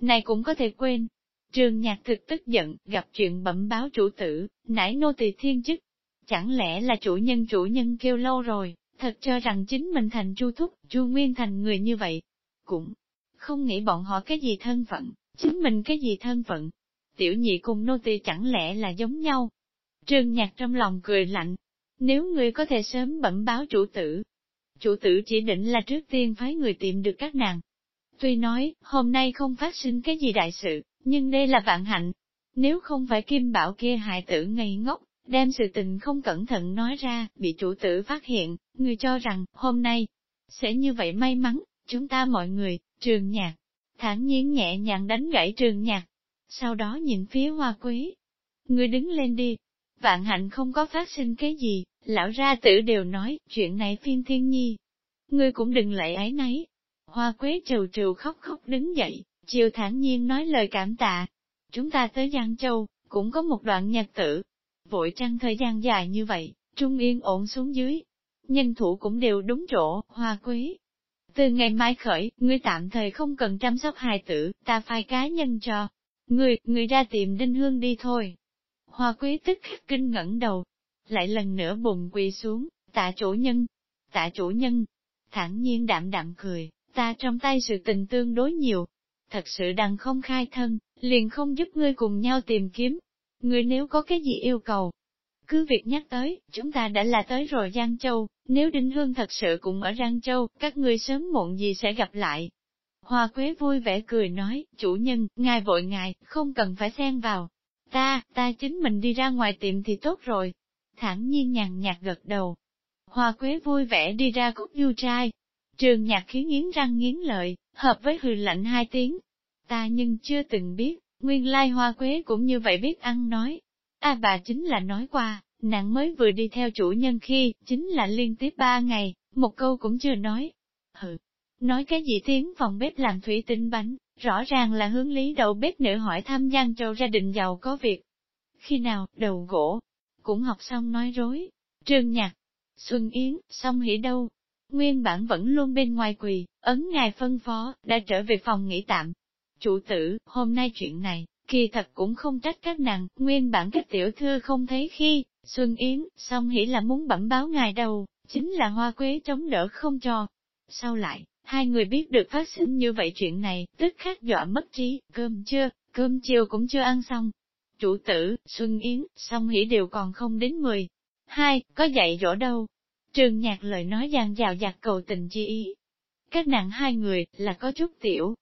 này cũng có thể quên. Trường nhạc thực tức giận, gặp chuyện bẩm báo chủ tử, nãy nô tỳ thiên chức. Chẳng lẽ là chủ nhân chủ nhân kêu lâu rồi, thật cho rằng chính mình thành chu thúc, chu nguyên thành người như vậy. Cũng không nghĩ bọn họ cái gì thân phận, chính mình cái gì thân phận. Tiểu nhị cùng nô tỳ chẳng lẽ là giống nhau. trương nhạc trong lòng cười lạnh. Nếu người có thể sớm bẩm báo chủ tử, chủ tử chỉ định là trước tiên phái người tìm được các nàng, Tuy nói, hôm nay không phát sinh cái gì đại sự, Nhưng đây là vạn hạnh. Nếu không phải Kim Bảo kia hại tử ngây ngốc, đem sự tình không cẩn thận nói ra, bị chủ tử phát hiện, người cho rằng, hôm nay, sẽ như vậy may mắn, chúng ta mọi người, trường nhạc, thản nhiên nhẹ nhàng đánh gãy trường nhạc, sau đó nhìn phía hoa quý. Người đứng lên đi, vạn hạnh không có phát sinh cái gì, lão ra tử đều nói, chuyện này phiên thiên nhi. Ngươi cũng đừng lại ấy nấy. Hoa quế trừ trừ khóc khóc đứng dậy, chiều thản nhiên nói lời cảm tạ. Chúng ta tới Giang Châu, cũng có một đoạn nhạc tử. Vội trăng thời gian dài như vậy, trung yên ổn xuống dưới. Nhân thủ cũng đều đúng chỗ, hoa Quý Từ ngày mai khởi, ngươi tạm thời không cần chăm sóc hài tử, ta phai cá nhân cho. Ngươi, ngươi ra tìm đinh hương đi thôi. Hoa quý tức khắc kinh ngẩn đầu, lại lần nữa bùng quỳ xuống, tạ chủ nhân, tạ chủ nhân, thẳng nhiên đạm đạm cười, ta trong tay sự tình tương đối nhiều, thật sự đằng không khai thân, liền không giúp ngươi cùng nhau tìm kiếm người nếu có cái gì yêu cầu, cứ việc nhắc tới, chúng ta đã là tới rồi Giang Châu, nếu Đinh Hương thật sự cũng ở Giang Châu, các ngươi sớm muộn gì sẽ gặp lại. Hoa Quế vui vẻ cười nói, chủ nhân, ngài vội ngài, không cần phải xen vào. Ta, ta chính mình đi ra ngoài tiệm thì tốt rồi. Thẳng nhiên nhàn nhạt gật đầu. Hoa Quế vui vẻ đi ra cúc du trai. Trường nhạc khí nghiến răng nghiến lợi, hợp với hừ lạnh hai tiếng. Ta nhưng chưa từng biết, nguyên lai hoa quế cũng như vậy biết ăn nói, A bà chính là nói qua, nàng mới vừa đi theo chủ nhân khi, chính là liên tiếp ba ngày, một câu cũng chưa nói. Hừ, nói cái gì tiếng phòng bếp làm thủy tinh bánh, rõ ràng là hướng lý đầu bếp nữ hỏi thăm Giang Châu gia đình giàu có việc. Khi nào, đầu gỗ, cũng học xong nói rối. Trương Nhạc, Xuân Yến, xong hỉ đâu? Nguyên bản vẫn luôn bên ngoài quỳ, ấn ngài phân phó, đã trở về phòng nghỉ tạm. Chủ tử, hôm nay chuyện này, Kỳ thật cũng không trách các nàng, nguyên bản các tiểu thư không thấy khi, Xuân Yến, song hỉ là muốn bẩm báo ngài đầu, chính là hoa quế chống đỡ không cho. Sau lại, hai người biết được phát sinh như vậy chuyện này, tức khắc dọa mất trí, cơm chưa, cơm chiều cũng chưa ăn xong. Chủ tử, Xuân Yến, song hỉ đều còn không đến mười. Hai, có dạy dỗ đâu? Trường nhạc lời nói giang dào dạt cầu tình chi ý. Các nàng hai người, là có chút tiểu,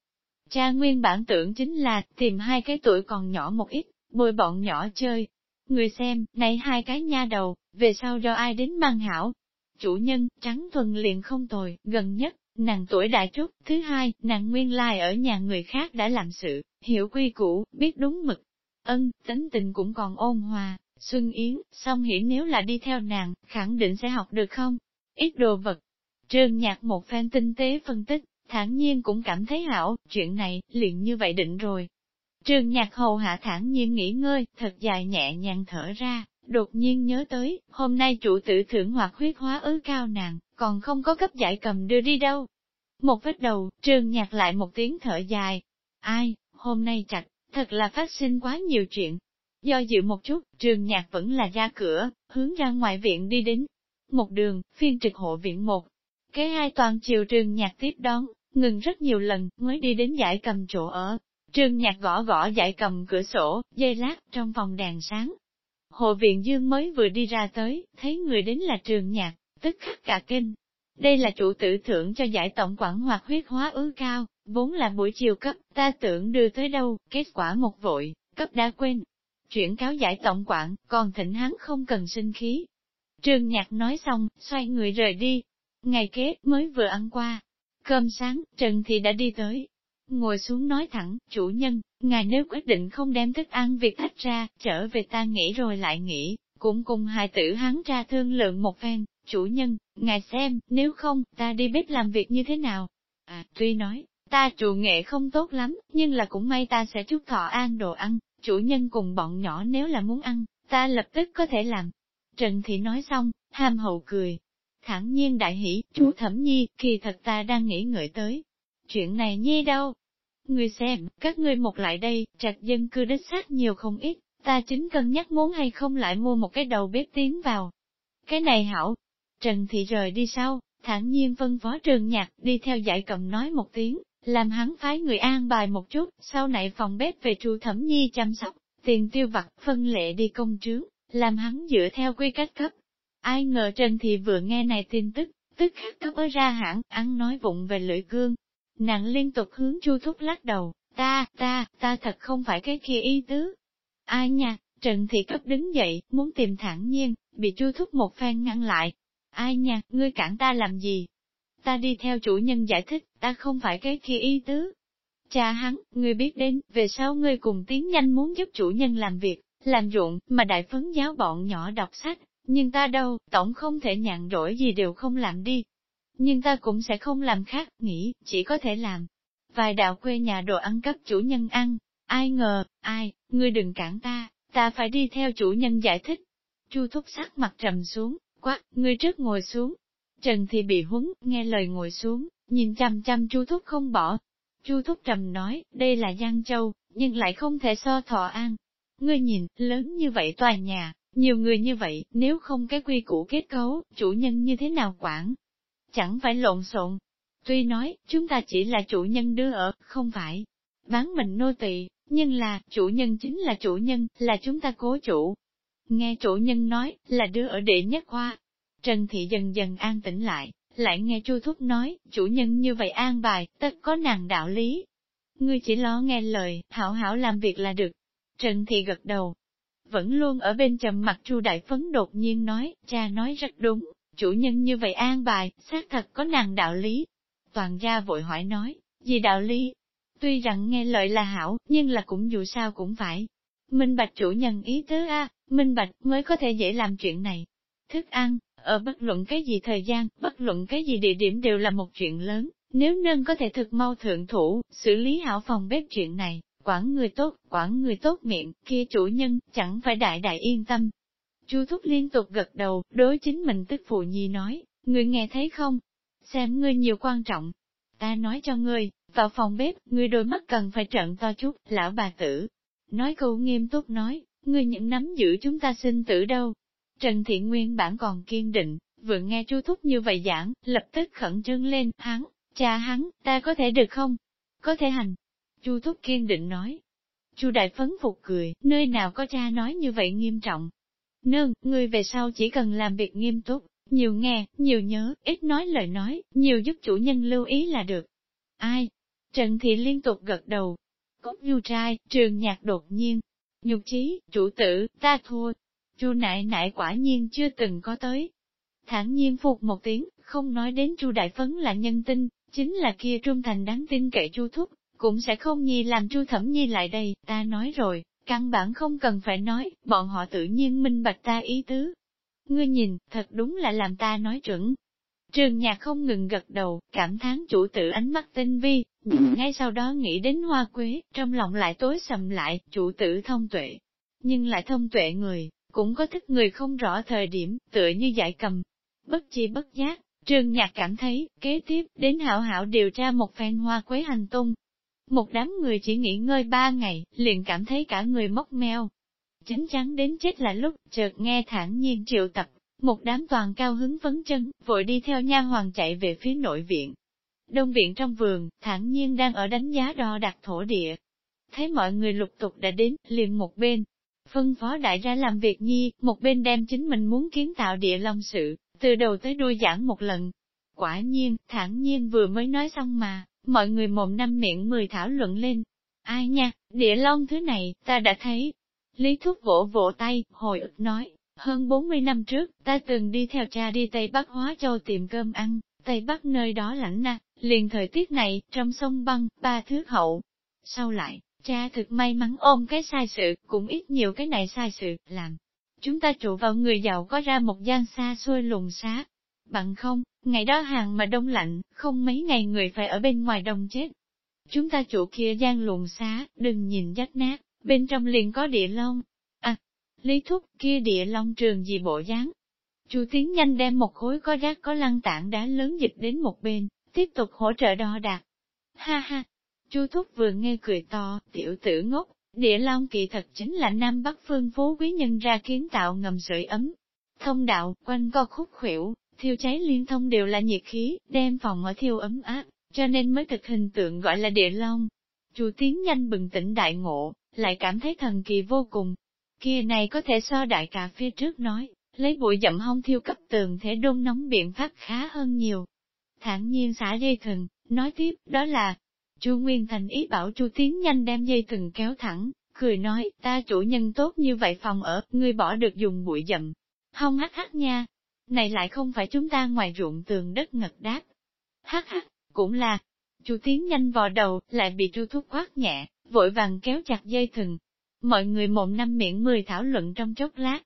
Cha nguyên bản tưởng chính là tìm hai cái tuổi còn nhỏ một ít, bồi bọn nhỏ chơi. Người xem, này hai cái nha đầu, về sau do ai đến mang hảo. Chủ nhân, trắng thuần liền không tồi, gần nhất, nàng tuổi đại trúc, thứ hai, nàng nguyên lai ở nhà người khác đã làm sự, hiểu quy củ, biết đúng mực. Ân, tính tình cũng còn ôn hòa, Xuân Yến, song hiển nếu là đi theo nàng, khẳng định sẽ học được không? Ít đồ vật. Trương nhạc một phen tinh tế phân tích, thản nhiên cũng cảm thấy hảo, chuyện này, liền như vậy định rồi. Trường nhạc hầu hạ thản nhiên nghỉ ngơi, thật dài nhẹ nhàng thở ra, đột nhiên nhớ tới, hôm nay chủ tử thưởng hoạt huyết hóa ứ cao nàng, còn không có cấp giải cầm đưa đi đâu. Một vết đầu, trường nhạc lại một tiếng thở dài. Ai, hôm nay chặt, thật là phát sinh quá nhiều chuyện. Do dự một chút, trường nhạc vẫn là ra cửa, hướng ra ngoài viện đi đến. Một đường, phiên trực hộ viện một. Cái hai toàn chiều trường nhạc tiếp đón, ngừng rất nhiều lần, mới đi đến giải cầm chỗ ở. Trương nhạc gõ gõ giải cầm cửa sổ, dây lát, trong phòng đèn sáng. Hồ viện dương mới vừa đi ra tới, thấy người đến là trường nhạc, tức khắc cả kinh. Đây là chủ tử thưởng cho giải tổng quản hoạt huyết hóa ứ cao, vốn là buổi chiều cấp, ta tưởng đưa tới đâu, kết quả một vội, cấp đã quên. Chuyển cáo giải tổng quản, còn thịnh hắn không cần sinh khí. Trường nhạc nói xong, xoay người rời đi. Ngày kế, mới vừa ăn qua, Cơm sáng, Trần Thị đã đi tới. Ngồi xuống nói thẳng, chủ nhân, ngài nếu quyết định không đem thức ăn việc thách ra, trở về ta nghĩ rồi lại nghĩ, cũng cùng hài tử hắn ra thương lượng một phen, chủ nhân, ngài xem, nếu không, ta đi bếp làm việc như thế nào? À, tuy nói, ta trụ nghệ không tốt lắm, nhưng là cũng may ta sẽ chút thọ an đồ ăn, chủ nhân cùng bọn nhỏ nếu là muốn ăn, ta lập tức có thể làm. Trần Thị nói xong, ham hậu cười, thẳng nhiên đại hỷ, chú thẩm nhi, kỳ thật ta đang nghĩ ngợi tới. Chuyện này nhi đâu? Người xem, các ngươi một lại đây, trạch dân cư đích xác nhiều không ít, ta chính cân nhắc muốn hay không lại mua một cái đầu bếp tiến vào. Cái này hảo, Trần Thị rời đi sau, thản nhiên phân phó trường nhạc đi theo giải cầm nói một tiếng, làm hắn phái người an bài một chút, sau này phòng bếp về chú thẩm nhi chăm sóc, tiền tiêu vặt phân lệ đi công trướng, làm hắn dựa theo quy cách cấp, Ai ngờ Trần Thị vừa nghe này tin tức, tức khắc cấp ở ra hãng, ăn nói vụng về lưỡi cương. Nàng liên tục hướng chu thúc lắc đầu, ta, ta, ta thật không phải cái kia ý tứ. Ai nha, Trần Thị cấp đứng dậy, muốn tìm thẳng nhiên, bị chu thúc một phen ngăn lại. Ai nha, ngươi cản ta làm gì? Ta đi theo chủ nhân giải thích, ta không phải cái kia ý tứ. Cha hắn, ngươi biết đến, về sau ngươi cùng tiến nhanh muốn giúp chủ nhân làm việc, làm ruộng, mà đại phấn giáo bọn nhỏ đọc sách, nhưng ta đâu, tổng không thể nhàn rỗi gì đều không làm đi. Nhưng ta cũng sẽ không làm khác, nghĩ, chỉ có thể làm. Vài đạo quê nhà đồ ăn cấp chủ nhân ăn, ai ngờ, ai, ngươi đừng cản ta, ta phải đi theo chủ nhân giải thích. Chu thúc sắc mặt trầm xuống, quá, ngươi trước ngồi xuống. Trần thì bị huấn, nghe lời ngồi xuống, nhìn chăm chăm chu thúc không bỏ. Chu thúc trầm nói, đây là Giang Châu, nhưng lại không thể so thọ an. Ngươi nhìn, lớn như vậy tòa nhà, nhiều người như vậy, nếu không cái quy củ kết cấu, chủ nhân như thế nào quản? Chẳng phải lộn xộn. Tuy nói, chúng ta chỉ là chủ nhân đưa ở, không phải bán mình nô tỳ, nhưng là, chủ nhân chính là chủ nhân, là chúng ta cố chủ. Nghe chủ nhân nói, là đưa ở đệ nhất khoa. Trần Thị dần dần an tĩnh lại, lại nghe Chu Thúc nói, chủ nhân như vậy an bài, tất có nàng đạo lý. Ngươi chỉ lo nghe lời, hảo hảo làm việc là được. Trần Thị gật đầu, vẫn luôn ở bên trầm mặt Chu Đại Phấn đột nhiên nói, cha nói rất đúng, chủ nhân như vậy an bài, xác thật có nàng đạo lý. Toàn gia vội hỏi nói, gì đạo lý? Tuy rằng nghe lợi là hảo, nhưng là cũng dù sao cũng phải. Minh bạch chủ nhân ý tứ a, minh bạch mới có thể dễ làm chuyện này. Thức ăn, ở bất luận cái gì thời gian, bất luận cái gì địa điểm đều là một chuyện lớn, nếu nên có thể thực mau thượng thủ, xử lý hảo phòng bếp chuyện này, quản người tốt, quản người tốt miệng, kia chủ nhân, chẳng phải đại đại yên tâm. Chu Thúc liên tục gật đầu, đối chính mình tức phụ nhi nói, người nghe thấy không? Xem ngươi nhiều quan trọng. Ta nói cho ngươi, vào phòng bếp, ngươi đôi mắt cần phải trận to chút, lão bà tử. Nói câu nghiêm túc nói, ngươi những nắm giữ chúng ta sinh tử đâu. Trần Thị Nguyên bản còn kiên định, vừa nghe Chu Thúc như vậy giảng, lập tức khẩn trương lên, hắn, cha hắn, ta có thể được không? Có thể hành, Chu Thúc kiên định nói. Chu Đại Phấn phục cười, nơi nào có cha nói như vậy nghiêm trọng. Nương, người về sau chỉ cần làm việc nghiêm túc, nhiều nghe, nhiều nhớ, ít nói lời nói, nhiều giúp chủ nhân lưu ý là được. Ai? Trần Thị liên tục gật đầu. Cốt nhu trai, trường nhạc đột nhiên. Nhục chí, chủ tử, ta thua. Chu nại nại quả nhiên chưa từng có tới. thản nhiên phục một tiếng, không nói đến Chu Đại Phấn là nhân tinh, chính là kia trung thành đáng tin cậy Chu Thúc, cũng sẽ không nhi làm Chu Thẩm Nhi lại đây, ta nói rồi, căn bản không cần phải nói, bọn họ tự nhiên minh bạch ta ý tứ. Ngươi nhìn, thật đúng là làm ta nói chuẩn. Trường nhạc không ngừng gật đầu, cảm thán chủ tử ánh mắt tinh vi, ngay sau đó nghĩ đến hoa quế, trong lòng lại tối sầm lại, chủ tử thông tuệ. Nhưng lại thông tuệ người, cũng có thích người không rõ thời điểm, tựa như giải cầm. Bất chi bất giác, trường nhạc cảm thấy, kế tiếp, đến hảo hảo điều tra một phen hoa quế hành tung, một đám người chỉ nghỉ ngơi ba ngày, liền cảm thấy cả người mốc meo. Chính chắn đến chết là lúc, chợt nghe thản nhiên triệu tập, một đám toàn cao hứng vấn chân, vội đi theo nha hoàng chạy về phía nội viện. Đông viện trong vườn, thản nhiên đang ở đánh giá đo đặt thổ địa. Thấy mọi người lục tục đã đến, liền một bên. Phân phó đại ra làm việc nhi, một bên đem chính mình muốn kiến tạo địa long sự, từ đầu tới đuôi giảng một lần. Quả nhiên, thản nhiên vừa mới nói xong mà, mọi người mồm năm miệng mười thảo luận lên. Ai nha, địa long thứ này, ta đã thấy. Lý Thúc vỗ vỗ tay, hồi ức nói, hơn 40 năm trước, ta từng đi theo cha đi Tây Bắc Hóa Châu tìm cơm ăn, Tây Bắc nơi đó lạnh na, liền thời tiết này, trong sông băng, ba thước hậu. Sau lại, cha thực may mắn ôm cái sai sự, cũng ít nhiều cái này sai sự, làm. Chúng ta trụ vào người giàu có ra một gian xa xôi lùng xá, Bằng không, ngày đó hàng mà đông lạnh, không mấy ngày người phải ở bên ngoài đông chết. Chúng ta chủ kia gian luồn xá, đừng nhìn rách nát, bên trong liền có địa long. À, lý thúc kia địa long trường gì bộ dáng. Chu tiến nhanh đem một khối có rác có lăng tảng đá lớn dịch đến một bên, tiếp tục hỗ trợ đo đạc. Ha ha, Chu thúc vừa nghe cười to, tiểu tử ngốc, địa long kỳ thật chính là Nam Bắc phương phố quý nhân ra kiến tạo ngầm sưởi ấm. Thông đạo, quanh co khúc khuỷu, thiêu cháy liên thông đều là nhiệt khí, đem phòng ở thiêu ấm áp, cho nên mới thực hình tượng gọi là địa long. Chu tiến nhanh bừng tỉnh đại ngộ, lại cảm thấy thần kỳ vô cùng. Kia này có thể so đại cà phía trước nói, lấy bụi dậm hông thiêu cấp tường thể đôn nóng biện pháp khá hơn nhiều. Thản nhiên xả dây thừng, nói tiếp, đó là, Chu Nguyên Thành ý bảo Chu Tiến nhanh đem dây thừng kéo thẳng, cười nói, ta chủ nhân tốt như vậy phòng ở, ngươi bỏ được dùng bụi dậm. Hông hắc hắc nha, này lại không phải chúng ta ngoài ruộng tường đất ngật đáp. Hắc hắc, cũng là, Chu Tiến nhanh vò đầu, lại bị Chu Thúc quát nhẹ, vội vàng kéo chặt dây thừng. Mọi người mộng năm miệng mười thảo luận trong chốc lát.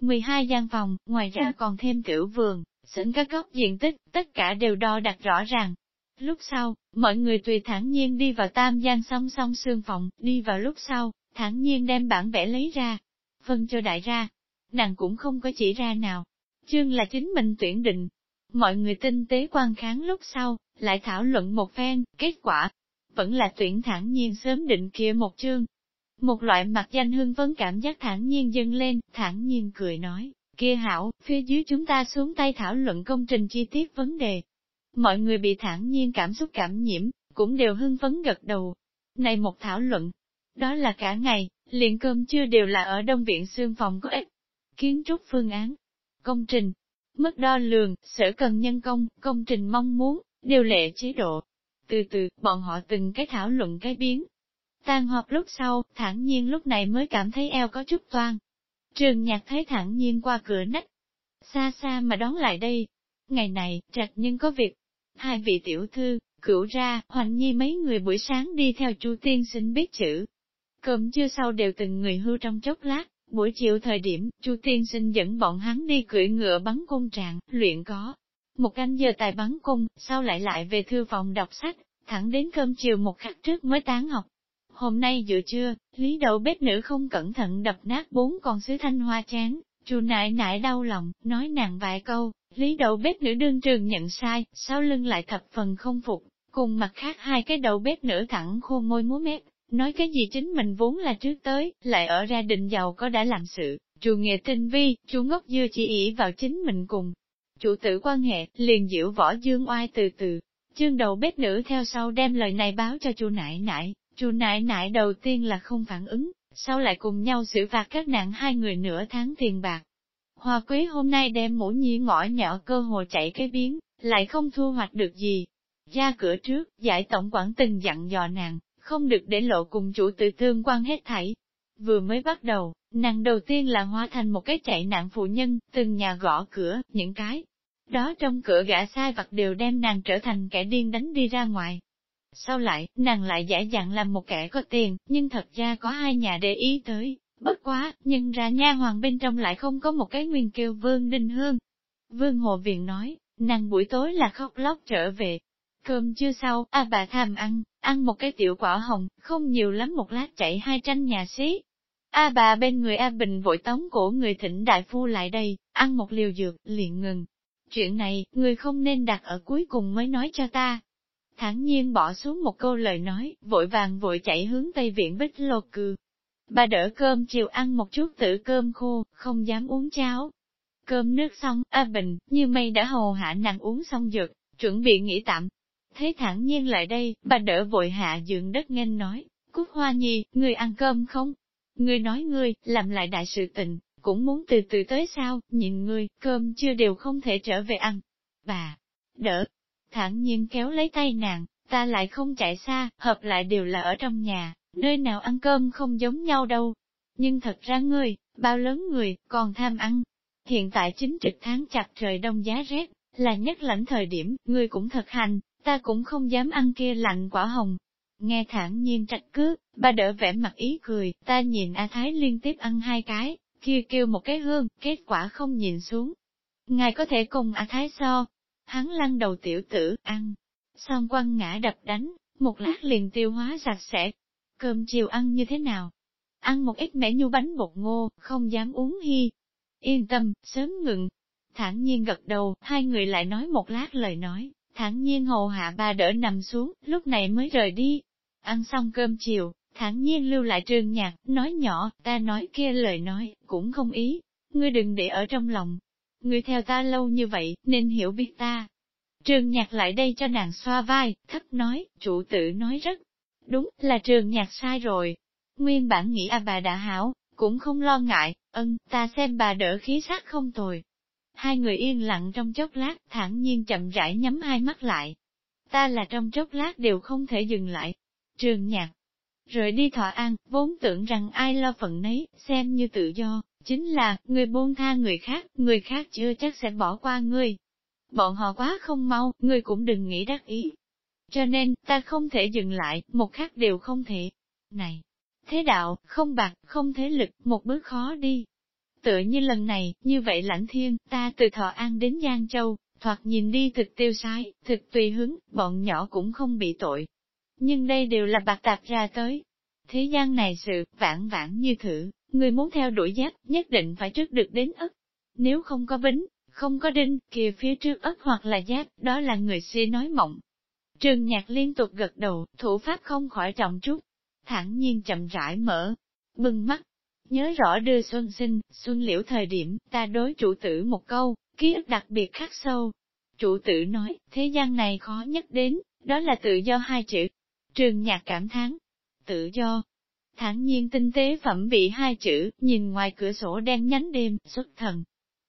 12 gian phòng, ngoài ra còn thêm tiểu vườn, sỉnh các góc diện tích, tất cả đều đo đặt rõ ràng. Lúc sau, mọi người tùy thản nhiên đi vào tam gian song song xương phòng, đi vào lúc sau, thản nhiên đem bản vẽ lấy ra. Phân cho đại ra, nàng cũng không có chỉ ra nào. Chương là chính mình tuyển định. Mọi người tinh tế quan kháng lúc sau, lại thảo luận một phen, kết quả, vẫn là tuyển thẳng nhiên sớm định kia một chương. Một loại mặt danh hương vấn cảm giác thản nhiên dâng lên, thản nhiên cười nói, kia hảo, phía dưới chúng ta xuống tay thảo luận công trình chi tiết vấn đề. Mọi người bị thản nhiên cảm xúc cảm nhiễm, cũng đều hưng phấn gật đầu. Này một thảo luận, đó là cả ngày, liền cơm chưa đều là ở Đông Viện Xương Phòng có ích. Kiến trúc phương án, công trình, mức đo lường, sở cần nhân công, công trình mong muốn, điều lệ chế độ. Từ từ, bọn họ từng cái thảo luận cái biến. Tan họp lúc sau, thản nhiên lúc này mới cảm thấy eo có chút toan. Trường nhạc thấy thản nhiên qua cửa nách. Xa xa mà đón lại đây. Ngày này, trạch nhưng có việc. Hai vị tiểu thư, cửu ra, hoành nhi mấy người buổi sáng đi theo chu tiên sinh biết chữ. Cơm chưa sau đều từng người hưu trong chốc lát, buổi chiều thời điểm, chu tiên sinh dẫn bọn hắn đi cưỡi ngựa bắn cung trạng, luyện có. Một canh giờ tài bắn cung, sau lại lại về thư phòng đọc sách, thẳng đến cơm chiều một khắc trước mới tán học. Hôm nay giữa trưa, Lý đầu bếp nữ không cẩn thận đập nát bốn con sứ thanh hoa chán, chu nại nại đau lòng, nói nàng vài câu, Lý đầu bếp nữ đương trường nhận sai, sau lưng lại thập phần không phục, cùng mặt khác hai cái đầu bếp nữ thẳng khô môi múa mép, nói cái gì chính mình vốn là trước tới, lại ở ra định giàu có đã làm sự, trù nghệ tinh vi, chú ngốc dưa chỉ ỷ vào chính mình cùng. Chủ tử quan hệ, liền diễu võ dương oai từ từ, chương đầu bếp nữ theo sau đem lời này báo cho chu nại nại, chu nại nại đầu tiên là không phản ứng, sau lại cùng nhau xử phạt các nạn hai người nửa tháng tiền bạc. Hoa quý hôm nay đem mũ nhi ngõ nhỏ cơ hồ chạy cái biến, lại không thu hoạch được gì. Ra cửa trước, giải tổng quản từng dặn dò nàng, không được để lộ cùng chủ tử tương quan hết thảy. Vừa mới bắt đầu, nàng đầu tiên là hóa thành một cái chạy nạn phụ nhân, từng nhà gõ cửa, những cái. Đó trong cửa gã sai vặt đều đem nàng trở thành kẻ điên đánh đi ra ngoài. Sau lại, nàng lại giả dạng làm một kẻ có tiền, nhưng thật ra có hai nhà để ý tới, bất quá, nhưng ra nha hoàng bên trong lại không có một cái nguyên kêu Vương Đinh Hương. Vương Hồ Viện nói, nàng buổi tối là khóc lóc trở về. Cơm chưa sau, a bà tham ăn, ăn một cái tiểu quả hồng, không nhiều lắm một lát chạy hai tranh nhà xí. A bà bên người A Bình vội tống cổ người thỉnh đại phu lại đây, ăn một liều dược, liền ngừng. Chuyện này, người không nên đặt ở cuối cùng mới nói cho ta. Thẳng nhiên bỏ xuống một câu lời nói, vội vàng vội chạy hướng Tây Viện Bích Lô Cư. Bà đỡ cơm chiều ăn một chút tử cơm khô, không dám uống cháo. Cơm nước xong, A Bình, như mây đã hồ hạ nàng uống xong dược, chuẩn bị nghỉ tạm, Thế thẳng nhiên lại đây, bà đỡ vội hạ giường đất nghênh nói, Cúc Hoa Nhi, người ăn cơm không? Người nói ngươi, làm lại đại sự tình, cũng muốn từ từ tới sao, nhìn ngươi, cơm chưa đều không thể trở về ăn. Bà, đỡ, thẳng nhiên kéo lấy tay nàng, ta lại không chạy xa, hợp lại đều là ở trong nhà, nơi nào ăn cơm không giống nhau đâu. Nhưng thật ra ngươi, bao lớn người, còn tham ăn. Hiện tại chính trực tháng chặt trời đông giá rét, là nhất lãnh thời điểm, ngươi cũng thật hành, ta cũng không dám ăn kia lạnh quả hồng. Nghe thản nhiên trạch cứ, ba đỡ vẻ mặt ý cười, ta nhìn A Thái liên tiếp ăn hai cái, kia kêu một cái hương, kết quả không nhìn xuống. Ngài có thể cùng A Thái so, hắn lăn đầu tiểu tử, ăn, xong quăng ngã đập đánh, một lát liền tiêu hóa sạch sẽ. Cơm chiều ăn như thế nào? Ăn một ít mẻ nhu bánh bột ngô, không dám uống hy. Yên tâm, sớm ngừng. Thản nhiên gật đầu, hai người lại nói một lát lời nói, thản nhiên hầu hạ ba đỡ nằm xuống, lúc này mới rời đi. Ăn xong cơm chiều, thản nhiên lưu lại trường nhạc, nói nhỏ, ta nói kia lời nói, cũng không ý, ngươi đừng để ở trong lòng. Ngươi theo ta lâu như vậy, nên hiểu biết ta. Trường nhạc lại đây cho nàng xoa vai, thấp nói, chủ tử nói rất. Đúng, là trường nhạc sai rồi. Nguyên bản nghĩ à bà đã hảo, cũng không lo ngại, ân, ta xem bà đỡ khí sắc không tồi, Hai người yên lặng trong chốc lát, thản nhiên chậm rãi nhắm hai mắt lại. ta là trong chốc lát đều không thể dừng lại. Trường nhạc, rời đi thọ an, vốn tưởng rằng ai lo phận nấy, xem như tự do, chính là, người buông tha người khác, người khác chưa chắc sẽ bỏ qua ngươi. Bọn họ quá không mau, ngươi cũng đừng nghĩ đắc ý. Cho nên, ta không thể dừng lại, một khắc đều không thể. Này, thế đạo, không bạc, không thế lực, một bước khó đi. Tựa như lần này, như vậy lãnh thiên, ta từ Thọ An đến Giang Châu, thoạt nhìn đi thực tiêu sái, thực tùy hứng, bọn nhỏ cũng không bị tội. Nhưng đây đều là bạc tạp ra tới. Thế gian này sự, vãn vãn như thử, người muốn theo đuổi giáp, nhất định phải trước được đến ức. Nếu không có bính, không có đinh, kia phía trước ức hoặc là giáp, đó là người si nói mộng. Trường nhạc liên tục gật đầu, thủ pháp không khỏi trọng chút, thẳng nhiên chậm rãi mở, bừng mắt. Nhớ rõ đưa xuân sinh, xuân liễu thời điểm, ta đối chủ tử một câu, ký ức đặc biệt khắc sâu. Chủ tử nói, thế gian này khó nhất đến, đó là tự do hai chữ. Trường nhạc cảm thán, tự do. Thẳng nhiên tinh tế phẩm bị hai chữ, nhìn ngoài cửa sổ đen nhánh đêm, xuất thần.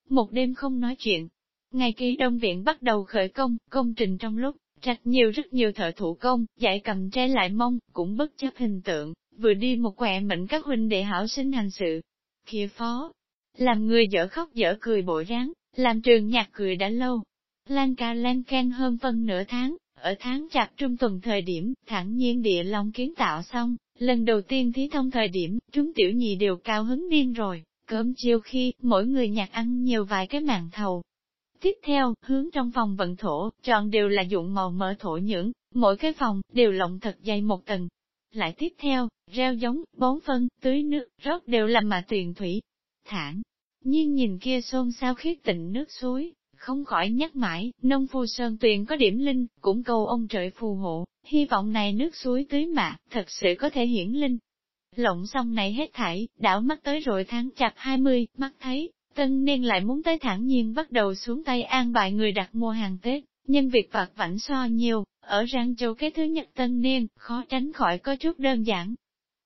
Một đêm không nói chuyện. Ngày kỳ đông viện bắt đầu khởi công, công trình trong lúc, trạch nhiều rất nhiều thợ thủ công, dạy cầm tre lại mông, cũng bất chấp hình tượng, vừa đi một quẹ mệnh các huynh đệ hảo sinh hành sự. Kia phó, làm người dở khóc dở cười bộ dáng, làm trường nhạc cười đã lâu. Lan ca lan can hơn phân nửa tháng, ở tháng chặt trung tuần thời điểm, thẳng nhiên địa long kiến tạo xong, lần đầu tiên thí thông thời điểm, chúng tiểu nhị đều cao hứng điên rồi, cơm chiều khi, mỗi người nhạc ăn nhiều vài cái màn thầu. Tiếp theo, hướng trong phòng vận thổ, tròn đều là dụng màu mỡ thổ nhưỡng, mỗi cái phòng, đều lộng thật dày một tầng. Lại tiếp theo, reo giống, bón phân, tưới nước, rót đều là mà tuyền thủy. thản nhiên nhìn kia xôn xao khiết tịnh nước suối, không khỏi nhắc mãi, nông phu sơn tuyền có điểm linh, cũng cầu ông trời phù hộ, hy vọng này nước suối tưới mạ, thật sự có thể hiển linh. Lộng xong này hết thảy, đảo mắt tới rồi tháng chạp 20, mắt thấy, tân niên lại muốn tới thẳng nhiên bắt đầu xuống tay an bài người đặt mua hàng Tết, nhân việc vặt vảnh so nhiều, ở rang Châu cái thứ nhất tân niên, khó tránh khỏi có chút đơn giản.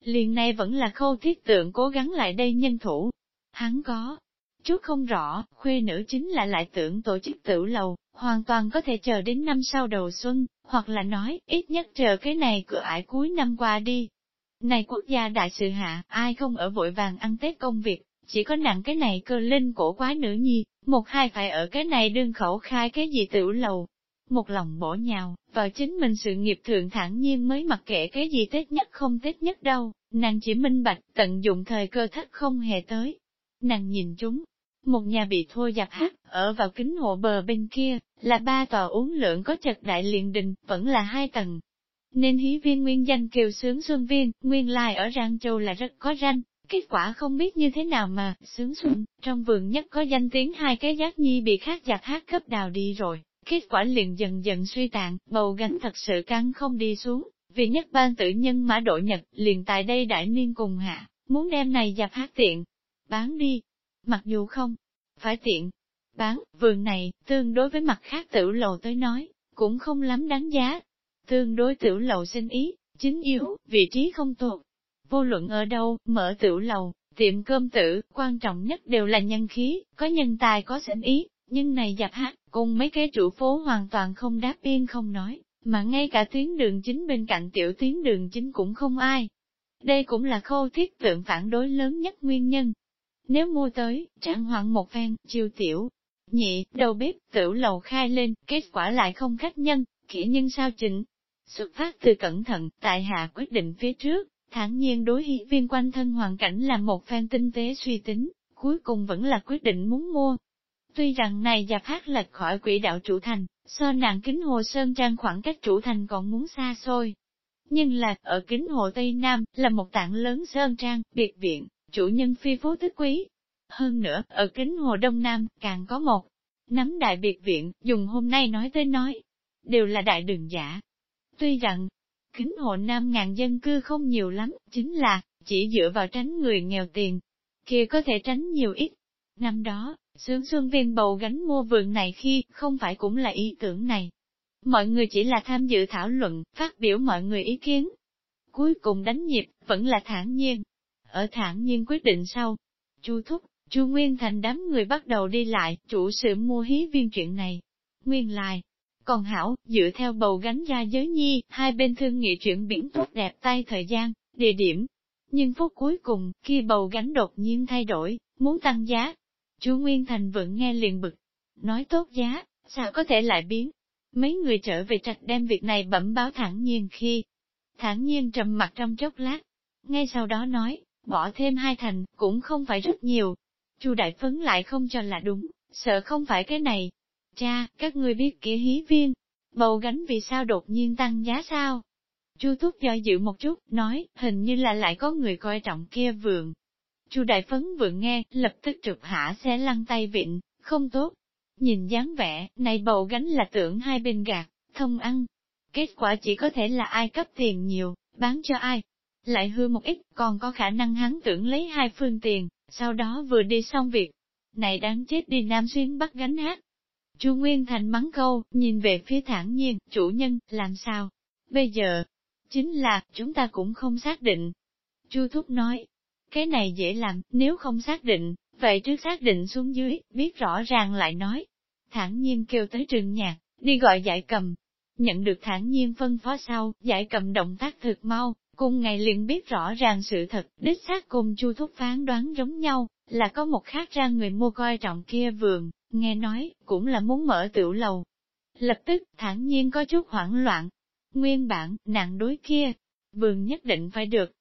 Liền này vẫn là khâu thiết tượng cố gắng lại đây nhân thủ. Hắn có, chút không rõ, khuê nữ chính là lại tưởng tổ chức tử lầu, hoàn toàn có thể chờ đến năm sau đầu xuân, hoặc là nói, ít nhất chờ cái này cửa ải cuối năm qua đi. Này quốc gia đại sự hạ, ai không ở vội vàng ăn Tết công việc, chỉ có nặng cái này cơ linh cổ quá nữ nhi, một hai phải ở cái này đương khẩu khai cái gì tử lầu. Một lòng bổ nhào, vào chính mình sự nghiệp thượng thản nhiên mới mặc kệ cái gì Tết nhất không Tết nhất đâu, nàng chỉ minh bạch, tận dụng thời cơ thất không hề tới. Nàng nhìn chúng, một nhà bị thua giặc hát, ở vào kính hộ bờ bên kia, là ba tòa uống lượng có chật đại liền đình, vẫn là hai tầng. Nên hí viên nguyên danh kiều sướng xuân viên, nguyên lai ở Rang Châu là rất có danh, kết quả không biết như thế nào mà, sướng xuân, trong vườn nhất có danh tiếng hai cái giác nhi bị khác giặc hát cấp đào đi rồi, kết quả liền dần dần suy tàn, bầu gánh thật sự căng không đi xuống, vì nhất ban tử nhân mã đội nhật, liền tại đây đại niên cùng hạ, muốn đem này giặc hát tiện, bán đi, mặc dù không phải tiện bán, vườn này, tương đối với mặt khác tử lầu tới nói, cũng không lắm đáng giá. Tương đối tử lầu sinh ý, chính yếu, vị trí không tốt. Vô luận ở đâu, mở tử lầu, tiệm cơm tử, quan trọng nhất đều là nhân khí, có nhân tài có sinh ý, nhưng này giặc hát, cùng mấy cái chủ phố hoàn toàn không đáp biên không nói, mà ngay cả tuyến đường chính bên cạnh tiểu tuyến đường chính cũng không ai. Đây cũng là khâu thiết tượng phản đối lớn nhất nguyên nhân, nếu mua tới, trạng hoạn một phen, chiêu tiểu, nhị, đầu bếp, tiểu lầu khai lên, kết quả lại không khách nhân, kỹ nhân sao chỉnh. Xuất phát từ cẩn thận, tại hạ quyết định phía trước, thản nhiên đối hỷ viên quanh thân hoàn cảnh là một phen tinh tế suy tính, cuối cùng vẫn là quyết định muốn mua. Tuy rằng này giặc hát lệch khỏi quỹ đạo chủ thành, so nàng kính hồ Sơn Trang khoảng cách chủ thành còn muốn xa xôi. Nhưng là, ở kính hồ Tây Nam, là một tảng lớn Sơn Trang, biệt viện, chủ nhân phi phú tức quý. Hơn nữa, ở kính hồ Đông Nam, càng có một nắm đại biệt viện, dùng hôm nay nói tới nói, đều là đại đường giả. Tuy rằng, kính hồ Nam ngàn dân cư không nhiều lắm, chính là, chỉ dựa vào tránh người nghèo tiền, kia có thể tránh nhiều ít. Năm đó, sướng xuân viên bầu gánh mua vườn này khi không phải cũng là ý tưởng này. Mọi người chỉ là tham dự thảo luận, phát biểu mọi người ý kiến. Cuối cùng đánh nhịp, vẫn là thản nhiên, ở thản nhiên quyết định sau. Chu Thúc, Chu Nguyên Thành đám người bắt đầu đi lại, chủ sự mua hí viên chuyện này. Nguyên lại, Còn hảo, dựa theo bầu gánh ra giới nhi, hai bên thương nghị chuyển biển tốt đẹp tay thời gian, địa điểm. Nhưng phút cuối cùng, khi bầu gánh đột nhiên thay đổi, muốn tăng giá. Chú Nguyên Thành vẫn nghe liền bực. Nói tốt giá, sao có thể lại biến? Mấy người trở về trạch đem việc này bẩm báo thẳng nhiên khi. Thẳng nhiên trầm mặt trong chốc lát. Ngay sau đó nói, bỏ thêm hai thành, cũng không phải rất nhiều. Chu Đại Phấn lại không cho là đúng, sợ không phải cái này. Cha, các ngươi biết kia hí viên, bầu gánh vì sao đột nhiên tăng giá sao? Chu Thúc do dự một chút, nói, hình như là lại có người coi trọng kia vườn. Chu Đại Phấn vừa nghe, lập tức trượt hạ xe lăn tay vịn, không tốt. Nhìn dáng vẻ, này bầu gánh là tưởng hai bên gạt, thông ăn. Kết quả chỉ có thể là ai cấp tiền nhiều, bán cho ai. Lại hư một ít, còn có khả năng hắn tưởng lấy hai phương tiền, sau đó vừa đi xong việc. Này đáng chết đi Nam Xuyên bắt gánh hát. Chu Nguyên Thành mắng câu, nhìn về phía thản nhiên, chủ nhân, làm sao? Bây giờ, chính là, chúng ta cũng không xác định. Chu Thúc nói, cái này dễ làm, nếu không xác định, vậy trước xác định xuống dưới, biết rõ ràng lại nói. Thản nhiên kêu tới trường nhạc, đi gọi giải cầm. Nhận được thản nhiên phân phó sau, giải cầm động tác thực mau, cùng ngày liền biết rõ ràng sự thật, đích xác cùng Chu Thúc phán đoán giống nhau, là có một khác ra người mua coi trọng kia vườn, nghe nói, cũng là muốn mở tiểu lầu. Lập tức, thản nhiên có chút hoảng loạn. Nguyên bản, nàng đối kia, vườn nhất định phải được.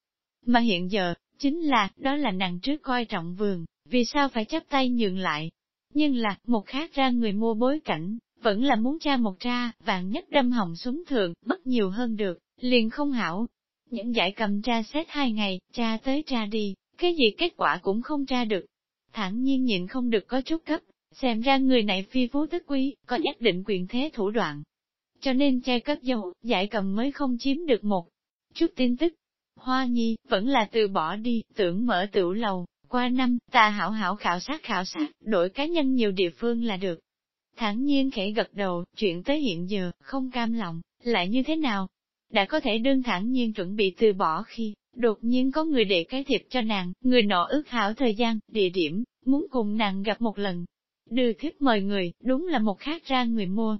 Mà hiện giờ, chính là, đó là nàng trước coi trọng vườn, vì sao phải chấp tay nhường lại. Nhưng là, một khác ra người mua bối cảnh, vẫn là muốn tra một tra, vạn nhất đâm hồng súng thượng, bất nhiều hơn được, liền không hảo. Những giải cầm tra xét hai ngày, tra tới tra đi, cái gì kết quả cũng không tra được. Thẳng nhiên nhịn không được có chút cấp, xem ra người này phi phú tức quý, có nhất định quyền thế thủ đoạn. Cho nên che cất dầu, giải cầm mới không chiếm được một chút tin tức. Hoa nhi, vẫn là từ bỏ đi, tưởng mở tiểu lầu, qua năm, ta hảo hảo khảo sát khảo sát, đổi cá nhân nhiều địa phương là được. Thẳng nhiên khẽ gật đầu, chuyện tới hiện giờ, không cam lòng, lại như thế nào? Đã có thể đơn thẳng nhiên chuẩn bị từ bỏ khi, đột nhiên có người để cái thiệp cho nàng, người nọ ước hảo thời gian, địa điểm, muốn cùng nàng gặp một lần. Đưa thiếp mời người, đúng là một khác ra người mua.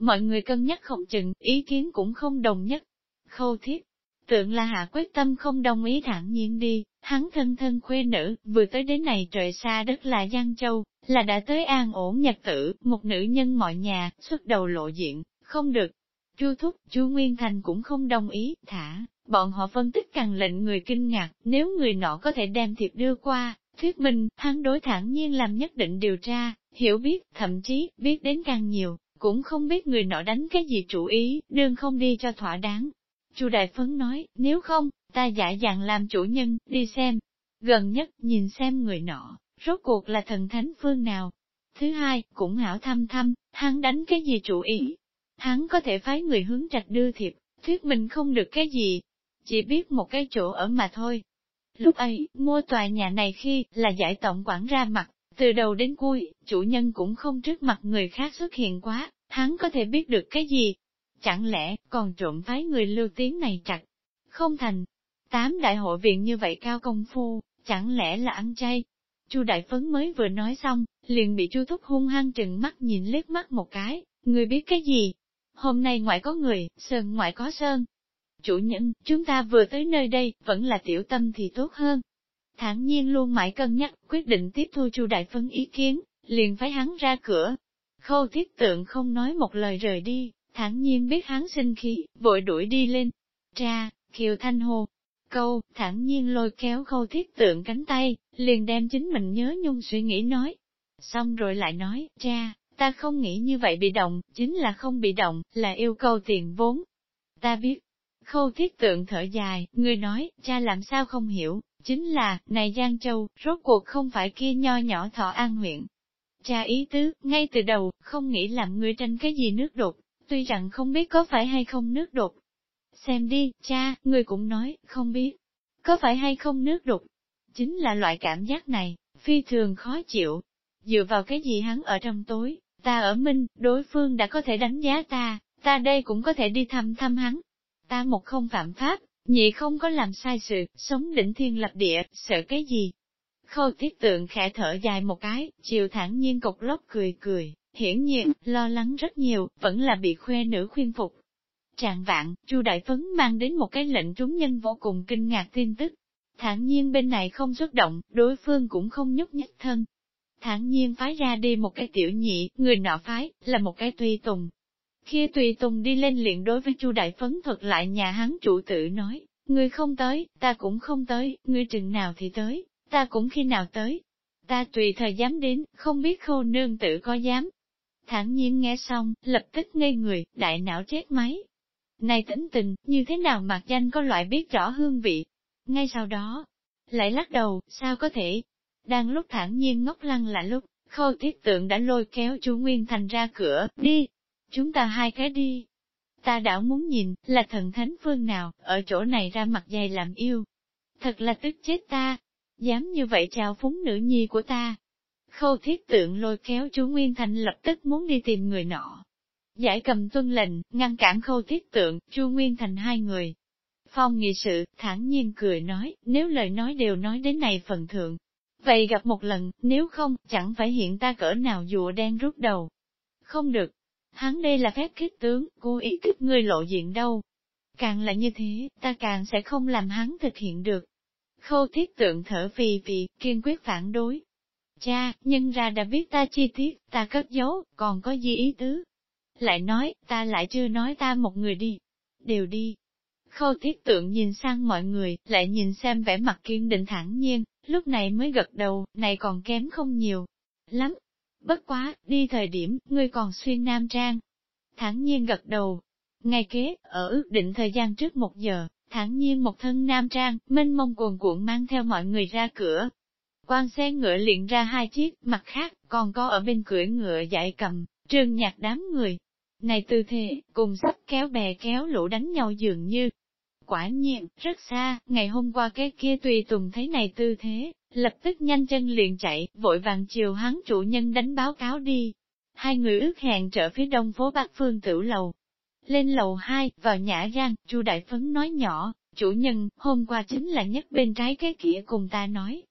Mọi người cân nhắc không chừng, ý kiến cũng không đồng nhất. Khâu thiếp, tượng là hạ quyết tâm không đồng ý thẳng nhiên đi, hắn thân thân khuê nữ, vừa tới đến này trời xa đất là Giang Châu, là đã tới an ổn nhật tử, một nữ nhân mọi nhà, xuất đầu lộ diện, không được. Chu Thúc, Chu Nguyên Thành cũng không đồng ý, thả, bọn họ phân tích càng lệnh người kinh ngạc, nếu người nọ có thể đem thiệp đưa qua, thuyết minh, hắn đối thẳng nhiên làm nhất định điều tra, hiểu biết, thậm chí, biết đến càng nhiều, cũng không biết người nọ đánh cái gì chủ ý, đương không đi cho thỏa đáng. Chu Đại Phấn nói, nếu không, ta giả dạng làm chủ nhân, đi xem. Gần nhất, nhìn xem người nọ, rốt cuộc là thần thánh phương nào. Thứ hai, cũng hảo thăm thăm, hắn đánh cái gì chủ ý. Hắn có thể phái người hướng trạch đưa thiệp, thuyết mình không được cái gì, chỉ biết một cái chỗ ở mà thôi. Lúc ấy, mua tòa nhà này khi là giải tổng quản ra mặt, từ đầu đến cuối, chủ nhân cũng không trước mặt người khác xuất hiện quá, hắn có thể biết được cái gì. Chẳng lẽ còn trộm phái người lưu tiếng này chặt? Không thành. Tám đại hội viện như vậy cao công phu, chẳng lẽ là ăn chay? Chu Đại Phấn mới vừa nói xong, liền bị Chu Thúc hung hăng trừng mắt nhìn liếc mắt một cái, người biết cái gì? Hôm nay ngoại có người, sơn ngoại có sơn, chủ nhân, chúng ta vừa tới nơi đây, vẫn là tiểu tâm thì tốt hơn. Thản nhiên luôn mãi cân nhắc, quyết định tiếp thu Chu Đại phấn ý kiến, liền phải hắn ra cửa. Khâu thiết tượng không nói một lời rời đi, thản nhiên biết hắn sinh khí, vội đuổi đi lên. Cha, kiều thanh hồ. Câu, thản nhiên lôi kéo khâu thiết tượng cánh tay, liền đem chính mình nhớ nhung suy nghĩ nói. Xong rồi lại nói, cha, ta không nghĩ như vậy bị động, chính là không bị động, là yêu cầu tiền vốn. Ta biết, Khâu thiết tượng thở dài, người nói, cha làm sao không hiểu, chính là, này Giang Châu, rốt cuộc không phải kia nho nhỏ thọ an huyện. Cha ý tứ, ngay từ đầu, không nghĩ làm người tranh cái gì nước đột, tuy rằng không biết có phải hay không nước đột. Xem đi, cha, người cũng nói, không biết, có phải hay không nước đục Chính là loại cảm giác này, phi thường khó chịu. Dựa vào cái gì hắn ở trong tối, ta ở minh, đối phương đã có thể đánh giá ta, ta đây cũng có thể đi thăm thăm hắn, Ta một không phạm pháp, nhị không có làm sai sự, sống đỉnh thiên lập địa, sợ cái gì? Khâu thiết tượng khẽ thở dài một cái, chiều thẳng nhiên cục lốc cười cười, Hiển nhiên, lo lắng rất nhiều, vẫn là bị khuê nữ khuyên phục. Trạng vạn, Chu Đại Phấn mang đến một cái lệnh trúng nhân vô cùng kinh ngạc tin tức. Thản nhiên bên này không xuất động, đối phương cũng không nhúc nhích thân. Thản nhiên phái ra đi một cái tiểu nhị, người nọ phái, là một cái tùy tùng. Khi tùy tùng đi lên liền đối với Chu Đại Phấn thuật lại nhà hắn chủ tử nói, người không tới, ta cũng không tới, người chừng nào thì tới, ta cũng khi nào tới. Ta tùy thời dám đến, không biết khô nương tự có dám. Thản nhiên nghe xong, lập tức ngây người, đại não chết máy. Này tính tình, như thế nào mặc danh có loại biết rõ hương vị. Ngay sau đó, lại lắc đầu, sao có thể. Đang lúc thản nhiên ngốc lăng là lúc, khâu thiết tượng đã lôi kéo chú Nguyên Thành ra cửa, đi. Chúng ta hai cái đi. Ta đảo muốn nhìn, là thần thánh phương nào, ở chỗ này ra mặt dày làm yêu. Thật là tức chết ta. Dám như vậy chào phúng nữ nhi của ta. Khâu thiết tượng lôi kéo chú Nguyên Thành lập tức muốn đi tìm người nọ. Giải cầm tuân lệnh, ngăn cản khâu thiết tượng, chu Nguyên Thành hai người. Phong nghị sự, thản nhiên cười nói, nếu lời nói đều nói đến này phần thượng. Vậy gặp một lần, nếu không, chẳng phải hiện ta cỡ nào dùa đen rút đầu. Không được. Hắn đây là phép kích tướng, cố ý kích người lộ diện đâu. Càng là như thế, ta càng sẽ không làm hắn thực hiện được. Khâu thiết tượng thở phì phì, kiên quyết phản đối. Cha, nhân ra đã biết ta chi tiết, ta cất giấu, còn có gì ý tứ? Lại nói, ta lại chưa nói ta một người đi. Đều đi. Khâu thiết tượng nhìn sang mọi người, lại nhìn xem vẻ mặt kiên định thẳng nhiên, lúc này mới gật đầu, này còn kém không nhiều. Lắm. Bất quá, đi thời điểm, ngươi còn xuyên nam trang. Thẳng nhiên gật đầu. ngay kế, ở ước định thời gian trước một giờ, thẳng nhiên một thân nam trang, mênh mông cuồn cuộn mang theo mọi người ra cửa. Quan xe ngựa liền ra hai chiếc, mặt khác, còn có ở bên cưỡi ngựa dạy cầm, Trương nhạc đám người. Này tư thế, cùng sắp kéo bè kéo lũ đánh nhau dường như. Quả nhiên, rất xa, ngày hôm qua cái kia tùy tùng thấy này tư thế, lập tức nhanh chân liền chạy, vội vàng chiều hắn chủ nhân đánh báo cáo đi. Hai người ước hẹn trở phía đông phố Bắc Phương Tử Lầu. Lên lầu hai, vào nhã gan, chu Đại Phấn nói nhỏ, chủ nhân, hôm qua chính là nhất bên trái cái kia cùng ta nói.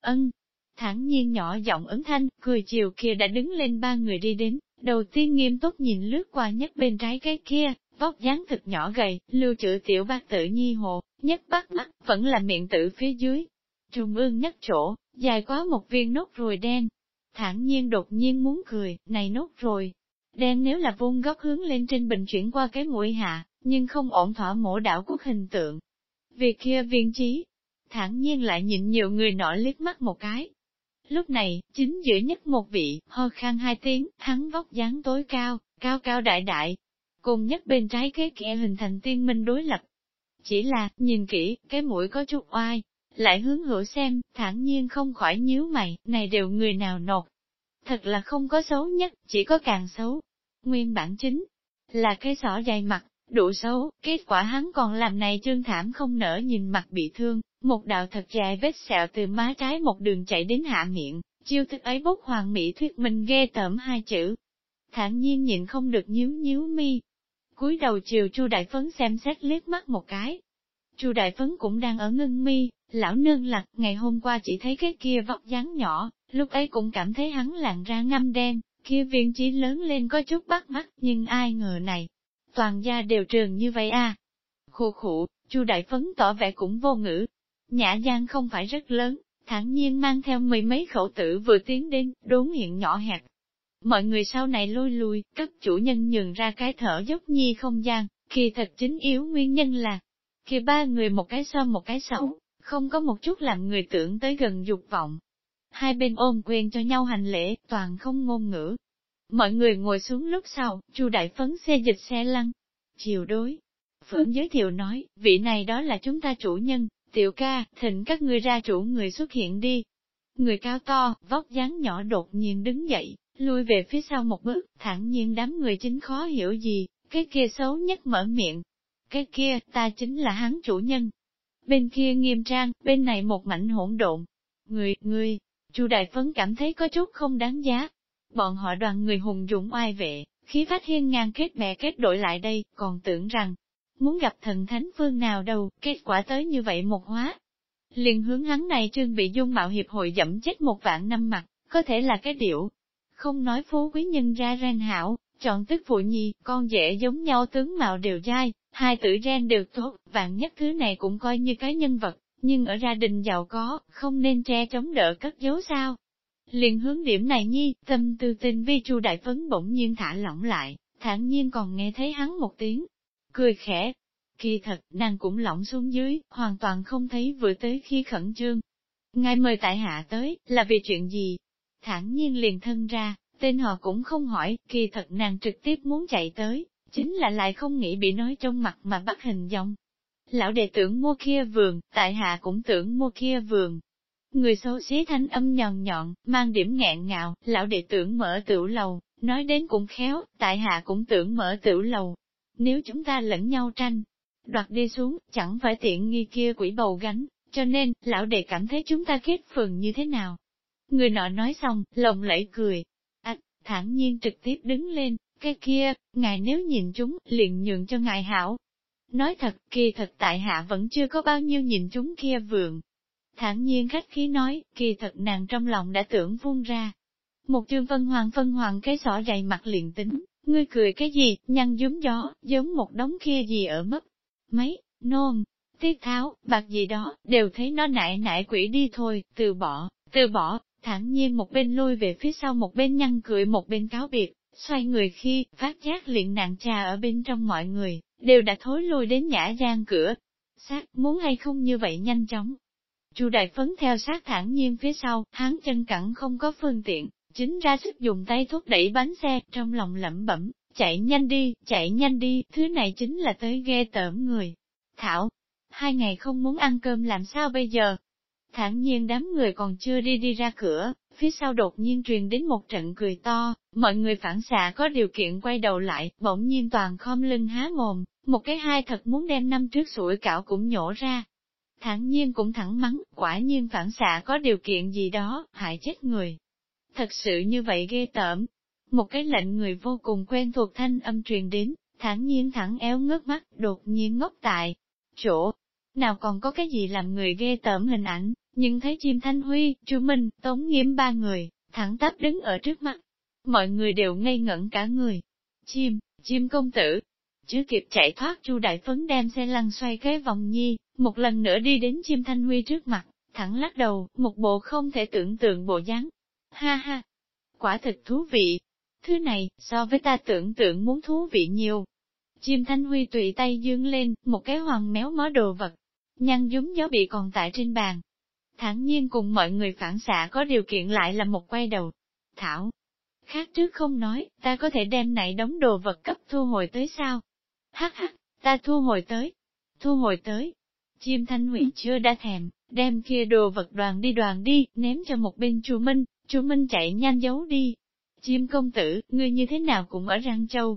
Ân, thản nhiên nhỏ giọng ấn thanh, cười chiều kia đã đứng lên ba người đi đến, đầu tiên nghiêm túc nhìn lướt qua nhất bên trái cái kia, vóc dáng thực nhỏ gầy, lưu trữ tiểu bác tử nhi hồ, nhất bắt mắt, vẫn là miệng tử phía dưới. Trung ương nhất chỗ, dài quá một viên nốt ruồi đen. Thản nhiên đột nhiên muốn cười, này nốt rồi Đen nếu là vuông góc hướng lên trên bình chuyển qua cái mũi hạ, nhưng không ổn thỏa mổ đảo quốc hình tượng. Việc kia viên trí, thản nhiên lại nhịn nhiều người nọ liếc mắt một cái, Lúc này, chính giữa nhất một vị, ho khan hai tiếng, hắn vóc dáng tối cao, cao cao đại đại, cùng nhất bên trái kế kẻ hình thành tiên minh đối lập. Chỉ là, nhìn kỹ, cái mũi có chút oai, lại hướng hữu xem, thản nhiên không khỏi nhíu mày, này đều người nào nột. Thật là không có xấu nhất, chỉ có càng xấu. Nguyên bản chính là cái sỏ dài mặt, đủ xấu, kết quả hắn còn làm này trương thảm không nở nhìn mặt bị thương, một đạo thật dài vết sẹo từ má trái một đường chạy đến hạ miệng, chiêu thức ấy bốc hoàng mỹ thuyết minh ghê tởm hai chữ. Thản nhiên nhịn không được nhíu nhíu mi. cúi đầu chiều Chu Đại Phấn xem xét liếc mắt một cái. Chu Đại Phấn cũng đang ở ngưng mi, lão nương lặc ngày hôm qua chỉ thấy cái kia vóc dáng nhỏ, lúc ấy cũng cảm thấy hắn làn ra ngâm đen, kia viên trí lớn lên có chút bắt mắt, nhưng ai ngờ này, toàn gia đều trường như vậy à. Khụ khụ, Chu Đại Phấn tỏ vẻ cũng vô ngữ, Nhã gian không phải rất lớn, thản nhiên mang theo mười mấy khẩu tử vừa tiến đến, đốn hiện nhỏ hẹp. Mọi người sau này lôi lùi, các chủ nhân nhường ra cái thở dốc nhi không gian, khi thật chính yếu nguyên nhân là, khi ba người một cái so một cái xấu, không có một chút làm người tưởng tới gần dục vọng. Hai bên ôm quyền cho nhau hành lễ, toàn không ngôn ngữ. Mọi người ngồi xuống lúc sau, chu đại phấn xe dịch xe lăn. Chiều đối. Phượng giới thiệu nói, vị này đó là chúng ta chủ nhân, Tiểu ca, thịnh các ngươi ra chủ người xuất hiện đi. Người cao to, vóc dáng nhỏ đột nhiên đứng dậy, lui về phía sau một bước, thẳng nhiên đám người chính khó hiểu gì, cái kia xấu nhất mở miệng. Cái kia, ta chính là hắn chủ nhân. Bên kia nghiêm trang, bên này một mảnh hỗn độn. Người, người, chu Đại Phấn cảm thấy có chút không đáng giá. Bọn họ đoàn người hùng dũng oai vệ, khí phát hiên ngang kết bè kết đội lại đây, còn tưởng rằng, muốn gặp thần thánh phương nào đâu, kết quả tới như vậy một hóa. liền hướng hắn này trương bị dung mạo hiệp hội dẫm chết một vạn năm mặt, có thể là cái điệu. không nói phú quý nhân ra ren hảo, chọn tức phụ nhi, con dễ giống nhau tướng mạo đều dai, hai tử ren đều tốt, vạn nhất thứ này cũng coi như cái nhân vật, nhưng ở gia đình giàu có, không nên che chống đỡ cất giấu sao. Liền hướng điểm này nhi, tâm tư tình vi chu đại phấn bỗng nhiên thả lỏng lại, thản nhiên còn nghe thấy hắn một tiếng, cười khẽ. Kỳ thật, nàng cũng lỏng xuống dưới, hoàn toàn không thấy vừa tới khi khẩn trương. Ngài mời tại hạ tới, là vì chuyện gì? Thản nhiên liền thân ra, tên họ cũng không hỏi, kỳ thật nàng trực tiếp muốn chạy tới, chính là lại không nghĩ bị nói trong mặt mà bắt hình dong. Lão đệ tưởng mua kia vườn, tại hạ cũng tưởng mua kia vườn. Người xấu xí thanh âm nhọn nhọn, mang điểm ngẹn ngào, lão đệ tưởng mở tiểu lầu, nói đến cũng khéo, tại hạ cũng tưởng mở tiểu lầu. Nếu chúng ta lẫn nhau tranh, đoạt đi xuống, chẳng phải tiện nghi kia quỷ bầu gánh, cho nên, lão đệ cảm thấy chúng ta kết phường như thế nào. Người nọ nói xong, lồng lẫy cười. À, thản nhiên trực tiếp đứng lên, cái kia, ngài nếu nhìn chúng, liền nhường cho ngài hảo. Nói thật, kỳ thật tại hạ vẫn chưa có bao nhiêu nhìn chúng kia vượng Thản nhiên khách khí nói, kỳ thật nàng trong lòng đã tưởng phun ra. Một chương vân hoàng phân hoàng cái sỏ dày mặt liền tính, ngươi cười cái gì, nhăn giống gió, giống một đống kia gì ở mất. Mấy, nôn, tiết tháo, bạc gì đó, đều thấy nó nại nại quỷ đi thôi, từ bỏ, từ bỏ, thẳng nhiên một bên lui về phía sau một bên nhăn cười một bên cáo biệt, xoay người khi, phát giác liền nạn trà ở bên trong mọi người, đều đã thối lui đến nhã gian cửa. Sát, muốn hay không như vậy nhanh chóng. Chu đại phấn theo sát thẳng nhiên phía sau, hắn chân cẳng không có phương tiện, chính ra sức dùng tay thúc đẩy bánh xe, trong lòng lẩm bẩm, chạy nhanh đi, chạy nhanh đi, thứ này chính là tới ghê tởm người. Thảo, hai ngày không muốn ăn cơm làm sao bây giờ? Thẳng nhiên đám người còn chưa đi đi ra cửa, phía sau đột nhiên truyền đến một trận cười to, mọi người phản xạ có điều kiện quay đầu lại, bỗng nhiên toàn khom lưng há mồm, một cái hai thật muốn đem năm trước sủi cảo cũng nhổ ra. Thẳng nhiên cũng thẳng mắng, quả nhiên phản xạ có điều kiện gì đó, hại chết người. Thật sự như vậy ghê tởm. Một cái lệnh người vô cùng quen thuộc thanh âm truyền đến, thẳng nhiên thẳng éo ngước mắt, đột nhiên ngốc tại chỗ. Nào còn có cái gì làm người ghê tởm hình ảnh, nhưng thấy chim Thanh Huy, Chu Minh, Tống Nghiêm ba người, thẳng tắp đứng ở trước mặt. Mọi người đều ngây ngẩn cả người. Chim, chim công tử. Chứ kịp chạy thoát Chu Đại Phấn đem xe lăn xoay cái vòng nhi, một lần nữa đi đến chim Thanh Huy trước mặt, thẳng lắc đầu, một bộ không thể tưởng tượng bộ dáng. Ha ha! Quả thật thú vị! Thứ này, so với ta tưởng tượng muốn thú vị nhiều. Chim Thanh Huy tùy tay dương lên, một cái hoàng méo mó đồ vật. Nhăn dúng gió bị còn tại trên bàn, thản nhiên cùng mọi người phản xạ có điều kiện lại là một quay đầu. Thảo, khác trước không nói, ta có thể đem này đóng đồ vật cấp thu hồi tới sao? Hắc hắc, ta thu hồi tới, thu hồi tới. Chim thanh huy chưa đã thèm, đem kia đồ vật đoàn đi đoàn đi, ném cho một bên chu Minh, chu Minh chạy nhanh giấu đi. Chim công tử, ngươi như thế nào cũng ở Răng Châu.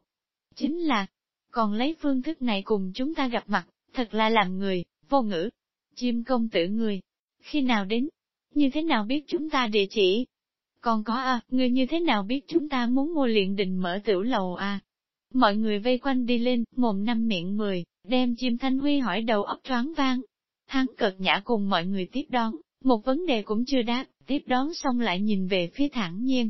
Chính là, còn lấy phương thức này cùng chúng ta gặp mặt, thật là làm người, vô ngữ. Chim công tử người, khi nào đến? Như thế nào biết chúng ta địa chỉ? Còn có à, người như thế nào biết chúng ta muốn mua luyện định mở tiểu lầu à? Mọi người vây quanh đi lên, mồm năm miệng mười, đem chim thanh huy hỏi đầu óc choáng vang. Hắn cợt nhã cùng mọi người tiếp đón, một vấn đề cũng chưa đáp, tiếp đón xong lại nhìn về phía thản nhiên.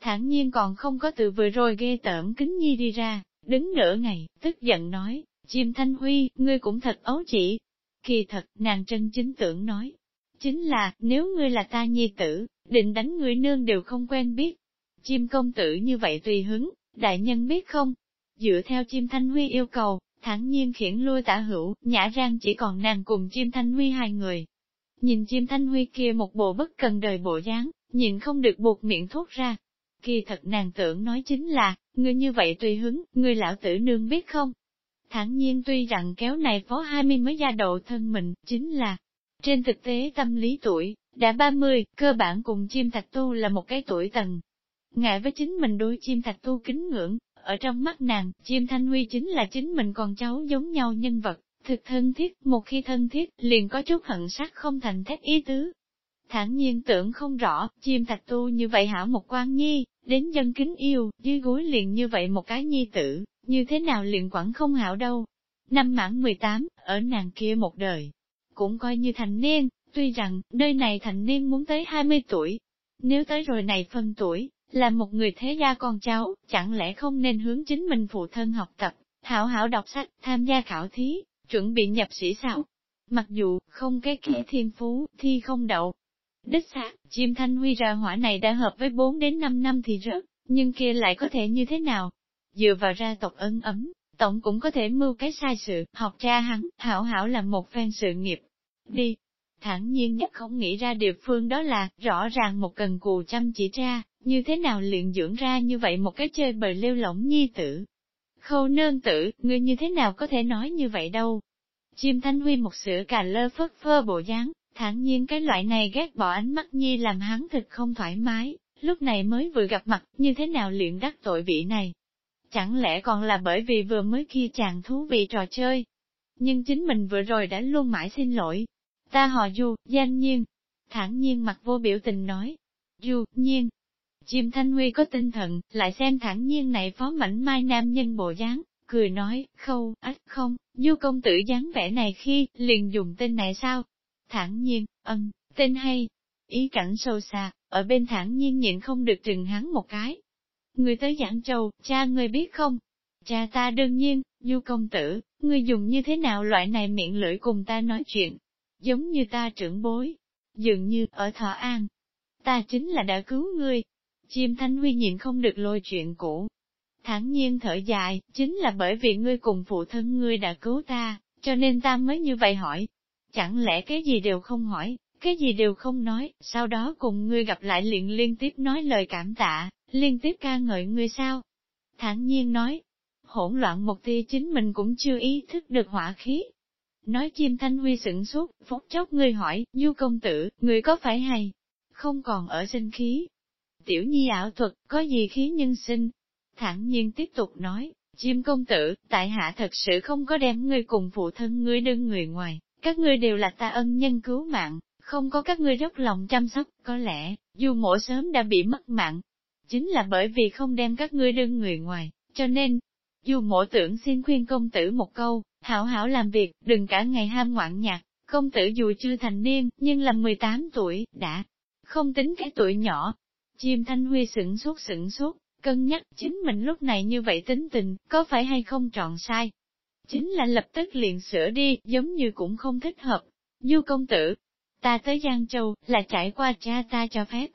Thản nhiên còn không có từ vừa rồi ghê tởm kính nhi đi ra, đứng nửa ngày, tức giận nói, chim thanh huy, ngươi cũng thật ấu chỉ. Kỳ thật, nàng chân chính tưởng nói, Chính là, nếu ngươi là ta nhi tử, định đánh ngươi nương đều không quen biết. Chim công tử như vậy tùy hứng, đại nhân biết không? Dựa theo chim thanh huy yêu cầu, thẳng nhiên khiển lui tả hữu, nhã rang chỉ còn nàng cùng chim thanh huy hai người. Nhìn chim thanh huy kia một bộ bất cần đời bộ dáng, nhìn không được buộc miệng thốt ra. Kỳ thật nàng tưởng nói chính là, ngươi như vậy tùy hứng, ngươi lão tử nương biết không? Thẳng nhiên tuy rằng kéo này phó hai mươi mới gia độ thân mình, chính là, trên thực tế tâm lý tuổi, đã 30, cơ bản cùng chim thạch tu là một cái tuổi tầng. Ngại với chính mình đôi chim thạch tu kính ngưỡng, ở trong mắt nàng, chim thanh huy chính là chính mình con cháu giống nhau nhân vật, thực thân thiết, một khi thân thiết, liền có chút hận sắc không thành thép ý tứ. Thản nhiên tưởng không rõ, chim thạch tu như vậy hảo một quan nhi, đến dân kính yêu, dưới gối liền như vậy một cái nhi tử, như thế nào liền quản không hảo đâu. Năm mãn 18, ở nàng kia một đời, cũng coi như thành niên, tuy rằng, nơi này thành niên muốn tới 20 tuổi. Nếu tới rồi này phân tuổi, Là một người thế gia con cháu, chẳng lẽ không nên hướng chính mình phụ thân học tập, hảo hảo đọc sách, tham gia khảo thí, chuẩn bị nhập sĩ sao? Mặc dù, không cái kẻ thiên phú, thi không đậu. Đích xác, chim thanh huy ra hỏa này đã hợp với 4 đến 5 năm thì rớt, nhưng kia lại có thể như thế nào? Dựa vào ra tộc ân ấm, tổng cũng có thể mưu cái sai sự, học cha hắn, hảo hảo làm một phen sự nghiệp. Đi, thản nhiên nhất không nghĩ ra địa phương đó là, rõ ràng một cần cù chăm chỉ ra, như thế nào luyện dưỡng ra như vậy một cái chơi bời lêu lỏng nhi tử. Khâu nương tử, ngươi như thế nào có thể nói như vậy đâu. Chim thanh huy một sữa cà lơ phất phơ bộ dáng, thản nhiên cái loại này ghét bỏ ánh mắt nhi làm hắn thực không thoải mái, lúc này mới vừa gặp mặt, như thế nào luyện đắc tội vị này. Chẳng lẽ còn là bởi vì vừa mới kia chàng thú vị trò chơi. Nhưng chính mình vừa rồi đã luôn mãi xin lỗi, Ta họ Du, danh nhiên. Thản nhiên mặt vô biểu tình nói. Du, nhiên. Chim Thanh Huy có tinh thần, lại xem thẳng nhiên này phó mảnh mai nam nhân bộ dáng, cười nói, khâu, ách không, Du công tử dáng vẻ này khi, liền dùng tên này sao? Thẳng nhiên, ân, tên hay. Ý cảnh sâu xa, ở bên thẳng nhiên nhịn không được trừng hắn một cái. Người tới giảng châu, cha người biết không? Cha ta đương nhiên, Du công tử, người dùng như thế nào loại này miệng lưỡi cùng ta nói chuyện, giống như ta trưởng bối, dường như ở Thọ An. Ta chính là đã cứu ngươi. Chim Thanh Huy nhìn không được lôi chuyện cũ. Thẳng nhiên thở dài, chính là bởi vì ngươi cùng phụ thân ngươi đã cứu ta, cho nên ta mới như vậy hỏi. Chẳng lẽ cái gì đều không hỏi, cái gì đều không nói, sau đó cùng ngươi gặp lại liền liên tiếp nói lời cảm tạ, liên tiếp ca ngợi ngươi sao? Thẳng nhiên nói, hỗn loạn một tia chính mình cũng chưa ý thức được hỏa khí, Nói chim thanh huy sửng suốt, phút chốc ngươi hỏi, du công tử, người có phải hay? Không còn ở sinh khí. Tiểu nhi ảo thuật, có gì khí nhân sinh? Thẳng nhiên tiếp tục nói, chim công tử, tại hạ thật sự không có đem ngươi cùng phụ thân ngươi đương người ngoài, các ngươi đều là ta ân nhân cứu mạng, không có các ngươi dốc lòng chăm sóc, có lẽ, dù mổ sớm đã bị mất mạng. Chính là bởi vì không đem các ngươi đương người ngoài, cho nên, dù mộ tưởng xin khuyên công tử một câu, hảo hảo làm việc, đừng cả ngày ham ngoạn nhạc, công tử dù chưa thành niên, nhưng là 18 tuổi, đã không tính cái tuổi nhỏ. Chim Thanh Huy sửng sốt sửng sốt, cân nhắc chính mình lúc này như vậy tính tình, có phải hay không trọn sai. Chính là lập tức liền sửa đi, giống như cũng không thích hợp. Du công tử, ta tới Giang Châu, là trải qua cha ta cho phép.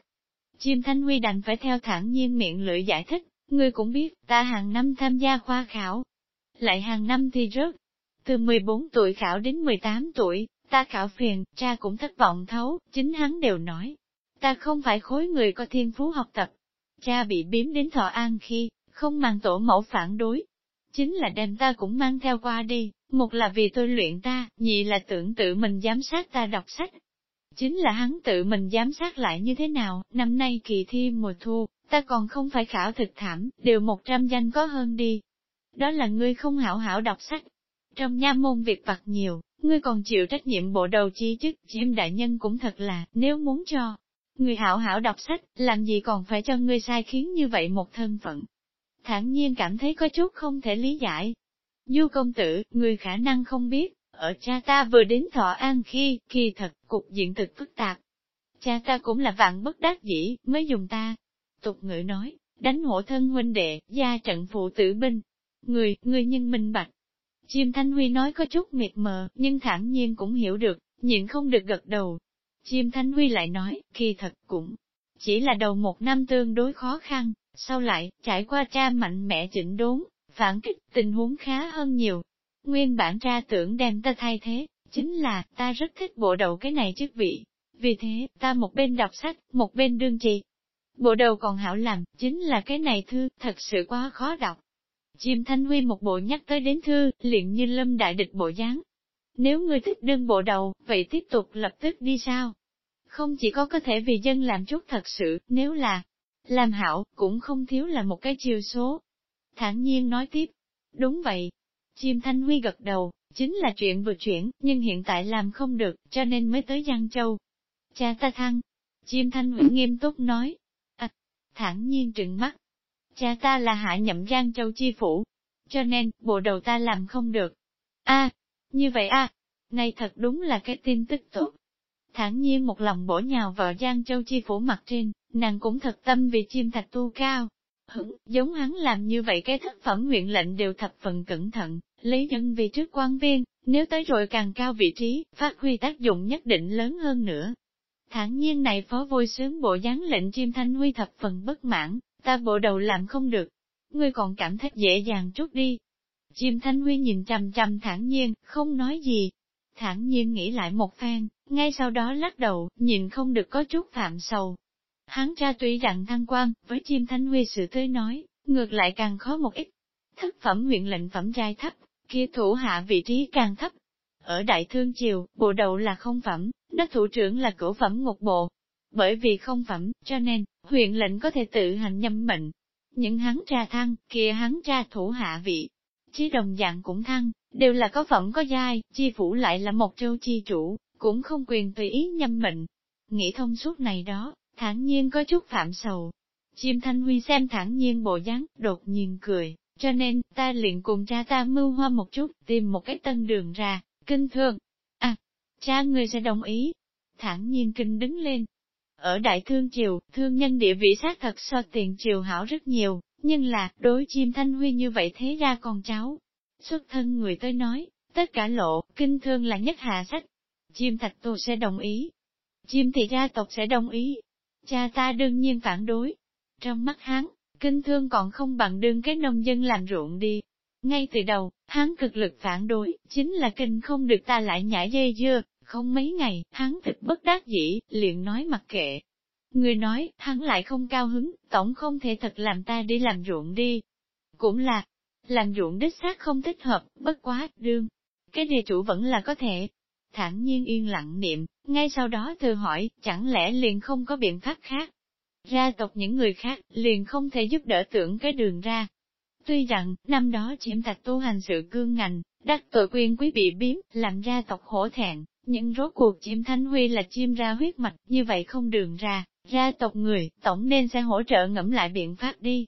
Chim Thanh Huy đành phải theo thẳng nhiên miệng lưỡi giải thích, ngươi cũng biết, ta hàng năm tham gia khoa khảo. Lại hàng năm thì rớt, từ 14 tuổi khảo đến 18 tuổi, ta khảo phiền, cha cũng thất vọng thấu, chính hắn đều nói. Ta không phải khối người có thiên phú học tập. Cha bị biếm đến thọ an khi, không mang tổ mẫu phản đối. Chính là đem ta cũng mang theo qua đi, một là vì tôi luyện ta, nhị là tưởng tự mình giám sát ta đọc sách. Chính là hắn tự mình giám sát lại như thế nào, năm nay kỳ thi mùa thu, ta còn không phải khảo thực thảm, đều một trăm danh có hơn đi. Đó là ngươi không hảo hảo đọc sách, trong nha môn việc vặt nhiều, ngươi còn chịu trách nhiệm bộ đầu chi chức, chiêm đại nhân cũng thật là, nếu muốn cho. Người hảo hảo đọc sách, làm gì còn phải cho ngươi sai khiến như vậy một thân phận. Thản nhiên cảm thấy có chút không thể lý giải. Du công tử, người khả năng không biết, ở cha ta vừa đến thọ an khi, kỳ thật, cục diện thực phức tạp. Cha ta cũng là vạn bất đắc dĩ, mới dùng ta. Tục ngữ nói, đánh hổ thân huynh đệ, gia trận phụ tử binh. Người, người nhân minh bạch, Chim Thanh Huy nói có chút mệt mờ, nhưng thản nhiên cũng hiểu được, nhịn không được gật đầu. Chim Thanh Huy lại nói, kỳ thật cũng chỉ là đầu một năm tương đối khó khăn, sau lại, trải qua cha mạnh mẽ chỉnh đốn, phản kích, tình huống khá hơn nhiều. Nguyên bản ra tưởng đem ta thay thế, chính là, ta rất thích bộ đầu cái này chức vị. Vì thế, ta một bên đọc sách, một bên đương trì. Bộ đầu còn hảo làm, chính là cái này thư, thật sự quá khó đọc. Chim Thanh Huy một bộ nhắc tới đến thư, liền như lâm đại địch bộ dáng. Nếu ngươi thích đương bộ đầu, vậy tiếp tục lập tức đi sao? Không chỉ có có thể vì dân làm chút thật sự, nếu là làm hảo, cũng không thiếu là một cái chiều số. Thản nhiên nói tiếp, đúng vậy. Chim Thanh Huy gật đầu, chính là chuyện vừa chuyển, nhưng hiện tại làm không được, cho nên mới tới Giang Châu. Cha ta thăng. Chim Thanh Huy nghiêm túc nói. À, thản nhiên trừng mắt, Cha ta là hạ nhậm Giang Châu Chi Phủ, cho nên, bộ đầu ta làm không được. a như vậy a này thật đúng là cái tin tức tốt. thản nhiên một lòng bổ nhào vào Giang Châu Chi phủ mặt trên, nàng cũng thật tâm vì chim thạch tu cao. Hửng, giống hắn làm như vậy cái thất phẩm nguyện lệnh đều thập phần cẩn thận, lấy nhân vì trước quan viên, nếu tới rồi càng cao vị trí, phát huy tác dụng nhất định lớn hơn nữa. Thản nhiên này phó vui sướng bộ dáng lệnh chim thanh huy thập phần bất mãn, ta bộ đầu làm không được. Ngươi còn cảm thấy dễ dàng chút đi. Chim thanh huy nhìn chằm chằm thản nhiên, không nói gì. Thản nhiên nghĩ lại một phen, ngay sau đó lắc đầu, nhìn không được có chút phạm sầu. Hắn ra tuy rằng thăng quan, với chim thanh huy sự tới nói, ngược lại càng khó một ít. Thất phẩm huyện lệnh phẩm giai thấp, kia thủ hạ vị trí càng thấp. Ở Đại Thương Triều, bộ đầu là không phẩm, đất thủ trưởng là cửu phẩm ngục bộ. Bởi vì không phẩm, cho nên, huyện lệnh có thể tự hành nhâm mệnh. Những hắn tra thăng, kia hắn tra thủ hạ vị. Chí đồng dạng cũng thăng, đều là có phẩm có giai, chi phủ lại là một châu chi chủ, cũng không quyền tùy ý nhâm mệnh. Nghĩ thông suốt này đó, thản nhiên có chút phạm sầu. Chim Thanh Huy xem thản nhiên bộ dáng, đột nhiên cười, cho nên, ta liền cùng cha ta mưu hoa một chút, tìm một cái tân đường ra, kinh thương. À, cha người sẽ đồng ý. thản nhiên kinh đứng lên. Ở Đại Thương Triều, thương nhân địa vị xác thật so tiền triều hảo rất nhiều, nhưng là, đối chim thanh huy như vậy thế ra con cháu. Xuất thân người tới nói, tất cả lộ, kinh thương là nhất hạ sách. Chim thạch tù sẽ đồng ý. Chim thị gia tộc sẽ đồng ý. Cha ta đương nhiên phản đối. Trong mắt hắn, kinh thương còn không bằng đương cái nông dân làm ruộng đi. Ngay từ đầu, hắn cực lực phản đối, chính là kinh không được ta lại nhảy dây dưa, không mấy ngày, hắn thực bất đắc dĩ, liền nói mặc kệ. Người nói, hắn lại không cao hứng, tổng không thể thật làm ta đi làm ruộng đi. Cũng là, làm ruộng đích xác không thích hợp, bất quá, đương. Cái địa chủ vẫn là có thể. Thẳng nhiên yên lặng niệm, ngay sau đó thư hỏi, chẳng lẽ liền không có biện pháp khác. Ra tộc những người khác, liền không thể giúp đỡ tưởng cái đường ra. Tuy rằng, năm đó chiếm thạch tu hành sự cương ngành, đắc tội quyền quý bị biếm, làm ra tộc hổ thẹn, nhưng rốt cuộc chiếm thanh huy là chim ra huyết mạch, như vậy không đường ra, gia tộc người, tổng nên sẽ hỗ trợ ngẫm lại biện pháp đi.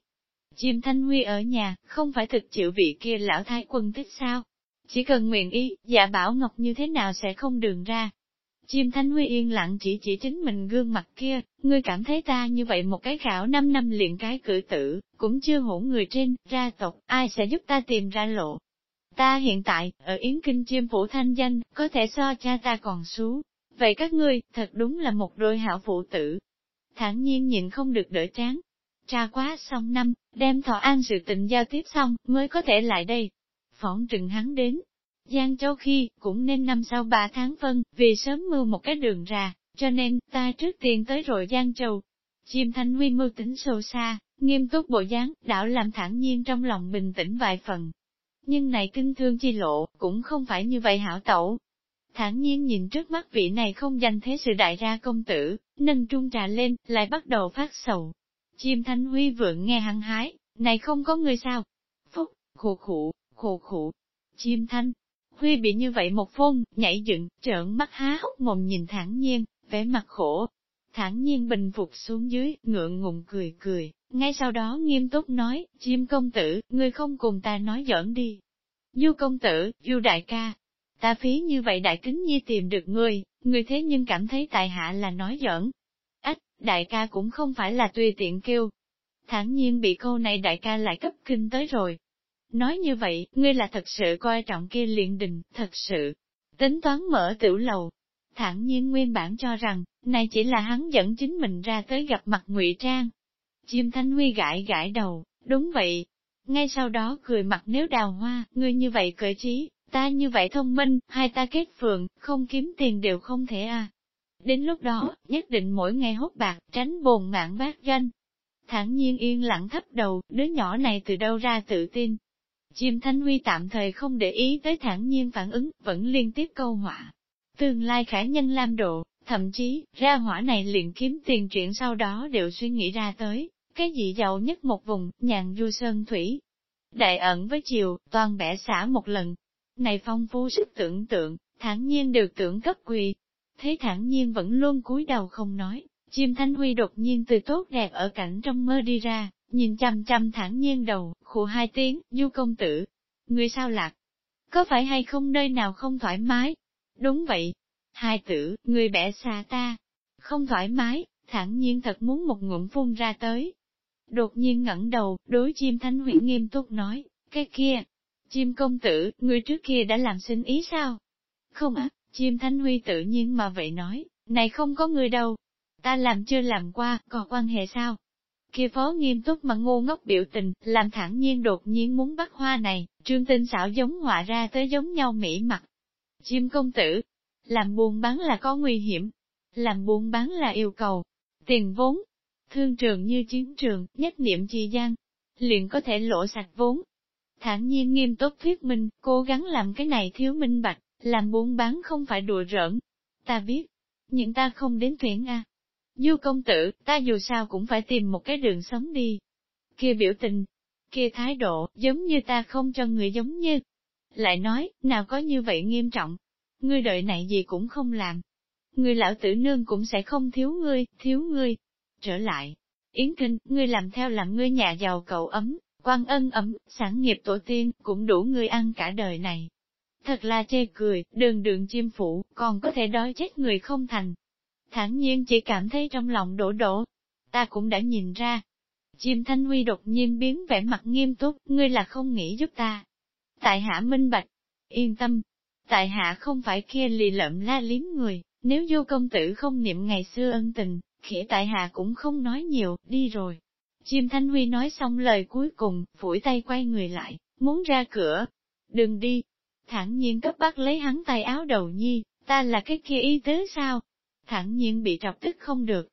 Chim thanh huy ở nhà, không phải thực chịu vị kia lão thái quân tích sao? Chỉ cần nguyện ý, dạ bảo ngọc như thế nào sẽ không đường ra, Chim Thanh Huy yên lặng chỉ chỉ chính mình gương mặt kia, ngươi cảm thấy ta như vậy một cái khảo năm năm liền cái cử tử, cũng chưa hỗn người trên, ra tộc, ai sẽ giúp ta tìm ra lộ. Ta hiện tại, ở Yến Kinh Chiêm Phủ Thanh Danh, có thể so cha ta còn xú. Vậy các ngươi, thật đúng là một đôi hảo phụ tử thản nhiên nhìn không được đỡ chán. Tra quá xong năm, đem thọ an sự tình giao tiếp xong, mới có thể lại đây. Phỏng trừng hắn đến, Giang Châu khi, cũng nên năm sau ba tháng phân, vì sớm mưu một cái đường ra, cho nên, ta trước tiên tới rồi Giang Châu. Chim Thanh Huy mưu tính sâu xa, nghiêm túc bộ dáng, đảo làm thản nhiên trong lòng bình tĩnh vài phần. Nhưng này kinh thương chi lộ, cũng không phải như vậy hảo tẩu. Thản nhiên nhìn trước mắt vị này không danh thế sự đại ra công tử, nâng trung trà lên, lại bắt đầu phát sầu. Chim Thanh Huy vượng nghe hăng hái, này không có người sao? Phúc, khổ khủ, khổ khủ. Chim Thanh, Huy bị như vậy một phôn, nhảy dựng, trợn mắt há hốc mồm nhìn Thản nhiên, vẻ mặt khổ. Thản nhiên bình phục xuống dưới, ngượng ngùng cười cười, ngay sau đó nghiêm túc nói, chim công tử, ngươi không cùng ta nói giỡn đi. Du công tử, du đại ca, ta phí như vậy đại kính nhi tìm được ngươi, ngươi thế nhưng cảm thấy tại hạ là nói giỡn. Ách, đại ca cũng không phải là tùy tiện kêu. Thẳng nhiên bị câu này đại ca lại cấp kinh tới rồi, Nói như vậy, ngươi là thật sự coi trọng kia liền đình, thật sự. Tính toán mở tiểu lầu. Thẳng nhiên nguyên bản cho rằng, này chỉ là hắn dẫn chính mình ra tới gặp mặt ngụy Trang. Chim Thanh Huy gãi gãi đầu, đúng vậy. Ngay sau đó cười mặt nếu đào hoa, ngươi như vậy cởi trí, ta như vậy thông minh, hai ta kết phường, không kiếm tiền đều không thể à. Đến lúc đó, nhất định mỗi ngày hốt bạc, tránh bồn mạng bát danh. Thẳng nhiên yên lặng thấp đầu, đứa nhỏ này từ đâu ra tự tin, Chim Thanh Huy tạm thời không để ý tới thản nhiên phản ứng, vẫn liên tiếp câu họa. Tương lai khả nhân lam độ, thậm chí, ra hỏa này liền kiếm tiền chuyện sau đó đều suy nghĩ ra tới, cái gì giàu nhất một vùng, nhàn du sơn thủy. Đại ẩn với chiều, toàn bẻ xả một lần. Này phong phú sức tưởng tượng, thản nhiên được tưởng cấp quỳ. Thế thản nhiên vẫn luôn cúi đầu không nói, chim thanh huy đột nhiên từ tốt đẹp ở cảnh trong mơ đi ra, nhìn chăm chăm thẳng nhiên đầu, khụ hai tiếng, du công tử. Người sao lạc? Có phải hay không nơi nào không thoải mái? Đúng vậy. Hai tử, người bẻ xa ta. Không thoải mái, thẳng nhiên thật muốn một ngụm phun ra tới. Đột nhiên ngẩng đầu, đối chim thanh huy nghiêm túc nói, cái kia, chim công tử, người trước kia đã làm sinh ý sao? Không ạ, chim thanh huy tự nhiên mà vậy nói, này không có người đâu. Ta làm chưa làm qua, còn quan hệ sao? Kia phó nghiêm túc mà ngu ngốc biểu tình, làm thẳng nhiên đột nhiên muốn bắt hoa này, trương tinh xảo giống họa ra tới giống nhau mỹ mặt. Chim công tử, làm buôn bán là có nguy hiểm, làm buôn bán là yêu cầu, tiền vốn, thương trường như chiến trường, nhất niệm chi gian, liền có thể lộ sạch vốn. Thản nhiên nghiêm túc thuyết minh, cố gắng làm cái này thiếu minh bạch, làm buôn bán không phải đùa giỡn. Ta biết, nhưng ta không đến tuyển a. Du công tử, ta dù sao cũng phải tìm một cái đường sống đi. Kia biểu tình, kia thái độ, giống như ta không cho người giống như. Lại nói, nào có như vậy nghiêm trọng. Ngươi đợi này gì cũng không làm. Ngươi lão tử nương cũng sẽ không thiếu ngươi, thiếu ngươi. Trở lại, Yến Kinh, ngươi làm theo làm ngươi nhà giàu cậu ấm, quan ân ấm, sản nghiệp tổ tiên, cũng đủ người ăn cả đời này. Thật là chê cười, đường đường chim phụ, còn có thể đói chết người không thành. Thẳng nhiên chỉ cảm thấy trong lòng đổ đổ. Ta cũng đã nhìn ra. Chim Thanh Huy đột nhiên biến vẻ mặt nghiêm túc, ngươi là không nghĩ giúp ta. Tại hạ minh bạch, yên tâm. Tại hạ không phải kia lì lợm la liếm người, nếu vô công tử không niệm ngày xưa ân tình, khỉ tại hạ cũng không nói nhiều, đi rồi. Chim Thanh Huy nói xong lời cuối cùng, phủi tay quay người lại, muốn ra cửa. Đừng đi. Thẳng nhiên cấp bắt lấy hắn tay áo đầu nhi, ta là cái kia y tứ sao? Thẳng nhiên bị trọc tức không được.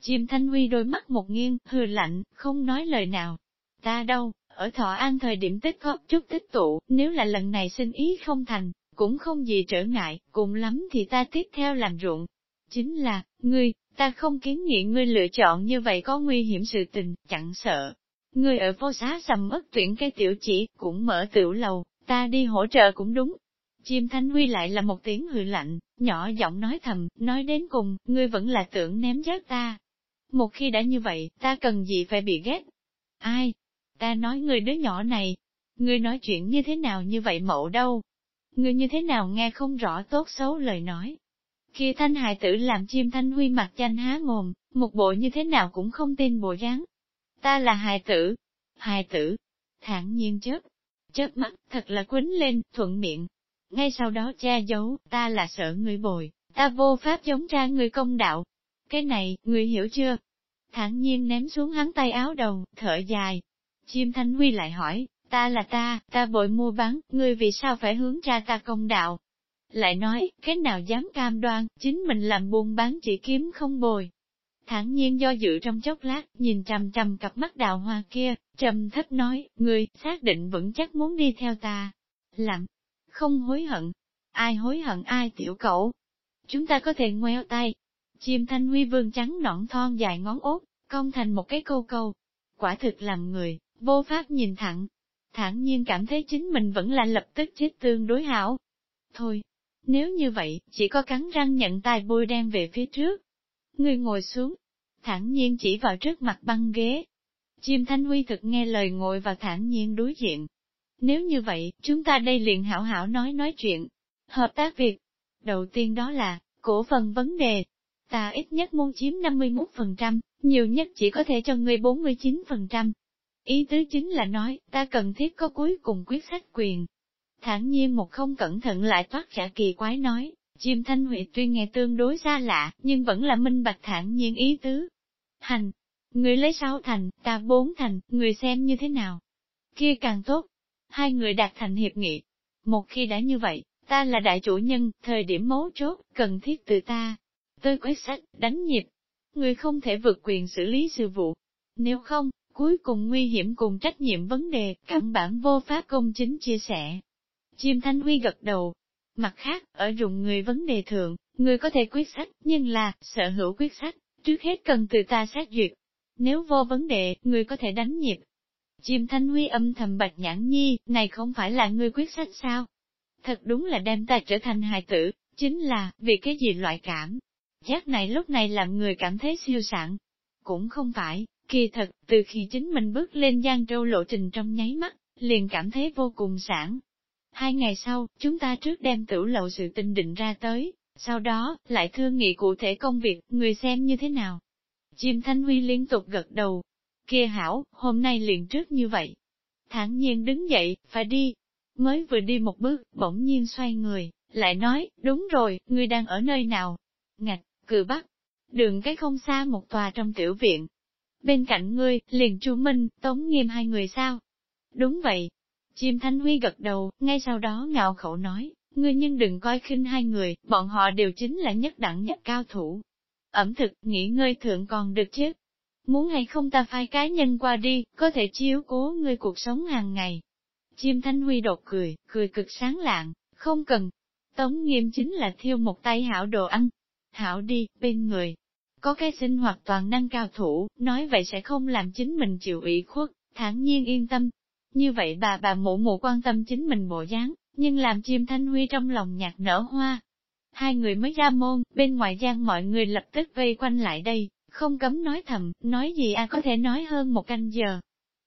Chim Thanh Huy đôi mắt một nghiêng, hừ lạnh, không nói lời nào. Ta đâu, ở thọ an thời điểm tích góp chút tích tụ, nếu là lần này xin ý không thành, cũng không gì trở ngại, cùng lắm thì ta tiếp theo làm ruộng. Chính là, ngươi, ta không kiến nghị ngươi lựa chọn như vậy có nguy hiểm sự tình, chẳng sợ. Ngươi ở vô xá sầm mất tuyển cái tiểu chỉ, cũng mở tiểu lầu, ta đi hỗ trợ cũng đúng. Chim Thanh Huy lại là một tiếng hừ lạnh, nhỏ giọng nói thầm, nói đến cùng, ngươi vẫn là tưởng ném rớt ta. Một khi đã như vậy, ta cần gì phải bị ghét? Ai? Ta nói người đứa nhỏ này, ngươi nói chuyện như thế nào như vậy mậu đâu? Ngươi như thế nào nghe không rõ tốt xấu lời nói? Khi thanh hài tử làm chim thanh huy mặt chanh há mồm, một bộ như thế nào cũng không tin bộ dáng. Ta là hài tử. Hài tử. thản nhiên chớp. Chớp mắt, thật là quýnh lên, thuận miệng. Ngay sau đó che giấu, ta là sợ người bồi, ta vô pháp giống ra người công đạo. Cái này, người hiểu chưa? Thản nhiên ném xuống hắn tay áo đầu, thở dài. Chim thanh huy lại hỏi, ta là ta, ta bội mua bán, ngươi vì sao phải hướng ra ta công đạo? Lại nói, cái nào dám cam đoan, chính mình làm buôn bán chỉ kiếm không bồi. Thẳng nhiên do dự trong chốc lát, nhìn trầm trầm cặp mắt đào hoa kia, trầm thấp nói, người, xác định vững chắc muốn đi theo ta. Làm, không hối hận. Ai hối hận ai tiểu cậu. Chúng ta có thể ngoeo tay. Chim thanh huy vương trắng nõn thon dài ngón út, cong thành một cái câu câu. Quả thực làm người, vô pháp nhìn thẳng. Thẳng nhiên cảm thấy chính mình vẫn là lập tức chết tương đối hảo. Thôi, nếu như vậy, chỉ có cắn răng nhận tài bôi đen về phía trước. Người ngồi xuống, thản nhiên chỉ vào trước mặt băng ghế. Chim Thanh Huy thực nghe lời ngồi và thản nhiên đối diện. Nếu như vậy, chúng ta đây liền hảo hảo nói nói chuyện. Hợp tác việc. Đầu tiên đó là, cổ phần vấn đề. Ta ít nhất muốn chiếm 51%, nhiều nhất chỉ có thể cho người 49%. Ý tứ chính là nói, ta cần thiết có cuối cùng quyết sách quyền, thản nhiên một không cẩn thận lại toát trả kỳ quái nói, chim thanh huệ tuy nghe tương đối xa lạ, nhưng vẫn là minh bạch thản nhiên ý tứ. Hành, người lấy sáu thành, ta bốn thành, người xem như thế nào? Kia càng tốt. Hai người đạt thành hiệp nghị. Một khi đã như vậy, ta là đại chủ nhân, thời điểm mấu chốt, cần thiết từ ta. Tôi quét sách, đánh nhịp. Người không thể vượt quyền xử lý sự vụ. Nếu không, cuối cùng nguy hiểm cùng trách nhiệm vấn đề, căn bản vô pháp công chính chia sẻ. Chim Thanh Huy gật đầu. Mặt khác, ở dùng người vấn đề thượng, người có thể quyết sách, nhưng là, sở hữu quyết sách, trước hết cần từ ta xét duyệt. Nếu vô vấn đề, người có thể đánh nhịp. Chim Thanh Huy âm thầm bạch nhãn nhi, này không phải là người quyết sách sao? Thật đúng là đem ta trở thành hài tử, chính là, vì cái gì loại cảm. Giác này lúc này làm người cảm thấy siêu sản. Cũng không phải, kỳ thật, từ khi chính mình bước lên Giang Châu lộ trình trong nháy mắt, liền cảm thấy vô cùng sản, Hai ngày sau, chúng ta trước đem tử lậu sự tình định ra tới, Sau đó, lại thương nghị cụ thể công việc, người xem như thế nào. Chim Thanh Huy liên tục gật đầu. Kia hảo, hôm nay liền trước như vậy. Thẳng nhiên đứng dậy, phải đi. Mới vừa đi một bước, bỗng nhiên xoay người, lại nói, đúng rồi, ngươi đang ở nơi nào? Ngạch, cử bắc. Đường cái không xa một tòa trong tiểu viện. Bên cạnh ngươi, liền Chu Minh, Tống Nghiêm hai người sao? Đúng vậy. Chim Thanh Huy gật đầu, ngay sau đó ngạo khẩu nói, ngươi nhưng đừng coi khinh hai người, bọn họ đều chính là nhất đẳng nhất cao thủ. Ẩm thực, nghỉ ngơi thượng còn được chứ. Muốn hay không ta phai cá nhân qua đi, có thể chiếu cố ngươi cuộc sống hàng ngày. Chim Thanh Huy đột cười, cười cực sáng lạng, không cần. Tống nghiêm chính là thiêu một tay hảo đồ ăn. Hảo đi, bên người. Có cái sinh hoạt toàn năng cao thủ, nói vậy sẽ không làm chính mình chịu ủy khuất, thản nhiên yên tâm. Như vậy bà bà mụ mụ quan tâm chính mình bộ dáng, nhưng làm chim thanh huy trong lòng nhạc nở hoa. Hai người mới ra môn, bên ngoài gian mọi người lập tức vây quanh lại đây, không cấm nói thầm, nói gì a có thể nói hơn một canh giờ.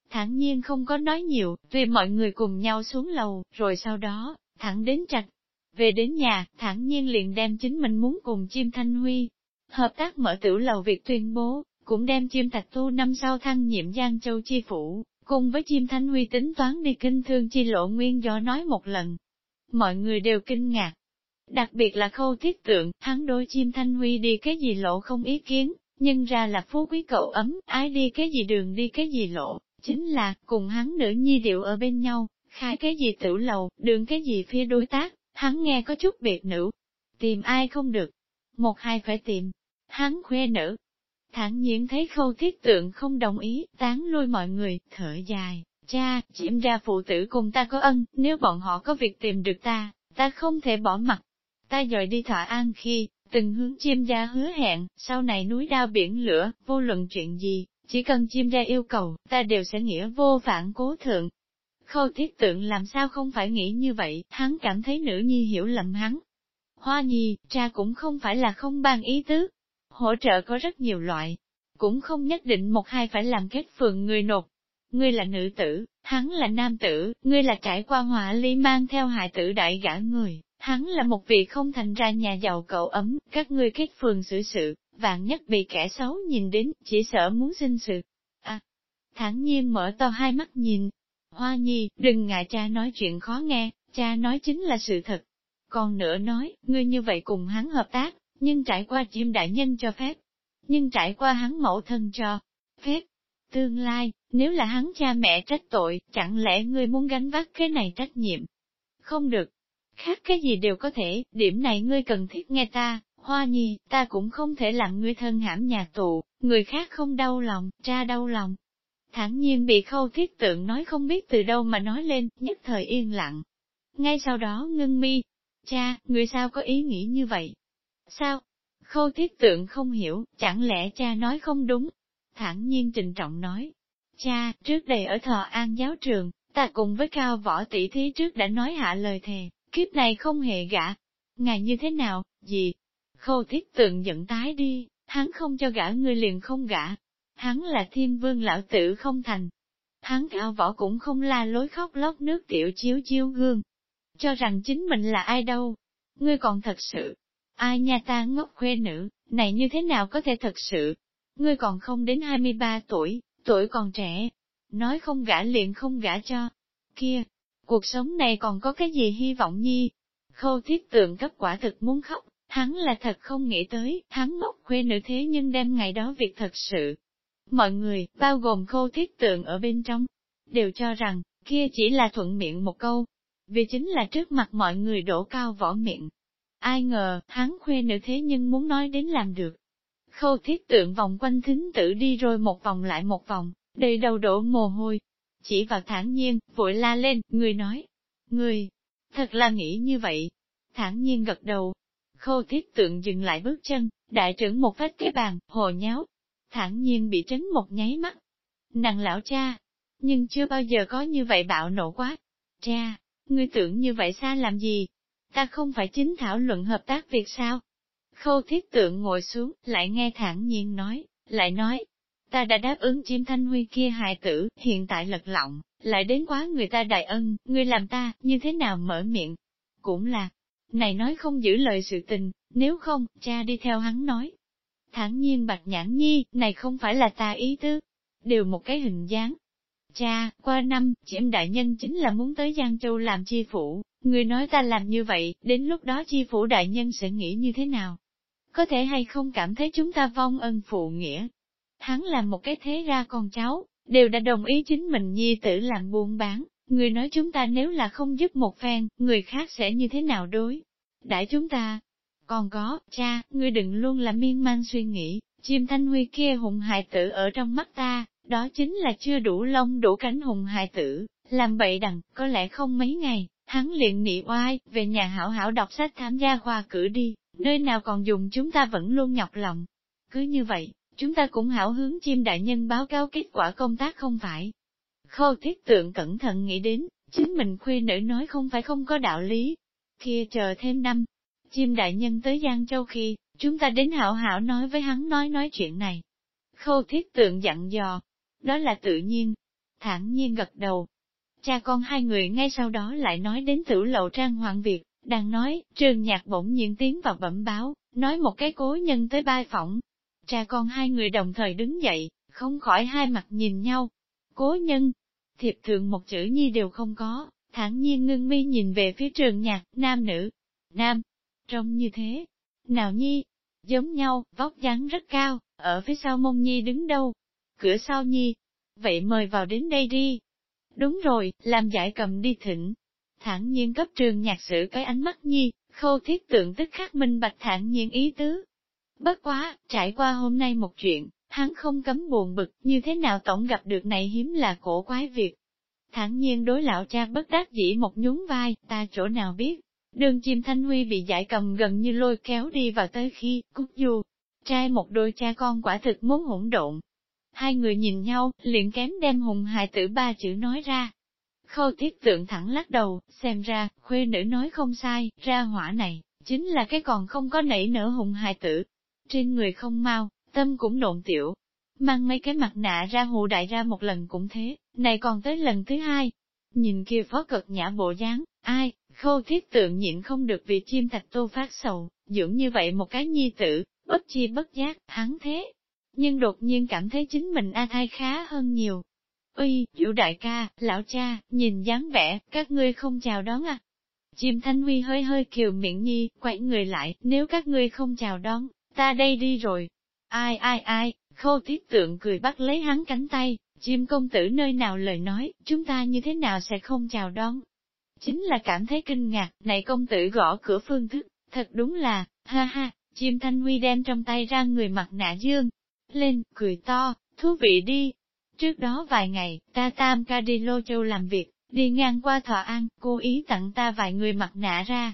Thẳng nhiên không có nói nhiều, vì mọi người cùng nhau xuống lầu, rồi sau đó, thẳng đến trạch. Về đến nhà, thẳng nhiên liền đem chính mình muốn cùng chim thanh huy. Hợp tác mở tiểu lầu việc tuyên bố, cũng đem chim thạch tu năm sau thăng nhiệm Giang Châu Chi Phủ, cùng với chim thanh huy tính toán đi kinh thương chi lộ nguyên do nói một lần. Mọi người đều kinh ngạc. Đặc biệt là khâu thiết tượng, hắn đôi chim thanh huy đi cái gì lộ không ý kiến, nhưng ra là phú quý cậu ấm, ái đi cái gì đường đi cái gì lộ, chính là, cùng hắn nữ nhi điệu ở bên nhau, khai cái gì tử lầu, đường cái gì phía đối tác, hắn nghe có chút biệt nữ. Tìm ai không được, một hai phải tìm, hắn khuê nữ, thản nhiên thấy khâu thiết tượng không đồng ý, tán lui mọi người, thở dài, cha, chiếm ra phụ tử cùng ta có ân, nếu bọn họ có việc tìm được ta, ta không thể bỏ mặt. Ta dời đi thỏa an khi, từng hướng chiêm gia hứa hẹn, sau này núi đao biển lửa, vô luận chuyện gì, chỉ cần chiêm gia yêu cầu, ta đều sẽ nghĩa vô phản cố thượng. Khâu thiết tượng làm sao không phải nghĩ như vậy, hắn cảm thấy nữ nhi hiểu lầm hắn. Hoa nhi, cha cũng không phải là không ban ý tứ, hỗ trợ có rất nhiều loại, cũng không nhất định một hai phải làm kết phường người nộp. Ngươi là nữ tử, hắn là nam tử, ngươi là trải qua họa ly mang theo hại tử đại gã người, hắn là một vị không thành ra nhà giàu cậu ấm, các ngươi kết phường xử sự, vạn nhất bị kẻ xấu nhìn đến, chỉ sợ muốn sinh sự. À, thản nhiên mở to hai mắt nhìn. Hoa nhi, đừng ngại cha nói chuyện khó nghe, cha nói chính là sự thật. Còn nữa nói, ngươi như vậy cùng hắn hợp tác, nhưng trải qua chim đại nhân cho phép, nhưng trải qua hắn mẫu thân cho phép. Tương lai, nếu là hắn cha mẹ trách tội, chẳng lẽ ngươi muốn gánh vác cái này trách nhiệm? Không được. Khác cái gì đều có thể, điểm này ngươi cần thiết nghe ta, hoa nhi, ta cũng không thể làm ngươi thân hãm nhà tù, người khác không đau lòng, cha đau lòng. Thẳng nhiên bị khâu thiết tượng nói không biết từ đâu mà nói lên, nhất thời yên lặng. Ngay sau đó ngưng mi, cha, người sao có ý nghĩ như vậy? Sao? Khâu thiết tượng không hiểu, chẳng lẽ cha nói không đúng? Thẳng nhiên trình trọng nói. Cha, trước đây ở thọ an giáo trường, ta cùng với cao võ tỷ thí trước đã nói hạ lời thề, kiếp này không hề gả. Ngài như thế nào, gì? Khâu thiết tượng giận tái đi, hắn không cho gả ngươi liền không gả. Hắn là thiên vương lão tử không thành. Hắn cao võ cũng không la lối khóc lóc nước tiểu chiếu chiếu gương. Cho rằng chính mình là ai đâu. Ngươi còn thật sự, Ai nha ta ngốc khuê nữ, này như thế nào có thể thật sự? Ngươi còn không đến 23 tuổi, tuổi còn trẻ. Nói không gả liền không gả cho. Kia, cuộc sống này còn có cái gì hy vọng nhi? Khâu thiết tượng cấp quả thực muốn khóc, hắn là thật không nghĩ tới, hắn ngốc khuê nữ thế nhưng đem ngày đó việc thật sự. Mọi người, bao gồm khâu thiết tượng ở bên trong, đều cho rằng, kia chỉ là thuận miệng một câu. Vì chính là trước mặt mọi người đổ cao võ miệng, Ai ngờ, hắn khuê nữ thế nhưng muốn nói đến làm được. Khâu thiết tượng vòng quanh thính tử đi rồi một vòng lại một vòng, đầy đầu đổ mồ hôi. Chỉ vào thản nhiên, vội la lên, người nói. Người, thật là nghĩ như vậy. Thản nhiên gật đầu. Khâu thiết tượng dừng lại bước chân, đại trưởng một vết cái bàn, hồ nháo. Thản nhiên bị trấn một nháy mắt. Nàng lão cha, nhưng chưa bao giờ có như vậy bạo nộ quá. Cha, ngươi tưởng như vậy xa làm gì? Ta không phải chính thảo luận hợp tác việc sao? Khâu thiết tượng ngồi xuống, lại nghe thản nhiên nói, lại nói, ta đã đáp ứng chim thanh huy kia hài tử, hiện tại lật lọng, lại đến quá người ta đại ân, người làm ta, như thế nào mở miệng? Cũng là, này nói không giữ lời sự tình, nếu không, cha đi theo hắn nói. Thản nhiên bạch nhãn nhi, này không phải là ta ý tứ, đều một cái hình dáng. Cha, qua năm, chiếm đại nhân chính là muốn tới Giang Châu làm chi phủ, người nói ta làm như vậy, đến lúc đó chi phủ đại nhân sẽ nghĩ như thế nào? Có thể hay không cảm thấy chúng ta vong ân phụ nghĩa? Hắn làm một cái thế ra con cháu, đều đã đồng ý chính mình nhi tử làm buôn bán, người nói chúng ta nếu là không giúp một phen, người khác sẽ như thế nào đối? Đãi chúng ta, còn có, cha, ngươi đừng luôn là miên man suy nghĩ, chim thanh huy kia hùng hài tử ở trong mắt ta, đó chính là chưa đủ lông đủ cánh hùng hài tử, làm bậy đằng, có lẽ không mấy ngày, hắn liền nị oai, về nhà hảo hảo đọc sách tham gia khoa cử đi, nơi nào còn dùng chúng ta vẫn luôn nhọc lòng. Cứ như vậy, chúng ta cũng hảo hướng chim đại nhân báo cáo kết quả công tác không phải. Khâu thiết tượng cẩn thận nghĩ đến, chính mình khuê nữ nói không phải không có đạo lý. Kia chờ thêm năm, chim đại nhân tới Giang Châu khi, chúng ta đến hảo hảo nói với hắn nói nói chuyện này. Khâu thiết tượng dặn dò, đó là tự nhiên. Thản nhiên gật đầu. Cha con hai người ngay sau đó lại nói đến tử lậu trang hoàng việc, đang nói, trường nhạc bỗng nhiên tiến vào bẩm báo, nói một cái cố nhân tới bai phỏng. Cha con hai người đồng thời đứng dậy, không khỏi hai mặt nhìn nhau. Cố nhân, thiệp thượng một chữ nhi đều không có, thản nhiên ngưng mi nhìn về phía trường nhạc, nam nữ. Nam, trông như thế. Nào nhi, giống nhau, vóc dáng rất cao, ở phía sau mông nhi đứng đâu. Cửa sau nhi, vậy mời vào đến đây đi. Đúng rồi, làm giải cầm đi thỉnh. Thẳng nhiên cấp trường nhạc sử cái ánh mắt nhi, khâu thiết tượng tức khắc minh bạch thản nhiên ý tứ. Bất quá, trải qua hôm nay một chuyện, hắn không cấm buồn bực, như thế nào tổng gặp được này hiếm là cổ quái việc. Thản nhiên đối lão cha bất đắc dĩ một nhún vai, ta chỗ nào biết, Đường chim Thanh Huy bị giải cầm gần như lôi kéo đi vào tới khi, cúc du, trai một đôi cha con quả thực muốn hỗn độn. Hai người nhìn nhau, liền kém đem hùng hài tử ba chữ nói ra. Khâu thiết tượng thẳng lắc đầu, xem ra, khuê nữ nói không sai, ra hỏa này, chính là cái còn không có nảy nở hùng hài tử. Trên người không mau, tâm cũng nộn tiểu. Mang mấy cái mặt nạ ra hù đại ra một lần cũng thế, này còn tới lần thứ hai. Nhìn kia phó cực nhã bộ dáng, ai, Khâu thiết tượng nhịn không được vì chim thạch tô phát sầu, dưỡng như vậy một cái nhi tử, bất chi bất giác, hắn thế. Nhưng đột nhiên cảm thấy chính mình A ai khá hơn nhiều. Uy, chủ đại ca, lão cha, nhìn dáng vẻ, các ngươi không chào đón à. Chim thanh huy hơi hơi kiều miệng nhi, quay người lại, nếu các ngươi không chào đón, ta đây đi rồi. Ai ai ai, khâu thiết tượng cười bắt lấy hắn cánh tay, chim công tử nơi nào lời nói, chúng ta như thế nào sẽ không chào đón, chính là cảm thấy kinh ngạc, này công tử gõ cửa phương thức, thật đúng là, ha ha, chim thanh huy đem trong tay ra người mặt nạ dương, lên, cười to, thú vị đi. Trước đó vài ngày, ta tam ca đi Lô Châu làm việc, đi ngang qua Thọ An, cố ý tặng ta vài người mặt nạ ra.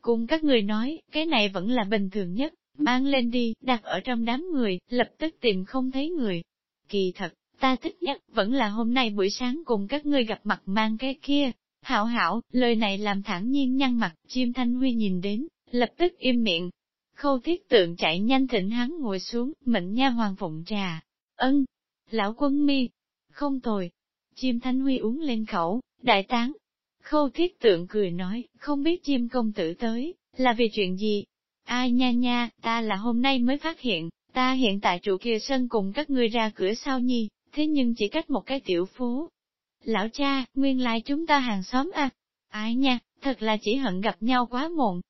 Cùng các người nói, cái này vẫn là bình thường nhất, mang lên đi, đặt ở trong đám người, lập tức tìm không thấy người. Kỳ thật, ta thích nhất vẫn là hôm nay buổi sáng cùng các ngươi gặp mặt mang cái kia, Hảo hảo, lời này làm thẳng nhiên nhăn mặt, chim thanh huy nhìn đến, lập tức im miệng. Khâu thiết tượng chạy nhanh thịnh hắn ngồi xuống, mệnh nha hoàng phụng trà. Ân, lão quân mi, không tồi. Chim thanh huy uống lên khẩu, đại tán. Khâu thiết tượng cười nói, không biết chim công tử tới, là vì chuyện gì? Ai nha nha, ta là hôm nay mới phát hiện, ta hiện tại trụ kia sân cùng các ngươi ra cửa sau nhi, thế nhưng chỉ cách một cái tiểu phố, Lão cha, nguyên lai chúng ta hàng xóm à? Ai nha, thật là chỉ hận gặp nhau quá muộn.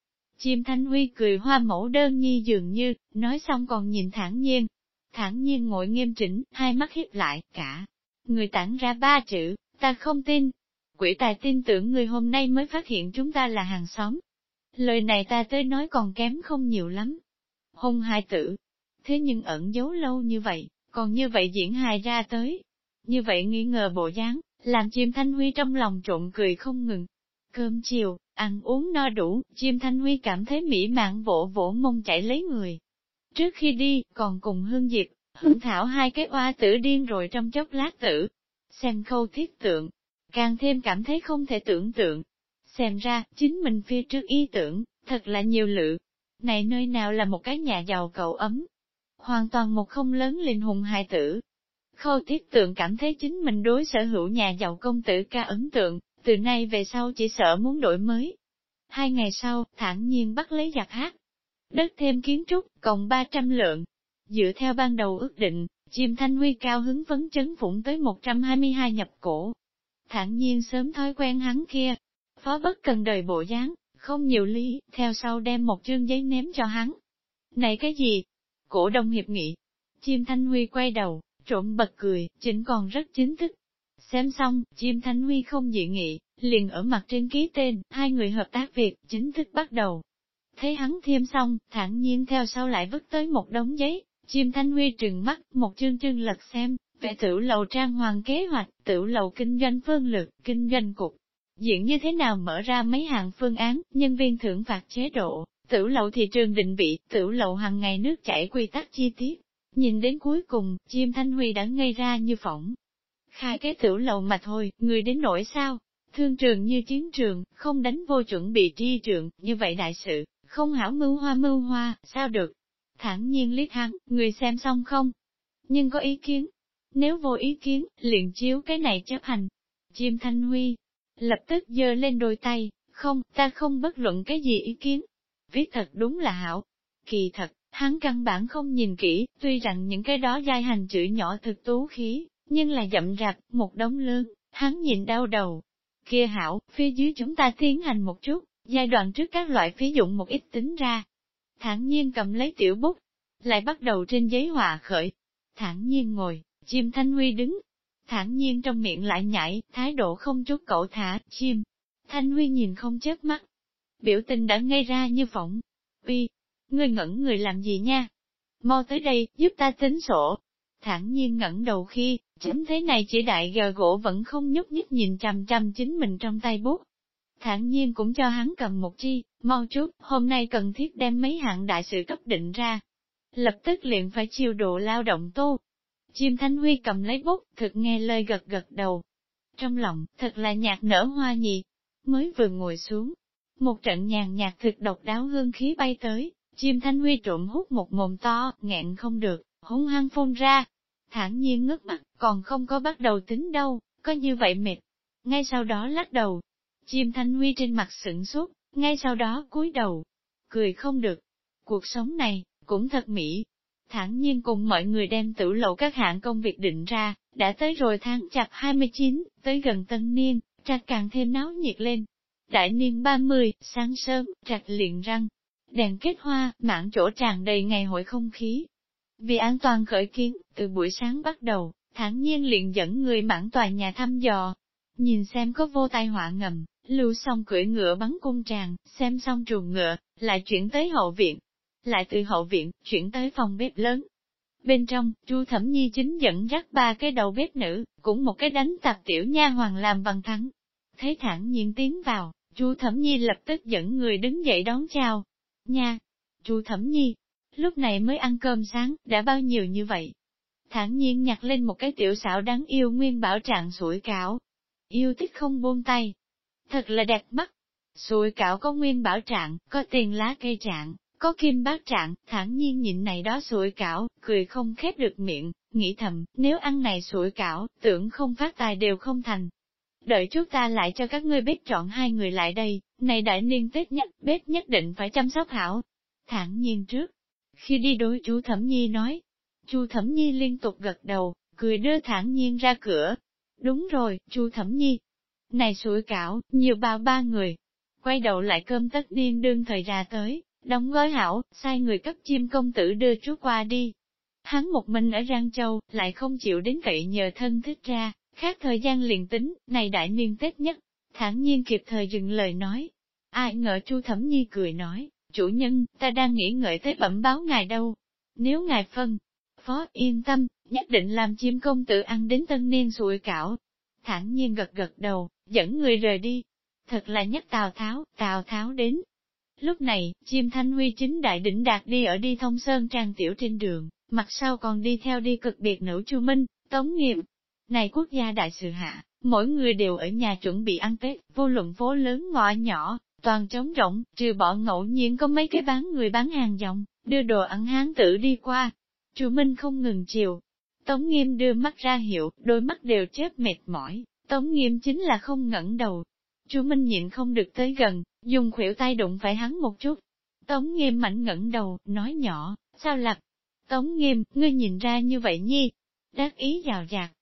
Chim Thanh Huy cười hoa mẫu đơn nhi dường như, nói xong còn nhìn thản nhiên. Thản nhiên ngồi nghiêm chỉnh, hai mắt hiếp lại, cả. Người tản ra ba chữ, ta không tin. Quỷ tài tin tưởng người hôm nay mới phát hiện chúng ta là hàng xóm. Lời này ta tới nói còn kém không nhiều lắm. Hôn hai tử. Thế nhưng ẩn giấu lâu như vậy, còn như vậy diễn hài ra tới. Như vậy nghi ngờ bộ dáng, làm chim thanh huy trong lòng trộn cười không ngừng. Cơm chiều, ăn uống no đủ, chim thanh huy cảm thấy mỹ mãn vỗ vỗ mông chạy lấy người. Trước khi đi, còn cùng hương diệp, hương thảo hai cái oa tử điên rồi trong chốc lát tử. Xem khâu thiết tượng, càng thêm cảm thấy không thể tưởng tượng. Xem ra, chính mình phía trước ý tưởng, thật là nhiều lự. Này nơi nào là một cái nhà giàu cậu ấm. Hoàn toàn một không lớn linh hùng hài tử, Khâu thiết tượng cảm thấy chính mình đối sở hữu nhà giàu công tử ca ấn tượng, từ nay về sau chỉ sợ muốn đổi mới. Hai ngày sau, thản nhiên bắt lấy giặc hát. đất thêm kiến trúc, cộng 300 lượng. Dựa theo ban đầu ước định, chim thanh huy cao hứng vấn chấn phụng tới 122 nhập cổ. Thản nhiên sớm thói quen hắn kia, phó bất cần đời bộ dáng, không nhiều lý, theo sau đem một chương giấy ném cho hắn. Này cái gì? Cổ đông hiệp nghị. Chim thanh huy quay đầu, trộm bật cười, chính còn rất chính thức. Xem xong, chim thanh huy không dị nghị, liền ở mặt trên ký tên, hai người hợp tác việc, chính thức bắt đầu. Thấy hắn thêm xong, thản nhiên theo sau lại vứt tới một đống giấy, chim thanh huy trừng mắt, một chương chương lật xem, về tiểu lầu trang hoàng kế hoạch, tiểu lầu kinh doanh phương lực, kinh doanh cục. Diện như thế nào mở ra mấy hạng phương án, nhân viên thưởng phạt chế độ, tiểu lầu thị trường định vị, tiểu lầu hàng ngày nước chảy quy tắc chi tiết. Nhìn đến cuối cùng, chim thanh huy đã ngây ra như phỏng. Khai cái tiểu lầu mà thôi, người đến nổi sao? Thương trường như chiến trường, không đánh vô chuẩn bị tri trường, như vậy đại sự, không hảo mưu hoa mưu hoa, sao được? Thẳng nhiên liếc hắn, người xem xong không? Nhưng có ý kiến. Nếu vô ý kiến, liền chiếu cái này chấp hành. Chim Thanh Huy, lập tức giơ lên đôi tay, không, ta không bất luận cái gì ý kiến. Viết thật đúng là hảo. Kỳ thật, hắn căn bản không nhìn kỹ, tuy rằng những cái đó giai hành chữ nhỏ thực tú khí, nhưng là dậm rạp, một đống lớn, hắn nhìn đau đầu. Kia hảo, phía dưới chúng ta tiến hành một chút, giai đoạn trước các loại phí dụng một ít tính ra. Thản nhiên cầm lấy tiểu bút, lại bắt đầu trên giấy họa khởi. Thản nhiên ngồi, chim thanh huy đứng, thản nhiên trong miệng lại nhảy, thái độ không chút cậu thả, chim. Thanh huy nhìn không chớp mắt, biểu tình đã ngây ra như phỏng. Uy, ngươi ngẩn người làm gì nha? Mau tới đây, giúp ta tính sổ. Thản nhiên ngẩn đầu khi, chính thế này chỉ đại gờ gỗ vẫn không nhúc nhích nhìn chằm chằm chính mình trong tay bút. Thản nhiên cũng cho hắn cầm một chi, mau chút, hôm nay cần thiết đem mấy hạng đại sự cấp định ra. Lập tức liền phải chiêu độ lao động tô. Chim Thanh Huy cầm lấy bút, thực nghe lời gật gật đầu. Trong lòng, thật là nhạc nở hoa nhị. Mới vừa ngồi xuống, một trận nhàn nhạt thực độc đáo hương khí bay tới, chim Thanh Huy trộm hút một mồm to, nghẹn không được, hung hăng phun ra. Thản nhiên ngước mặt, còn không có bắt đầu tính đâu, có như vậy mệt. Ngay sau đó lắc đầu, Chim Thanh Huy trên mặt sửng sốt, ngay sau đó cúi đầu, cười không được. Cuộc sống này, cũng thật mỹ. Thẳng nhiên cùng mọi người đem tử lộ các hạng công việc định ra, đã tới rồi tháng chạp 29, tới gần tân niên, trạch càng thêm náo nhiệt lên. Đại niên 30, sáng sớm, trạch liền răng, đèn kết hoa, mảng chỗ tràn đầy ngày hội không khí. Vì an toàn khởi kiến, từ buổi sáng bắt đầu, thản nhiên liền dẫn người mãn tòa nhà thăm dò, nhìn xem có vô tai họa ngầm, Lưu xong cưỡi ngựa bắn cung tràng, xem xong chuồng ngựa, lại chuyển tới hậu viện. Lại từ hậu viện, chuyển tới phòng bếp lớn. Bên trong, Chu Thẩm Nhi chính dẫn dắt ba cái đầu bếp nữ, cũng một cái đánh tạp tiểu nha hoàng làm bằng thắng. Thấy thẳng nhiên tiến vào, Chu Thẩm Nhi lập tức dẫn người đứng dậy đón chào. Nha! Chu Thẩm Nhi! Lúc này mới ăn cơm sáng, đã bao nhiêu như vậy? Thản nhiên nhặt lên một cái tiểu xảo đáng yêu nguyên bảo trạng sủi cảo. Yêu thích không buông tay, thật là đẹp mắt. sủi cảo có nguyên bảo trạng, có tiền lá cây trạng, có kim bát trạng, thản nhiên nhịn này đó sủi cảo, cười không khép được miệng, nghĩ thầm, nếu ăn này sủi cảo, tưởng không phát tài đều không thành. Đợi chút ta lại cho các ngươi bếp chọn hai người lại đây, này đại niên Tết nhất, bếp nhất định phải chăm sóc hảo. Thản nhiên trước, khi đi đối chú Thẩm Nhi nói, chú Thẩm Nhi liên tục gật đầu, cười đưa thản nhiên ra cửa. Đúng rồi, chú Thẩm Nhi, này sủi cảo, nhiều bao ba người. Quay đầu lại cơm tất niên đương thời ra tới, đóng gói hảo, sai người cấp chim công tử đưa chú qua đi. Hắn một mình ở Giang Châu, lại không chịu đến cậy nhờ thân thích ra, khác thời gian liền tính, này đại niên Tết nhất, thản nhiên kịp thời dừng lời nói. Ai ngờ Chu Thẩm Nhi cười nói, chủ nhân, ta đang nghĩ ngợi tới bẩm báo ngài đâu. Nếu ngài phân, phó yên tâm, nhất định làm chim công tử ăn đến tân niên sụi cảo. Thản nhiên gật gật đầu, dẫn người rời đi. Thật là nhất Tào Tháo, Tào Tháo đến. Lúc này, chim thanh huy chính đại đỉnh đạt đi ở đi thông sơn trang tiểu trên đường, mặt sau còn đi theo đi cực biệt nữ Chu Minh, Tống Nghiệm. Này quốc gia đại sự hạ, mỗi người đều ở nhà chuẩn bị ăn Tết, vô luận phố lớn ngõ nhỏ, toàn trống rỗng, trừ bỏ ngẫu nhiên có mấy cái bán người bán hàng dòng, đưa đồ ăn hán tử đi qua. Chu Minh không ngừng chiều. Tống Nghiêm đưa mắt ra hiệu, đôi mắt đều chớp mệt mỏi, Tống nghiêm chính là không ngẩng đầu. Chu Minh nhịn không được tới gần, dùng khuỷu tay đụng phải hắn một chút. Tống nghiêm mảnh ngẩng đầu, nói nhỏ, sao lạc? Tống nghiêm, ngươi nhìn ra như vậy nhi? Đắc ý rào rạc.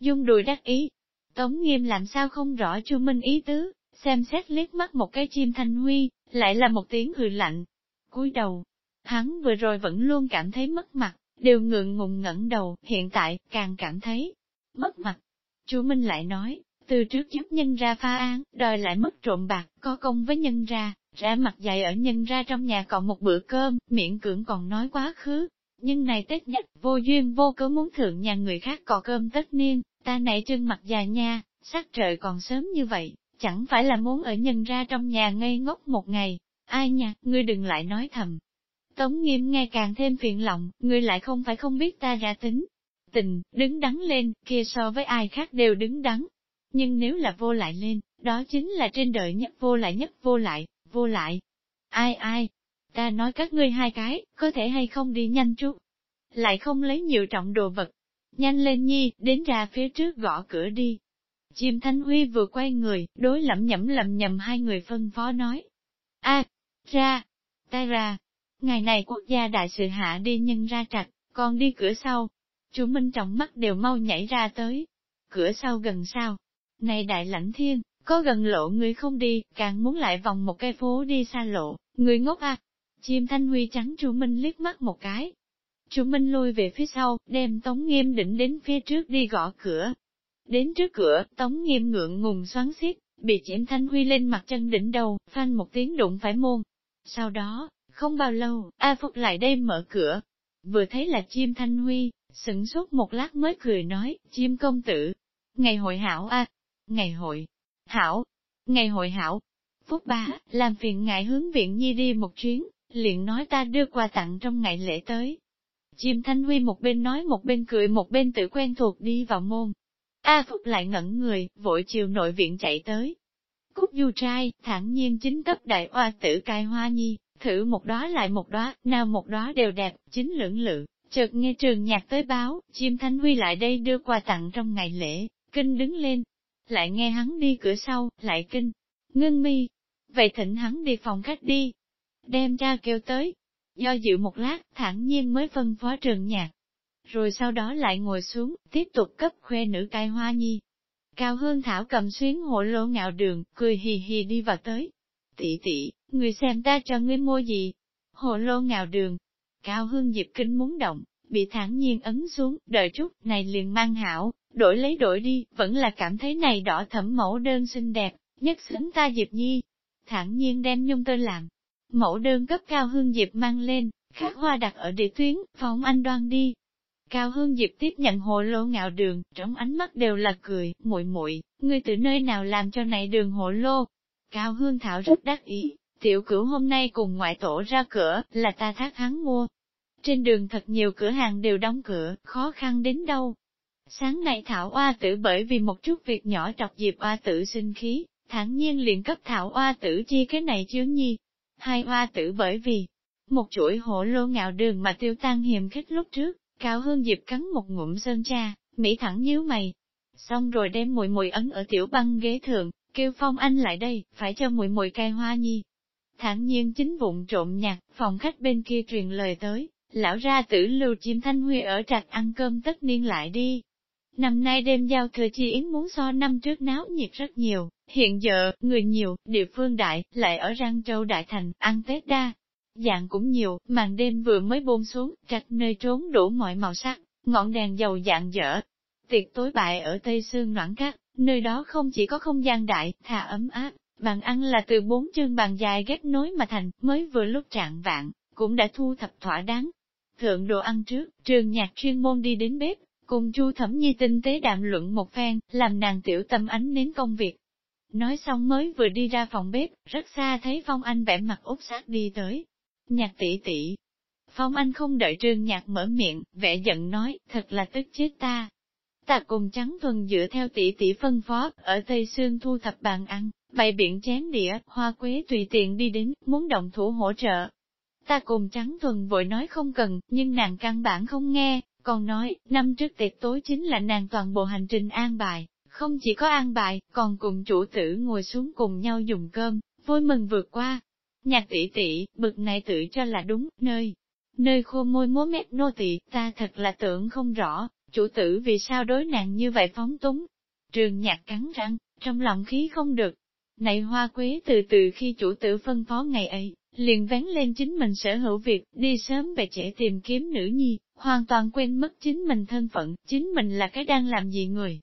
Dung đùi đắc ý. Tống nghiêm làm sao không rõ chu Minh ý tứ, xem xét liếc mắt một cái chim thanh huy, lại là một tiếng hừ lạnh. cúi đầu, hắn vừa rồi vẫn luôn cảm thấy mất mặt, đều ngượng ngùng ngẩng đầu, hiện tại, càng cảm thấy mất mặt. Chú Minh lại nói, từ trước giúp nhân ra pha án, đòi lại mất trộm bạc, có công với nhân ra, ra mặt dày ở nhân ra trong nhà còn một bữa cơm, miệng cưỡng còn nói quá khứ. Nhưng này Tết nhất, vô duyên vô cớ muốn thượng nhà người khác cò cơm tất niên, ta nảy trưng mặt già nha, sắc trời còn sớm như vậy, chẳng phải là muốn ở nhân ra trong nhà ngây ngốc một ngày. Ai nha, ngươi đừng lại nói thầm. Tống nghiêm nghe càng thêm phiền lòng, ngươi lại không phải không biết ta ra tính. Tình, đứng đắn lên, kia so với ai khác đều đứng đắn. Nhưng nếu là vô lại lên, đó chính là trên đời nhất vô lại nhất vô lại, vô lại. Ai ai? Ta nói các ngươi hai cái, có thể hay không đi nhanh chút. Lại không lấy nhiều trọng đồ vật. Nhanh lên nhi, đến ra phía trước gõ cửa đi. Chim Thanh Huy vừa quay người, đối lẩm nhẩm lầm nhầm hai người phân phó nói. a ra, ta ra, ngày này quốc gia đại sự hạ đi nhân ra trạch, còn đi cửa sau. Chú Minh trọng mắt đều mau nhảy ra tới. Cửa sau gần sao? Này đại lãnh thiên, có gần lộ người không đi, càng muốn lại vòng một cây phố đi xa lộ, người ngốc à. Chim Thanh Huy trắng chú Minh liếc mắt một cái. Chú Minh lui về phía sau, đem Tống Nghiêm định đến phía trước đi gõ cửa. Đến trước cửa, Tống Nghiêm ngượng ngùng xoắn xiết, bị Chim Thanh Huy lên mặt chân đỉnh đầu, phanh một tiếng đụng phải môn. Sau đó, không bao lâu, A Phúc lại đây mở cửa. Vừa thấy là chim Thanh Huy, sửng sốt một lát mới cười nói, chim công tử. Ngày hội hảo a Ngày hội, hảo, ngày hội hảo. Phúc ba, làm phiền ngại hướng viện nhi đi một chuyến, liền nói ta đưa quà tặng trong ngày lễ tới. Chim Thanh Huy một bên nói một bên cười một bên tự quen thuộc đi vào môn. A Phúc lại ngẩn người, vội chiều nội viện chạy tới. Cúc du trai, thản nhiên chính cấp đại oa tử cai hoa nhi, thử một đóa lại một đóa, nào một đóa đều đẹp, chính lưỡng lự. Chợt nghe trường nhạc tới báo, chim Thanh Huy lại đây đưa quà tặng trong ngày lễ, kinh đứng lên, lại nghe hắn đi cửa sau, lại kinh, ngưng mi. Vậy thỉnh hắn đi phòng khách đi, đem cha kêu tới. Do dự một lát, thản nhiên mới phân phó trường nhạc. Rồi sau đó lại ngồi xuống, tiếp tục cấp khoe nữ cai hoa nhi. Cao Hương Thảo cầm xuyến hộ lô ngạo đường, cười hì hì đi vào tới. Tỷ tỷ, người xem ta cho ngươi mua gì? Hộ lô ngạo đường. Cao Hương Diệp kinh muốn động, bị thản nhiên ấn xuống, đợi chút, này liền mang hảo, đổi lấy đổi đi, vẫn là cảm thấy này đỏ thẩm mẫu đơn xinh đẹp, nhất xứng ta Diệp Nhi. Thản nhiên đem nhung tơ làm. Mẫu đơn cấp Cao Hương Diệp mang lên, khắc hoa đặt ở địa tuyến, phóng anh đoan đi. Cao Hương Diệp tiếp nhận hồ lô ngạo đường, trong ánh mắt đều là cười, muội muội, ngươi từ nơi nào làm cho này đường hồ lô. Cao Hương Thảo rất đắc ý, tiểu cửu hôm nay cùng ngoại tổ ra cửa, là ta thác hắn mua. Trên đường thật nhiều cửa hàng đều đóng cửa, khó khăn đến đâu, Sáng nay Thảo Oa tử bởi vì một chút việc nhỏ trọc dịp Oa tử sinh khí, thản nhiên liền cấp Thảo Oa tử chi cái này chướng nhi. Hai Oa tử bởi vì một chuỗi hổ lô ngạo đường mà tiêu tan hiềm khích lúc trước, Cao Hương Diệp cắn một ngụm sơn cha, Mỹ thẳng nhíu mày. Xong rồi đem mùi mùi ấn ở tiểu băng ghế thượng, kêu Phong Anh lại đây, phải cho mùi mùi cai hoa nhi. Thẳng nhiên chính vụng trộm nhạc, phòng khách bên kia truyền lời tới, lão ra tử lưu chim thanh huy ở trạch ăn cơm tất niên lại đi, Năm nay đêm giao thừa chi yến muốn so năm trước náo nhiệt rất nhiều, hiện giờ, người nhiều, địa phương đại, lại ở Răng Châu Đại Thành, ăn Tết đa. Dạng cũng nhiều, màn đêm vừa mới buông xuống, trạch nơi trốn đủ mọi màu sắc, ngọn đèn dầu dạng dở. Tiệc tối bại ở Tây Sương Noãn Cát, nơi đó không chỉ có không gian đại, thà ấm áp, bàn ăn là từ bốn chương bàn dài ghép nối mà thành, mới vừa lúc trạng vạn, cũng đã thu thập thỏa đáng. Thượng đồ ăn trước, trường nhạc chuyên môn đi đến bếp, Cùng Chu Thẩm Nhi tinh tế đạm luận một phen, làm nàng tiểu tâm ánh nến công việc. Nói xong mới vừa đi ra phòng bếp, rất xa thấy Phong Anh vẻ mặt úp sát đi tới. Nhạc tỷ tỷ. Phong Anh không đợi trương nhạc mở miệng, vẻ giận nói, thật là tức chết ta. Ta cùng trắng thuần dựa theo tỷ tỷ phân phó, ở Tây Sương thu thập bàn ăn, bày biện chén đĩa, hoa quế tùy tiện đi đến, muốn động thủ hỗ trợ. Ta cùng trắng thuần vội nói không cần, nhưng nàng căn bản không nghe, còn nói, năm trước tiệc tối chính là nàng toàn bộ hành trình an bài, không chỉ có an bài, còn cùng chủ tử ngồi xuống cùng nhau dùng cơm, vui mừng vượt qua nhạc tỷ tỷ, bực này tự cho là đúng, nơi, nơi khô môi múa mép nô tỳ, ta thật là tưởng không rõ, chủ tử vì sao đối nàng như vậy phóng túng. Trường nhạc cắn răng, trong lòng khí không được. Này hoa quế từ từ khi chủ tử phân phó ngày ấy, liền vén lên chính mình sở hữu việc, đi sớm về trễ tìm kiếm nữ nhi, hoàn toàn quên mất chính mình thân phận, chính mình là cái đang làm gì người.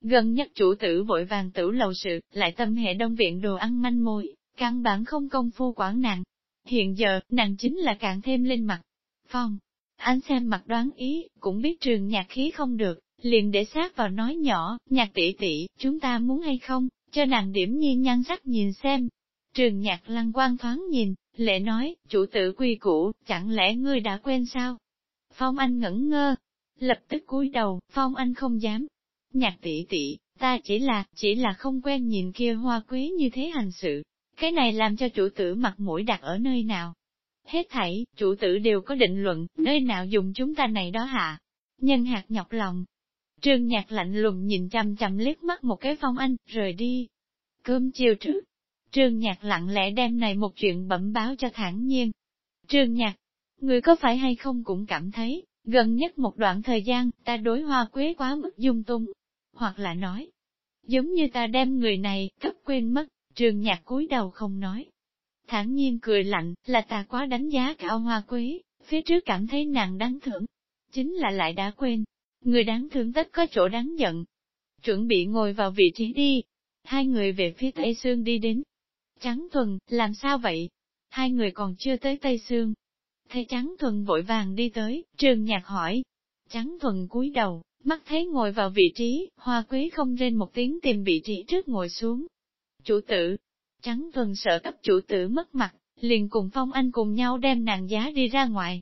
Gần nhất chủ tử vội vàng tử lầu sự, lại tâm hệ đông viện đồ ăn manh môi, căn bản không công phu quản nàng. Hiện giờ, nàng chính là càng thêm lên mặt. Phong, anh xem mặt đoán ý, cũng biết trường nhạc khí không được, liền để sát vào nói nhỏ, nhạc tỷ tỷ, chúng ta muốn hay không, cho nàng điểm nhi nhan sắc nhìn xem. Trường nhạc lăng quan thoáng nhìn, lệ nói, chủ tử quy củ, chẳng lẽ ngươi đã quên sao? Phong Anh ngẩn ngơ, lập tức cúi đầu, Phong Anh không dám. Nhạc tỷ tỷ, ta chỉ là, chỉ là không quen nhìn kia hoa quý như thế hành sự. Cái này làm cho chủ tử mặt mũi đặt ở nơi nào? Hết thảy, chủ tử đều có định luận, nơi nào dùng chúng ta này đó hạ. Nhân hạt nhọc lòng. Trương nhạc lạnh lùng nhìn chăm chăm liếc mắt một cái Phong Anh, rời đi. Cơm chiều trước, Trương Nhạc lặng lẽ đem này một chuyện bẩm báo cho thản nhiên. Trương Nhạc, người có phải hay không cũng cảm thấy, gần nhất một đoạn thời gian, ta đối hoa quế quá mức dung tung. Hoặc là nói, giống như ta đem người này, cấp quên mất, Trường Nhạc cúi đầu không nói. Thản nhiên cười lạnh, là ta quá đánh giá cao hoa quế, phía trước cảm thấy nàng đáng thưởng. Chính là lại đã quên, người đáng thương tất có chỗ đáng giận. Chuẩn bị ngồi vào vị trí đi. Hai người về phía Tây Sương đi đến, Trắng Thuần, làm sao vậy? Hai người còn chưa tới Tây Sương. Thấy Trắng Thuần vội vàng đi tới, trường nhạc hỏi. Trắng Thuần cúi đầu, mắt thấy ngồi vào vị trí, hoa quý không rên một tiếng tìm vị trí trước ngồi xuống. Chủ tử, Trắng Thuần sợ cấp chủ tử mất mặt, liền cùng Phong Anh cùng nhau đem nàng giá đi ra ngoài.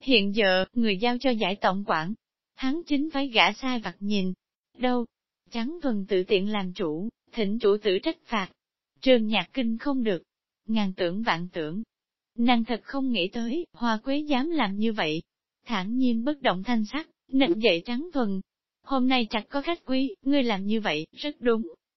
Hiện giờ, người giao cho giải tổng quản. Hắn chính phải gã sai vặt nhìn. Đâu? Trắng Thuần tự tiện làm chủ, thỉnh chủ tử trách phạt, Trường nhạc kinh không được. Ngàn tưởng vạn tưởng. Nàng thật không nghĩ tới, hoa quế dám làm như vậy. thản nhiên bất động thanh sắc, nịnh dậy trắng thuần. Hôm nay chặt có khách quý, ngươi làm như vậy, rất đúng.